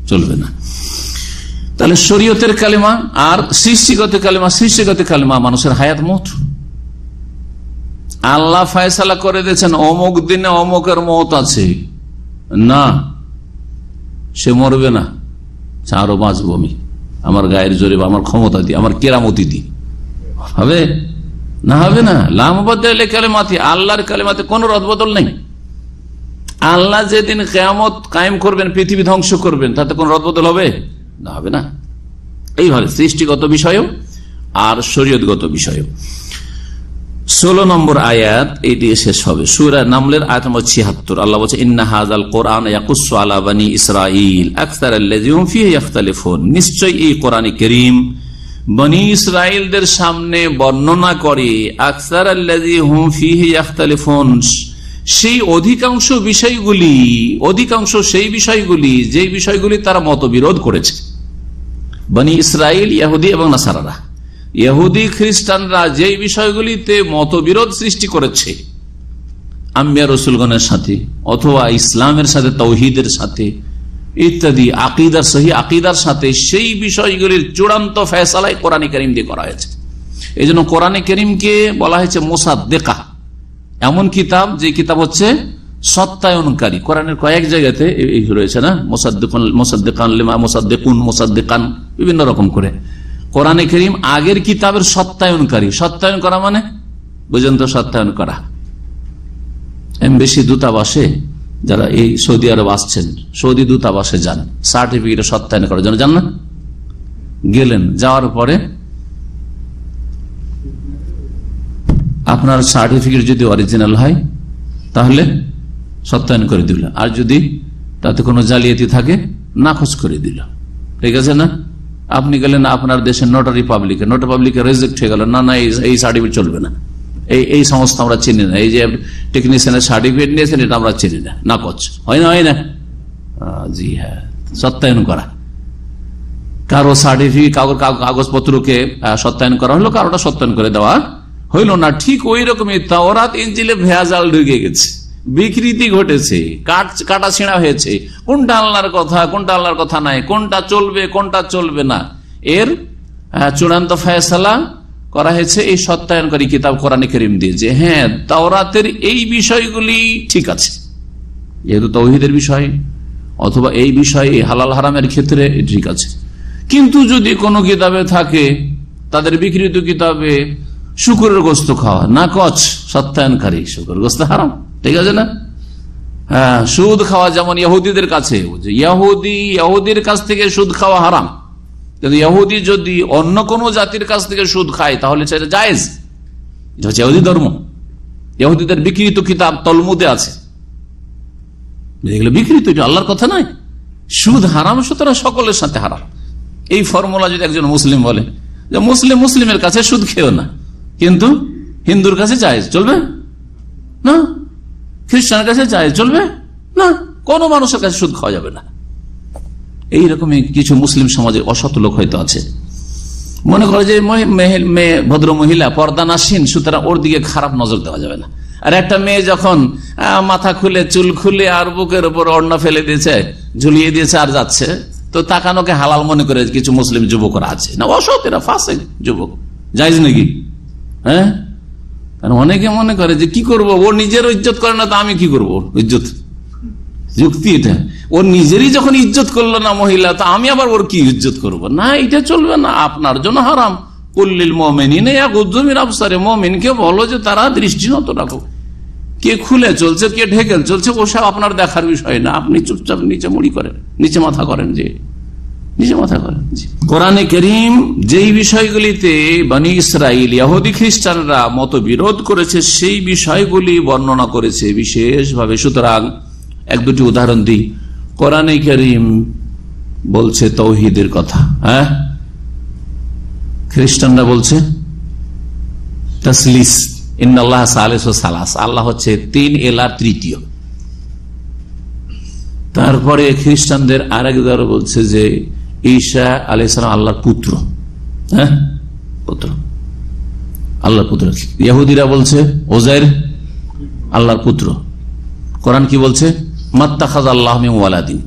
চলবে না। তাহলে শরীয়তের কালিমা আর সৃষ্টিগত কালিমা সৃষ্টিগত কালিমা মানুষের হায়াত মত। আল্লাহ ফায়সালা করে দিয়েছেন, অমুক দিনে অমুকের মত আছে। না সে মরবে না। আরও বাঁচবো আমি আমার গায়ের জোরে বা আমার ক্ষমতা দি আমার কেরামতি দি হবে? না হবে না। লামবাদ কালেমাতি, আল্লাহর কালেমাতে কোন রদবদল নেই। আল্লাহ যেদিন কেয়ামত কায়েম করবেন, পৃথিবী ধ্বংস করবেন, তাতে কোন রদবদল হবে? না হবে না। এইভাবে সৃষ্টিগত বিষয়ও আর শরীয়তগত বিষয়ও। ষোলো নম্বর আয়াত এটি শেষ হবে। সুরা নামলের আয়াত নম্বর ছিয়াত্তর। আল্লাহ বলছে, ইন্না হাজাল কোরআন আলা বানি ইসরাইল আখতার নিশ্চয় এই কোরআন করিম বনি ইসরায়েলদের সামনে বর্ণনা করে আখতার হুম ফিহি সেই অধিকাংশ বিষয়গুলি, অধিকাংশ সেই বিষয়গুলি যে বিষয়গুলি তারা মতবিরোধ করেছে। বনি ইসরায়েল ইয়াহুদি এবং নাসারারা। ইহুদি খ্রিস্টানরা যেই বিষয়গুলিতে মতবিরোধ সৃষ্টি করেছে, আম্বিয়া রসুলগণের সাথে অথবা ইসলামের সাথে, তৌহিদের সাথে ইত্যাদি, আকিদার, সহি আকিদার সাথে সেই বিষয়গুলির চূড়ান্ত ফেসালাই কোরআন করিম দিয়ে করা হয়েছে। এই জন্য কোরআনে করিমকে বলা হয়েছে মোসাদ মোসাদ্দেকা। এমন কিতাব, যে কিতাব হচ্ছে সত্যায়নকারী। কোরআনের কয়েক জায়গাতে রয়েছে না? মোসাদ্দেকান মোসাদ্দেকান মোসাদ্দেকুন মোসাদ্দেকান, বিভিন্ন রকম করে। কোরআনে করিম আগের কিতাবের সত্যায়নকারী। সত্যায়ন করা মানে? বুঝেন তো সত্যায়ন করা। এমবেসি দূতাবাসে যারা এই সৌদি আরব আসছেন, সৌদি দূতাবাসে যান, সার্টিফিকেট সত্যায়ন করার জন্য যান না? গেলেন, যাওয়ার পরে আপনার সার্টিফিকেট যদি অরিজিনাল হয়, তাহলে সত্যায়ন করে দিল। আর যদি তাতে কোনো জালিয়াতি থাকে, নাকচ করে দিল। ঠিক আছে না? আপনি গেলেন আপনার দেশের নোটারি পাবলিকে নোটা পাবলিকে রেজেক্ট হয়ে গেল। না না, এই- সার্টিফিকেট চলবে না। এই এই সংস্থা আমরা চিনি না। এই যে টেকনিশিয়ানের সার্টিফিকেট নিয়েছেন, এটা আমরা চিনি না। নাকচ। হয় না হয় না? জি হ্যাঁ। সত্যায়ন করা। কারও সার্টিফিকেট কাগজ কাগজপত্রকে সত্যায়ন করা হলো, কারোটা সত্যায়ন করে দেওয়া হইল না। ঠিক ওই রকমই, তাওরাত ইঞ্জিলে ভেজাল ঢুকে গেছে। বিকৃতি ঘটেছে, কাট ছিঁড়া হয়েছে। কোনটা আল্লাহর কথা, কোনটা আল্লাহর কথা নাই, কোনটা চলবে কোনটা চলবে না। এর চূড়ান্ত ফয়সালা করা হয়েছে এই সত্যায়নকারী কিতাব কোরআন করিম দিয়ে যে হ্যাঁ তাওরাতের এই বিষয়গুলি ঠিক আছে। যেহেতু তৌহিদের বিষয়, অথবা এই বিষয়ে হালাল হারামের ক্ষেত্রে ঠিক আছে। কিন্তু যদি কোনো কিতাবে থাকে, তাদের বিকৃত কিতাবে শুকুরের গোস্ত খাওয়া। না কচ, সত্যায়নকারী। শুকুর গোস্ত হারাম। ঠিক আছে না? হ্যাঁ সুদ খাওয়া যেমন ইহুদিদের কাছে যে ইহুদি, ইহুদির কাছ থেকে সুদ খাওয়া হারাম। কিন্তু ইহুদি যদি অন্য কোনো জাতির কাছ থেকে সুদ খায়, তাহলে সেটা জায়েজ। এটা হচ্ছে ইহুদি ধর্ম। ইহুদিদের বিকৃত কিতাব তলমুদে আছে। বিকৃত, এটা আল্লাহর কথা নয়। সুদ হারাম, সুতরাং সকলের সাথে হারাম। এই ফর্মুলা যদি একজন মুসলিম বলে, যে মুসলিম, মুসলিমের কাছে সুদ খেও না। কিন্তু হিন্দুর কাছে জায়েজ চলবে? না। খ্রিস্টানের কাছে জায়েজ চলবে? না। কোনো মানুষের কাছে সুদ খাওয়া যাবে না। এইরকমই কিছু মুসলিম সমাজে অসৎ লোক হয়তো আছে। মনে করে যে মেয়ে ভদ্র মহিলা, পর্দা নাসীন, সুতরাং ওর দিকে খারাপ নজর দেওয়া যাবে না। আর একটা মেয়ে যখন মাথা খুলে, চুল খুলে আর বুকের উপর অন্ন ফেলে দিয়েছে, ঝুলিয়ে দিয়েছে আর যাচ্ছে, তো তাকানোকে হালাল মনে করে কিছু মুসলিম যুবকরা আছে। না, অসৎ এরা ফাঁসে যুবক। যাইজ নাকি? হ্যাঁ? কারণ অনেকে মনে করে যে কি করব? ও নিজের ইজ্জত করে না, তো আমি কি করব? ইজ্জত। যুক্তি এটা। ওর নিজেরই যখন ইজ্জত করল না মহিলা, তা আমি আবার ওর কি ইজ্জত করব? না, এটা চলবে না, আপনার জন্য হারাম। কুল্লিল মমিন উজ্জমির আফসারে মমিনকে বলো যে তারা দৃষ্টি নত রাখো। কে খুলে চলছে, কে ঢেকেল চলছে ওসব আপনার দেখার বিষয় না। আপনি চুপচাপ নিচে মুড়ি করেন, নিচে মাথা করেন যে নিচে মাথা করেন কোরআনে করিম যেই বিষয়গুলিতে বানি ইসরায়েল ইহুদি খ্রিস্টানরা মত বিরোধ করেছে, সেই বিষয়গুলি বর্ণনা করেছে বিশেষভাবে। সুতরাং এক দুটি উদাহরণ দিই। কোরআনে করিম বলছে তৌহিদের কথা হ্যাঁ? খ্রিস্টানরা বলছে, তসলিস ইন্নআল্লাহ সালেস আল্লাহ হচ্ছে তিন এলার তৃতীয়। তারপরে খ্রিস্টানদের আরেক দ্বারা বলছে যে ঈশা আলাইসালাম আল্লাহর পুত্র হ্যাঁ? পুত্র। আল্লাহর পুত্র। ইহুদিরা বলছে ওজাইর আল্লাহর পুত্র। কোরআন কি বলছে? মাত্তাখাজ আল্লাহ ওয়ালাদিন।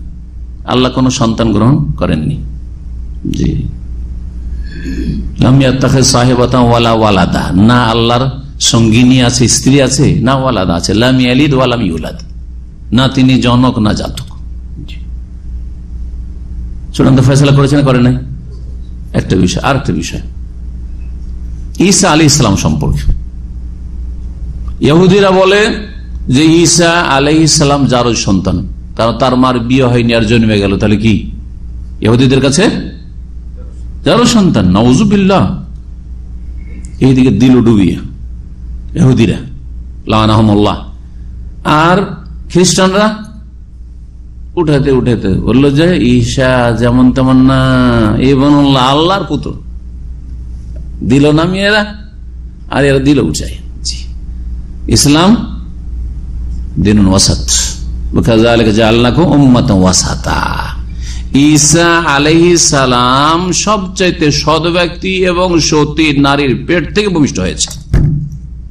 আল্লাহ কোনো সন্তান গ্রহণ করেননি। জি। ওয়ালাদা। না আল্লাহর সঙ্গিনী আছে, স্ত্রী আছে, না ওয়ালাদা আছে। না তিনি জনক, না জাতক। চূড়ান্ত ফেসলা করেছেন করে নাই? একটা বিষয় আর একটা বিষয়। ঈসা আলী ইসলাম সম্পর্কে। ইহুদিরা বলে যে ঈসা আলাই ইসলাম যার সন্তান। কারণ তার মার বিয়ে হয়নি আর জন্মে গেল, তাহলে কি? ইহুদিদের কাছে যারও সন্তান নওজুবিল্লাহ এইদিকে দিল ডুবিয়ে এহুদিরা লাহানহমল্লাহ আর খ্রিস্টানরা উঠাতে উঠাতে। বলল যে ঈশা যেমন তেমন না এ বনুল্লাহ আল্লাহর পুত্র। দিল না মেয়েরা? আর এরা দিল উঠাই ইসলাম দিন ওয়াসাত। আল্লাহ উম্মত ওয়াসাতা। ঈসা আলহি সালাম সবচাইতে সদ ব্যক্তি এবং সতী নারীর পেট থেকে ভূমিষ্ঠ হয়েছে।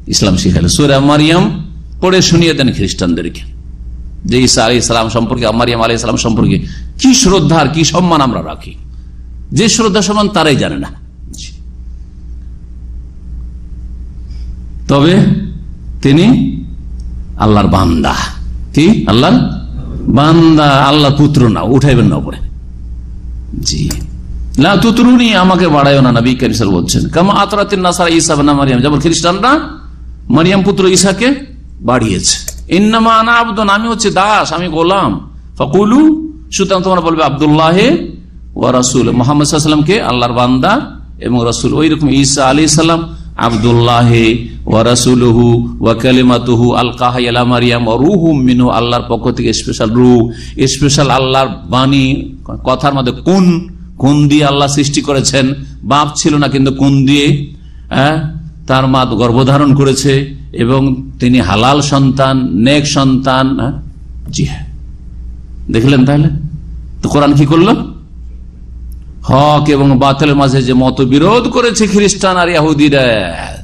ইসলাম শিখালে সুরা মারিয়াম পড়ে শুনিয়ে দেন খ্রিস্টানদেরকে। যে ঈসা আলি ইসলাম সম্পর্কে, মারিয়াম আলি ইসলাম সম্পর্কে কি শ্রদ্ধা আর কি সম্মান আমরা রাখি? যে শ্রদ্ধা সম্মান তারাই জানে না। তবে তিনি আল্লাহর বান্দা। কি? আল্লাহর বান্দা, আল্লাহর পুত্র না, উঠাইবেন না উপরে। জি। লা তুতরুনি, আমাকে বাড়ায় না, নবী কারিসাল বলছেন। কেমন কামা আতরাতিন নাসারা ঈসা না মারিয়াম, যেমন খ্রিস্টানরা মারিয়াম পুত্র ঈসাকে বাড়িয়েছে। ইন্নামা আনা আমি হচ্ছে দাস, আমি গোলাম। ফকুলু, সুতরাং তোমরা বলবে আব্দুল্লাহ ওয়া রাসূল। মুহাম্মদ আল্লাহর বান্দা এবং রাসূল। ওই রকম ঈসা আলাইহিস সালাম, আব্দুল্লাহ আল মারিয়াম রুহু মিনু আল্লাহর পক্ষ থেকে স্পেশাল স্পেশাল আল্লাহর বাণী, কথার কোন কোন দিয়ে আল্লাহ সৃষ্টি করেছেন। ছিল না, কিন্তু কোন দিয়ে হ্যাঁ তার মা গর্ভধারণ করেছে। এবং তিনি হালাল সন্তান, নেক সন্তান হ্যাঁ? জি হ্যাঁ। দেখলেন তাহলে? তো কোরআন কি করল? হক এবং বাতিলের মাঝে যে মত বিরোধ করেছে খ্রিস্টান আর ইয়াহুদিরা,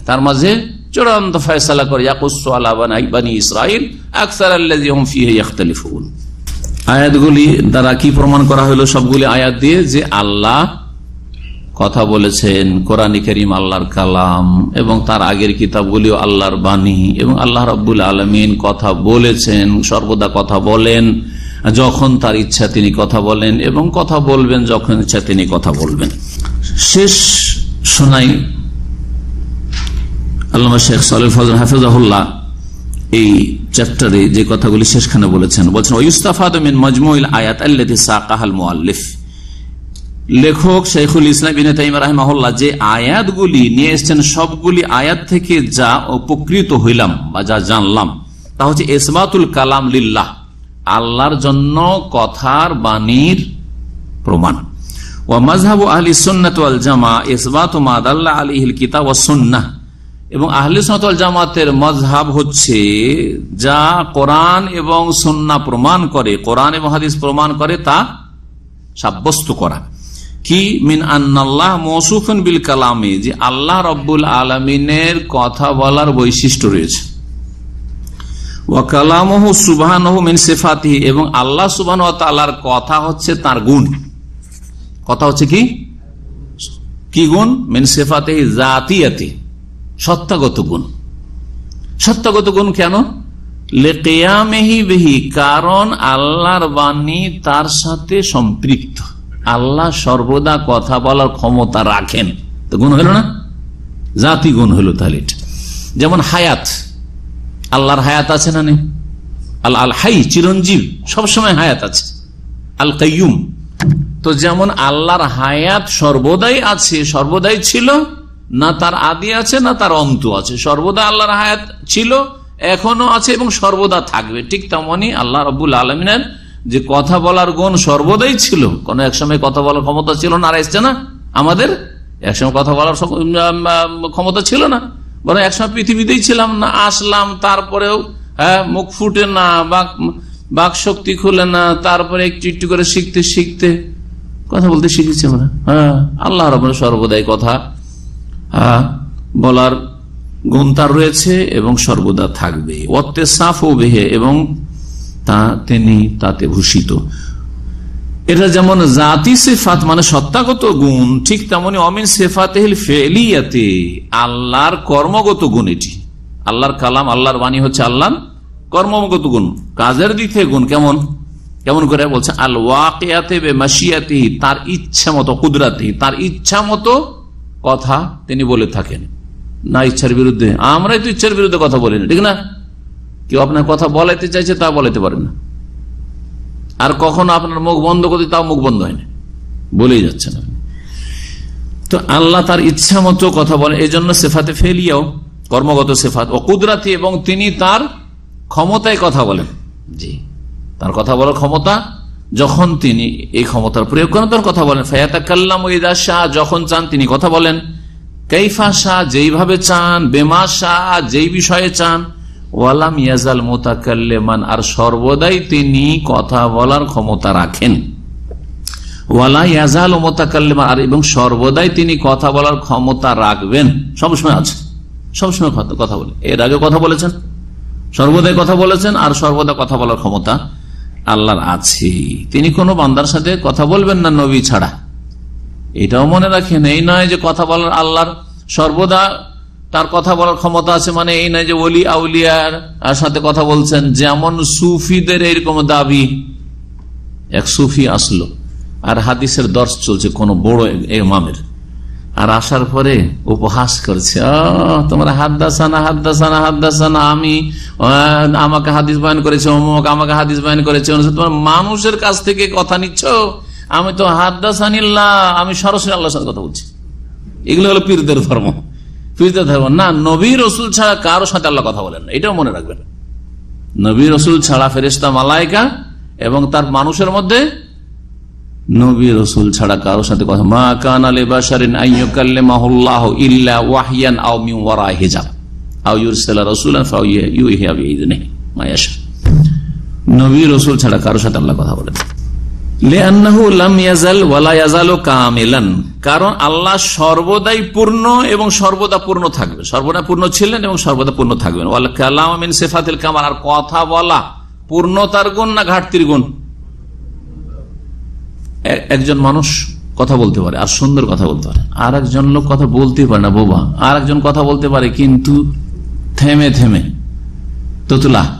তার মাঝে চূড়ান্ত ফয়সালা করে ইসরাইল আয়াতগুলি দ্বারা কি প্রমাণ করা হলো? সবগুলি আয়াত দিয়ে যে আল্লাহ কথা বলেছেন কোরআন করিম আল্লাহর কালাম এবং তার আগের কিতাবগুলিও আল্লাহর বাণী এবং আল্লাহ রব্বুল আলমিন কথা বলেছেন, সর্বদা কথা বলেন, যখন তার ইচ্ছা তিনি কথা বলেন এবং কথা বলবেন যখন ইচ্ছা তিনি কথা বলবেন। শেষ শোনাই আল্লামা শেখ সালিফ হাফিজাহুল্লাহ এই চ্যাপ্টারে যে কথাগুলি শেষখানে বলেছেন, বলছেন ওয়ুস্তাফাদ মিন মজমুল আয়াত আল্লাতি সাকাহাল মুআল্লিফ। লেখক শেখুল ইসলাম বিন তাইম রাহমাহুল্লাহ, যে আয়াতগুলি নিয়ে এসেছেন, সবগুলি আয়াত থেকে যা উপকৃত হইলাম বা যা জানলাম, তা হচ্ছে ইসবাতুল কালাম লিল্লাহ, আল্লাহর জন্য কথার বাণীর প্রমাণ। ও মাজহাবু জামা মাদাল্লাহ ও এবং জামাতের হচ্ছে যা কোরআন এবং প্রমাণ করে প্রমাণ করে তা সাব্যস্ত করা। কি? মিন আন্নাল্লাহ মৌসুফন বিল কালামে, যে আল্লাহ রব্বুল আলমিনের কথা বলার বৈশিষ্ট্য রয়েছে। ওয়াকালামহ সুবাহ মিন সেফাতি এবং আল্লাহ সুবাহ তালার কথা হচ্ছে তার গুণ। কথা হচ্ছে কি? কি গুণ? মিন সেফাতে জাতিয়াতি সত্তাগত গুণ। সত্তাগত গুণ কেন? লেকেয়ামেহি বেহি, কারণ আল্লাহর বাণী তার সাথে সম্পৃক্ত। আল্লাহ সর্বদা কথা বলার ক্ষমতা রাখেন। তো গুণ হলো না? জাতি গুণ হলো তাহলে যেমন হায়াত, আল্লাহর হায়াত আছে না নেই? আল আল হাই, চিরঞ্জীব, সবসময় হায়াত আছে। আল কাইয়ুম, তো যেমন আল্লাহর হায়াত সর্বদাই আছে, সর্বদাই ছিল, না তার আদি আছে, না তার অন্ত আছে। সর্বদা আল্লাহর হায়াত ছিল এখনও আছে এবং সর্বদা থাকবে। ঠিক তেমনই আল্লাহ রবুল আলমিনের যে কথা বলার গুণ সর্বদাই ছিল। কোন এক সময় কথা বলার ক্ষমতা ছিল না, আর এসছে না। আমাদের একসময় কথা বলার ক্ষমতা ছিল না। বরং একসময় পৃথিবীতেই ছিলাম না, আসলাম, তারপরেও হ্যাঁ মুখ ফুটে না, বাক শক্তি খুলে না, তারপরে একটু একটু করে শিখতে শিখতে, কথা বলতে শিখেছি আমরা। হ্যাঁ আল্লাহ রব সর্বদাই কথা বলার গুণ তার রয়েছে এবং সর্বদা থাকবে। অত্তে সাফ বেহে এবং তা তিনি তাতে ভূষিত। এটা যেমন জাতি সেফাত মানে সত্তাগত গুণ, ঠিক তেমনি অমিন সেফাত ফেলিয়াতে, আল্লাহর কর্মগত গুণ এটি। আল্লাহর কালাম, আল্লাহর বাণী হচ্ছে আল্লাহর কর্মগত গুণ। কাজের দিক থেকে গুণ কেমন? কেমন করে বলছে, আল ওয়াকিয়াতে মাসিয়াতে তার ইচ্ছা মতো, কুদরাতে, তার ইচ্ছা মতো কথা তিনি বলে থাকেন। না ইচ্ছার বিরুদ্ধে। আমরাই তো ইচ্ছার বিরুদ্ধে কথা বলি না, ঠিক না? কেউ আপনার কথা বলাইতে চাইছে তা বলাইতে পারেন না। আর কখনো আপনার মুখ বন্ধ করতে, তাও মুখ বন্ধ হয় না। বলেই যাচ্ছেন তো আল্লাহ তার ইচ্ছা মতো কথা বলেন এই জন্য সেফাতে ফেলিয়াও কর্মগত সেফাত। ও কুদরাতি এবং তিনি তার ক্ষমতায় কথা বলেন। জি। তার কথা বলার ক্ষমতা, যখন তিনি এই ক্ষমতার প্রয়োগ করেন, তার কথা বলেন। ফায়াতা কাল্লাম ওইদা শাহ, যখন চান, তিনি কথা বলেন। কৈফা শাহ, যেইভাবে চান, বেমা শাহ, যেই বিষয়ে চান ওয়ালাম ইয়াজাল মোতাকাল্লেমান, আর সর্বদাই তিনি কথা বলার ক্ষমতা রাখেন। ওয়ালা ইয়াজাল মোতাকাল্লেমান, আর এবং সর্বদাই তিনি কথা বলার ক্ষমতা রাখবেন। সবসময় আছে। সবসময় কথা বলে। এর আগে কথা বলেছেন। সর্বদাই কথা বলেছেন, আর সর্বদা কথা বলার ক্ষমতা আল্লাহর আছে। তিনি কোনো বান্দার সাথে কথা বলবেন না নবী ছাড়া। এটাও মনে রাখেন, এই নয় যে কথা বলার আল্লাহর সর্বদা তার কথা বলার ক্ষমতা আছে মানে এই নয় যে ওলি আউলিয়ার সাথে কথা বলছেন, যেমন সুফিদের এরকম দাবি এক সুফি আসলো, আর হাদিসের দর্শ চলছে কোন বড় মামের আর আসার পরে উপহাস করছে তোমরা হাদ্দাসানা হাদ্দাসানা হাদ্দাসানা আমি আমাকে হাদিস বয়ান করেছে, অমুক আমাকে হাদিস বয়ান করেছে তোমার মানুষের কাছ থেকে কথা নিচ্ছ? আমি তো হাদ্দাসানিল্লাহ, আমি সরাসরি আল্লাহর সাথে কথা বলছি। এগুলো হলো পীরদের ধর্ম। তুইতে থাকব না, নবী রসুল ছাড়া কারও সাথে আল্লাহ কথা বলেন এটাও মনে রাখবেন। নবী রসুল ছাড়া ফেরিস্তা মালায়কা এবং তার মানুষের মধ্যে নবী রসুল ছাড়া কারও সাথে কথা মা কান আলী বাসারিন ইল্লা ওয়াহিয়ান আও মিউ ওয়ারা হিজাব। আও ইউরসাল্লা রসুল ইউ হিয়া নবী রসুল ছাড়া কারও সাথে আল্লাহ কথা বলেন কারণ আল্লাহ সর্বদাই পূর্ণ এবং সর্বদা পূর্ণ থাকবে সর্বদা পূর্ণ ছিলেন এবং সর্বদা পূর্ণ থাকবেন। ওয়াল কালাম মিন কামাল, আর কথা বলা পূর্ণতার গুণ না ঘাটতির গুণ? একজন মানুষ কথা বলতে পারে, আর সুন্দর কথা বলতে পারে। আর একজন লোক কথা বলতে পারে না, বোবা। আর একজন কথা বলতে পারে, কিন্তু থেমে থেমে। তোতলা,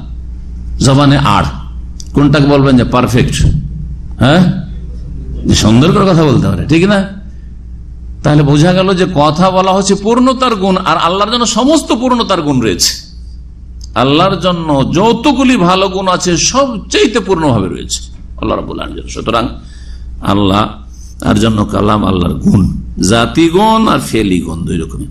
জবানে আর কোনটাকে বলবেন যে পারফেক্ট? হ্যাঁ? সুন্দর করে কথা বলতে পারে ঠিক না? তাহলে বোঝা গেল যে কথা বলা হচ্ছে পূর্ণতার গুণ, আর আল্লাহর জন্য সমস্ত পূর্ণতার গুণ রয়েছে। আল্লাহর জন্য যতগুলি ভালো গুণ আছে সবচেয়ে পূর্ণভাবে রয়েছে। আল্লাহ রাবুল সুতরাং আল্লাহ আর জন্য কালাম আল্লাহর গুণ। জাতি গুণ আর ফেলি গুণ, দুই রকমের।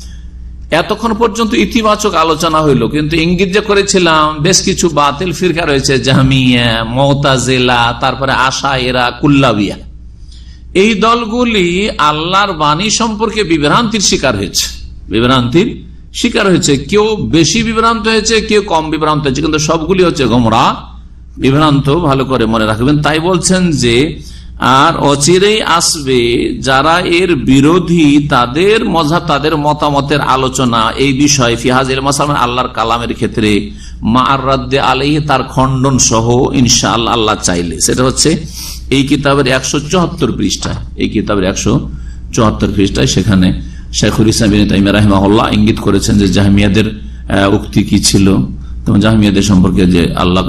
এতক্ষণ পর্যন্ত ইতিবাচক আলোচনা হইল, কিন্তু ইঙ্গিত যে করেছিলাম, বেশ কিছু বাতিল ফিরকা রয়েছে, জামিয়া, মৌতাজেলা, তারপরে আশা এরা কুল্লাবিয়া। এই দলগুলি আল্লাহর বাণী সম্পর্কে বিভ্রান্তির শিকার হয়েছে। বিভ্রান্তির শিকার হয়েছে। কেউ বেশি বিভ্রান্ত হয়েছে, কেউ কম বিভ্রান্ত হয়েছে, কিন্তু সবগুলি হচ্ছে গোমরা। বিভ্রান্ত, ভালো করে মনে রাখবেন। তাই বলছেন যে আর অচিরেই আসবে যারা এর বিরোধী তাদের মজা, তাদের মতামতের আলোচনা এই বিষয়ে মাসালাম আল্লাহর কালামের ক্ষেত্রে মা আর রাদ্দে তার খণ্ডন সহ ইনশাল আল্লাহ চাইলে। সেটা হচ্ছে এই কিতাবের একশো চুয়াত্তর পৃষ্ঠায়, এই কিতাবের একশো চুয়াত্তর পৃষ্ঠায় সেখানে শেখুল ইসলাম রাহিমাহুল্লাহ ইঙ্গিত করেছেন যে জাহামিয়াদের উক্তি কি ছিল? এবং জাহামিয়াদের সম্পর্কে যে আল্লাহ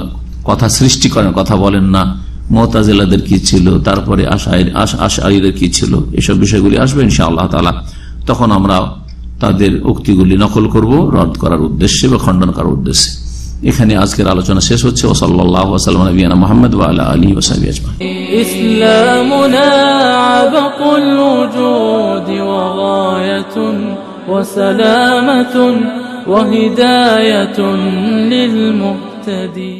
কথা সৃষ্টি করেন, কথা বলেন না। মোতাজেলাদের কি ছিল তারপরে আশাইদের কি ছিল এসব বিষয়গুলি আসবে ইনশা আল্লাহ তালা তখন আমরা তাদের উক্তিগুলি নকল করব রদ করার উদ্দেশ্যে বা খণ্ডন করার উদ্দেশ্যে এখানে আজকের আলোচনা শেষ হচ্ছে ও সাল্লাহ সাল্লাম মোহাম্মদ আলী ওসাবি আজমা إسلامنا عبق الوجود وغاية وسلامة وهداية للمهتدي